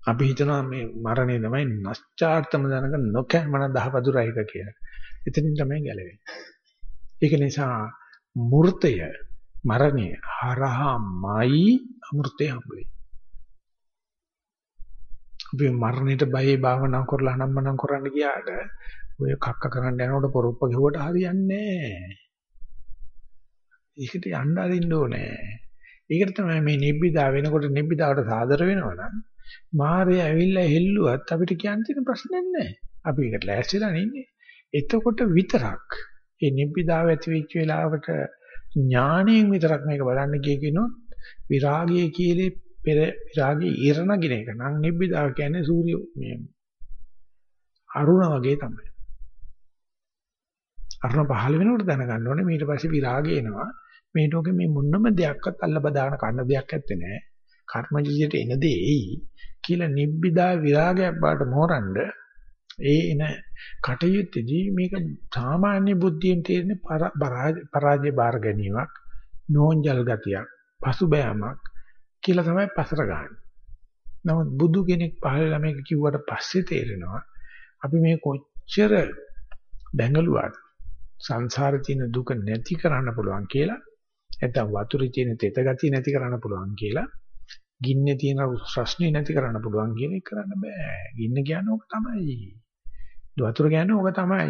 අපි හිතනවා මේ මරණය තමයි නැස්චාර්තම දැනග නොකෑමන දහවදුරයික කියලා. එතනින් තමයි ගැලවෙන්නේ. ඒක නිසා මූර්තය මරණය හරහාමයි අමෘතය හම්බ වෙන්නේ. අපි මරණයට බයයි භාවනා කරලා අනම්මනම් කරන්න ගියාට ඔය කක්ක කරන්න යනකොට පොරොප්ප ගෙවුවට හරියන්නේ නැහැ. ඒකට යන්න අරින්න ඕනේ. ඒකට තමයි මේ නිබ්බිදා වෙනකොට නිබ්බිදාවට සාදර වෙනවනම් මාරය ඇවිල්ලා හෙල්ලුවත් අපිට කියන්න තියෙන ප්‍රශ්නයක් නැහැ. අපි ඒකට ලෑස්තිලා ඉන්නේ. එතකොට විතරක් මේ නිබ්බිදාව ඇති වෙච්ච වෙලාවට ඥාණයෙන් විතරක් මේක බලන්න ගිය කෙනොත් විරාගයේ කීලේ පෙර විරාගයේ ඉරණගින එක නම් නිබ්බිදාව කියන්නේ සූර්ය මේ අරුණ වගේ තමයි. අරුණ පහළ වෙනකොට දැනගන්න ඕනේ ඊට පස්සේ විරාගය එනවා. මේ ලෝකේ මේ මොනම දෙයක්වත් අල්ල බදාගෙන කන්න දෙයක් නැත්තේ නෑ. කර්මජීවිතේ එන දේ එයි කියලා නිබ්බිදා විරාගයක් බාට මෝරන්න ඒ එන කටයුත්තේදී මේක සාමාන්‍ය බුද්ධියෙන් තේරෙන පරාජය බාර ගැනීමක් නෝන්ජල් ගතියක් පසුබෑමක් කියලා තමයි පසර ගන්න. නමුත් බුදු කෙනෙක් පහළලා මේක කිව්වට පස්සේ තේරෙනවා අපි මේ කොච්චර බැඟලුවත් සංසාරේ තියෙන දුක නැති කරන්න පුළුවන් කියලා නැත්නම් වතුරේ තියෙන තෙත ගතිය නැති කරන්න පුළුවන් කියලා ගින්නේ තියෙන ප්‍රශ්නේ නැති කරන්න පුළුවන් කියන එක කරන්න බෑ. ගින්න කියන්නේ ඕක තමයි. වතුර කියන්නේ ඕක තමයි.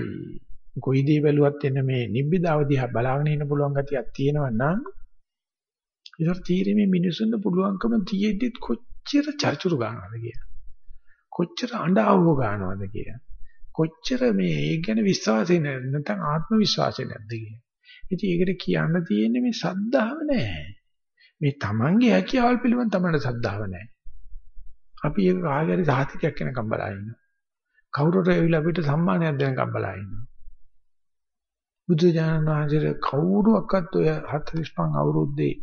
කොයි දේ බැලුවත් එන්න මේ නිබ්බිදාව දිහා බලාගෙන ඉන්න පුළුවන් ගතියක් තියෙනවා නම් ඒතර තීරීමේ මිනිසුන්ට පුළුවන්කම තියෙද්දිත් කොච්චර චර්චුරු ගන්නවද කියලා. කොච්චර අඬාවව ගන්නවද කියලා. කොච්චර මේ ඒ ගැන විශ්වාසය නැත්නම් ආත්ම විශ්වාසය නැද්ද කියලා. ඉතින් ඒකට කියන්න තියෙන්නේ මේ සද්ධාව නෑ. මේ Tamange හැකියාවල් පිළිබඳ Tamanට සද්ධාව නෑ. අපි ඒක කාගේ හරි සාහිතිකයක් වෙනකම් බලා ඉන්නවා. කවුරුට ඇවිල්ලා අපිට සම්මානයක් දෙනකම් බලා ඉන්නවා. බුදු දානන් වහන්සේ කවුරුවක්වත් ඔය 45 අවුරුද්දේ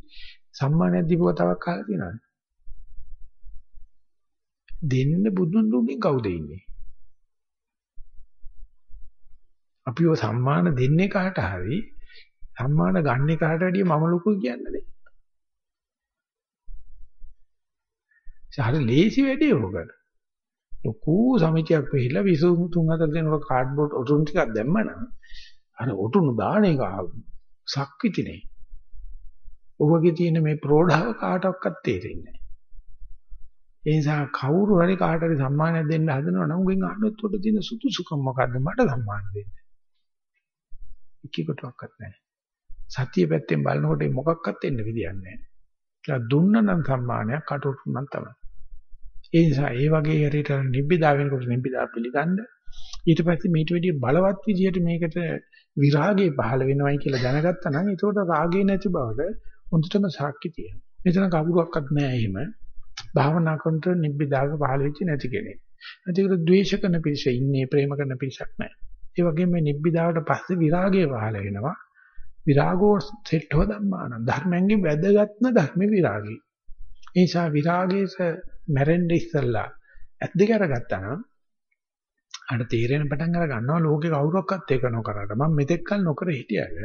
සම්මානයක් දීපුවා තවක් කාලා තියෙනවද? දෙන්න බුදුන් දුන්නෙන් කවුද ඉන්නේ? අපිව සම්මාන දෙන්නේ කාට හරි සම්මාන ගන්න කාට වැඩිය මම ලොකු කියන්නේ නේ. සාර ලේසි වැඩේ ඕක. ලොකු සමිතියක් වෙහිලා 23 4 දෙනෙක් කාඩ්බෝඩ් ඔටුන් ටිකක් දැම්මනම් අර ඔටුනු දාන එක සක්විතිනේ. ඔබගේ තියෙන මේ ප්‍රෝඩාව කාටවත් තේරෙන්නේ නැහැ. ඒ නිසා කවුරු හරි කාට හරි සම්මානයක් දෙන්න හදනවා නම් උගෙන් අහන්නත් උඩ තියෙන සුදුසුකම් මොකද්ද මට සම්මාන දෙන්න. එකෙකුටවත් නැහැ. සතිය පැත්තෙන් බලනකොට මොකක්වත් එන්න විදියක් නැහැ. ඒක දුන්න නම් සම්මානයක් කටුටු නම් තමයි. ඒ නිසා ඒ වගේ හරියට නිබ්බිදා වෙනකොට නිබ්බිදා පිළිගන්න ඊට පස්සේ මේට වැඩිය බලවත් විදියට මේකට විරාගය පහළ වෙනවයි කියලා දැනගත්තා නම් ඒකට රාගය නැති බවට හොඳටම සාක්ෂි තියෙනවා. මෙතන කවුරුවක්වත් නැහැ එහෙම. භාවනා කරනකොට නිබ්බිදාක පහළ වෙච්ච නැති කෙනෙක්. ඒකට ද්වේෂ කරන පිරිස ඉන්නේ ප්‍රේම කරන පිරිසක් නැහැ. ඒ වගේම මේ නිබ්බිදාවට පස්සේ විරාගය පහළ වෙනවා. විරාගෝ සෙට්ඨව ධම්මාන ධර්මයෙන් වැදගත්ම ධර්ම විරාගය. ඒ නිසා විරාගයේස මැරෙන්න ඉස්සල්ලා ඇත් දෙක අරගත්තා නම් අර තීරණ පටන් අර ගන්නවා ලෝකේ කවුරක්වත් ඒක නොකරට මම මෙතෙක් කල නොකර හිටියද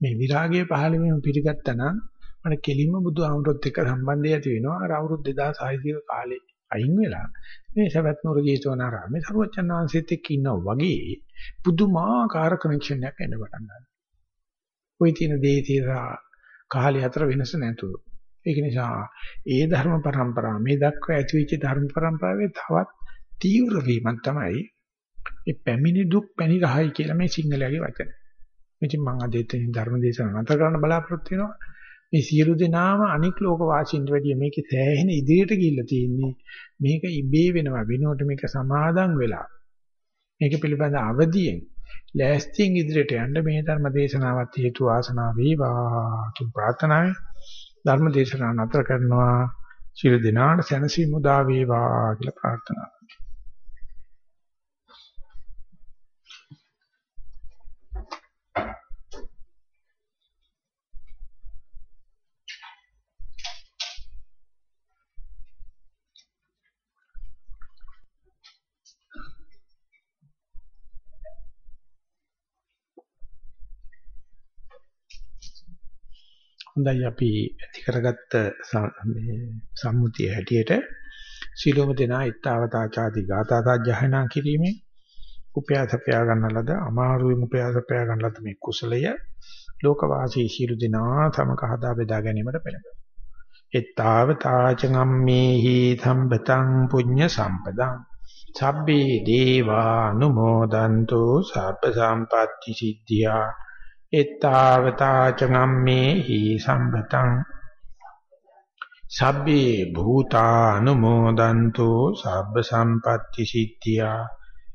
මේ විරාගයේ පහළ වීම පිළිගත්තා නම් මට කෙලින්ම බුදු ආමරොත් එක්ක සම්බන්ධය ඇති වෙනවා අර අවුරුදු 2600 කාලේ අයින් වෙලා මේ සවැත් නුර ජේතවනාරාමේ සරුවචන් වහන්සේත් එක්ක ඉන්නවා වගේ පුදුමාකාර කනෙක්ෂන් එකක් එන්න පටන් ගන්නවා. ওই තියෙන දේ තියලා කාලේ අතර වෙනස නැතුව. ඒක නිසා ඒ ධර්ම પરම්පරාව මේ දක්වා ඇතිවෙච්ච ධර්ම પરම්පරාවේ තවත් තීව්‍ර වීමක් තමයි මේ පැමිණි දුක් පැණි රහයි කියලා මේ සිංහලයේ වචන. ඉතින් මම අද එතන ධර්ම දේශනාව නැතර කරන්න බලාපොරොත්තු වෙනවා. මේ සියලු දෙනාම අනික් ලෝක වාසීන්ට වැඩිය මේකේ සෑහෙන ඉදිරියට ගිහිල්ලා තියෙන්නේ. මේක ඉබේ වෙනවා වෙනකොට මේක සමාදන් වෙලා. මේක පිළිබඳ අවදියෙන් ලෑස්තියෙන් ඉදිරියට යන්න මේ ධර්ම දේශනාවත් හේතු ආසනාව වේවා කියන ප්‍රාර්ථනාවයි. ධර්ම දේශනාව නතර කරනවා. සියලු දෙනාට සැනසීම උදා වේවා කියලා ප්‍රාර්ථනා හොඳයි අපි ඇති කරගත්ත මේ සම්මුතිය හැටියට සීලොම දෙනා ඊත්තාවතාචාති ගාථා සජ්ජහනා කිරීමෙන් උපයාසපයා ගන්න ලද අමාරුවෙන් උපයාසපයා ගන්න ලද මේ කුසලය ලෝකවාසී සීල දිනා සමක හදා බෙදා ගැනීමට පෙළඹෙනවා. ඊත්තාවතාචගම්මේහි සම්පතං පුඤ්ඤ සම්පදං සබ්බේ දේවානුමෝදන්තෝ සබ්බ සම්පatti සිද්ධියා එත්තාවතා චගම්මේ හි සම්පතං සබ්බේ භූතානුමෝදන්තු සබ්බ සම්පatti සිද්ධියා.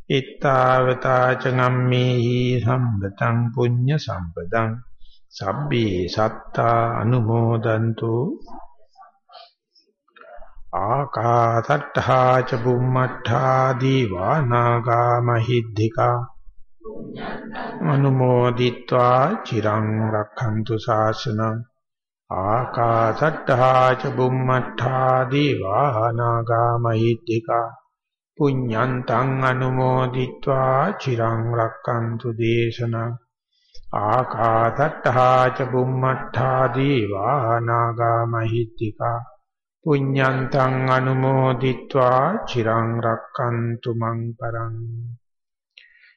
එත්තාවතා චගම්මේ හි සම්පතං පුඤ්ඤ සම්පදං සබ්බේ සත්තා අනුමෝදන්තු. ආකාතට්ඨා ච බුම්මට්ඨා දීවා නාග මහිද්దికා. අනුමෝදිත්වා චිරං රක්ඛන්තු ශාසනං ආකාසට්ඨා ච බුම්මට්ඨා දීවානාගා මහිත්‍තිකා පුඤ්ඤන්තං අනුමෝදිත්වා චිරං රක්ඛන්තු දේශනං ආකාසට්ඨා ච බුම්මට්ඨා දීවානාගා මහිත්‍තිකා පුඤ්ඤන්තං අනුමෝදිත්වා චිරං රක්ඛන්තු මං පරං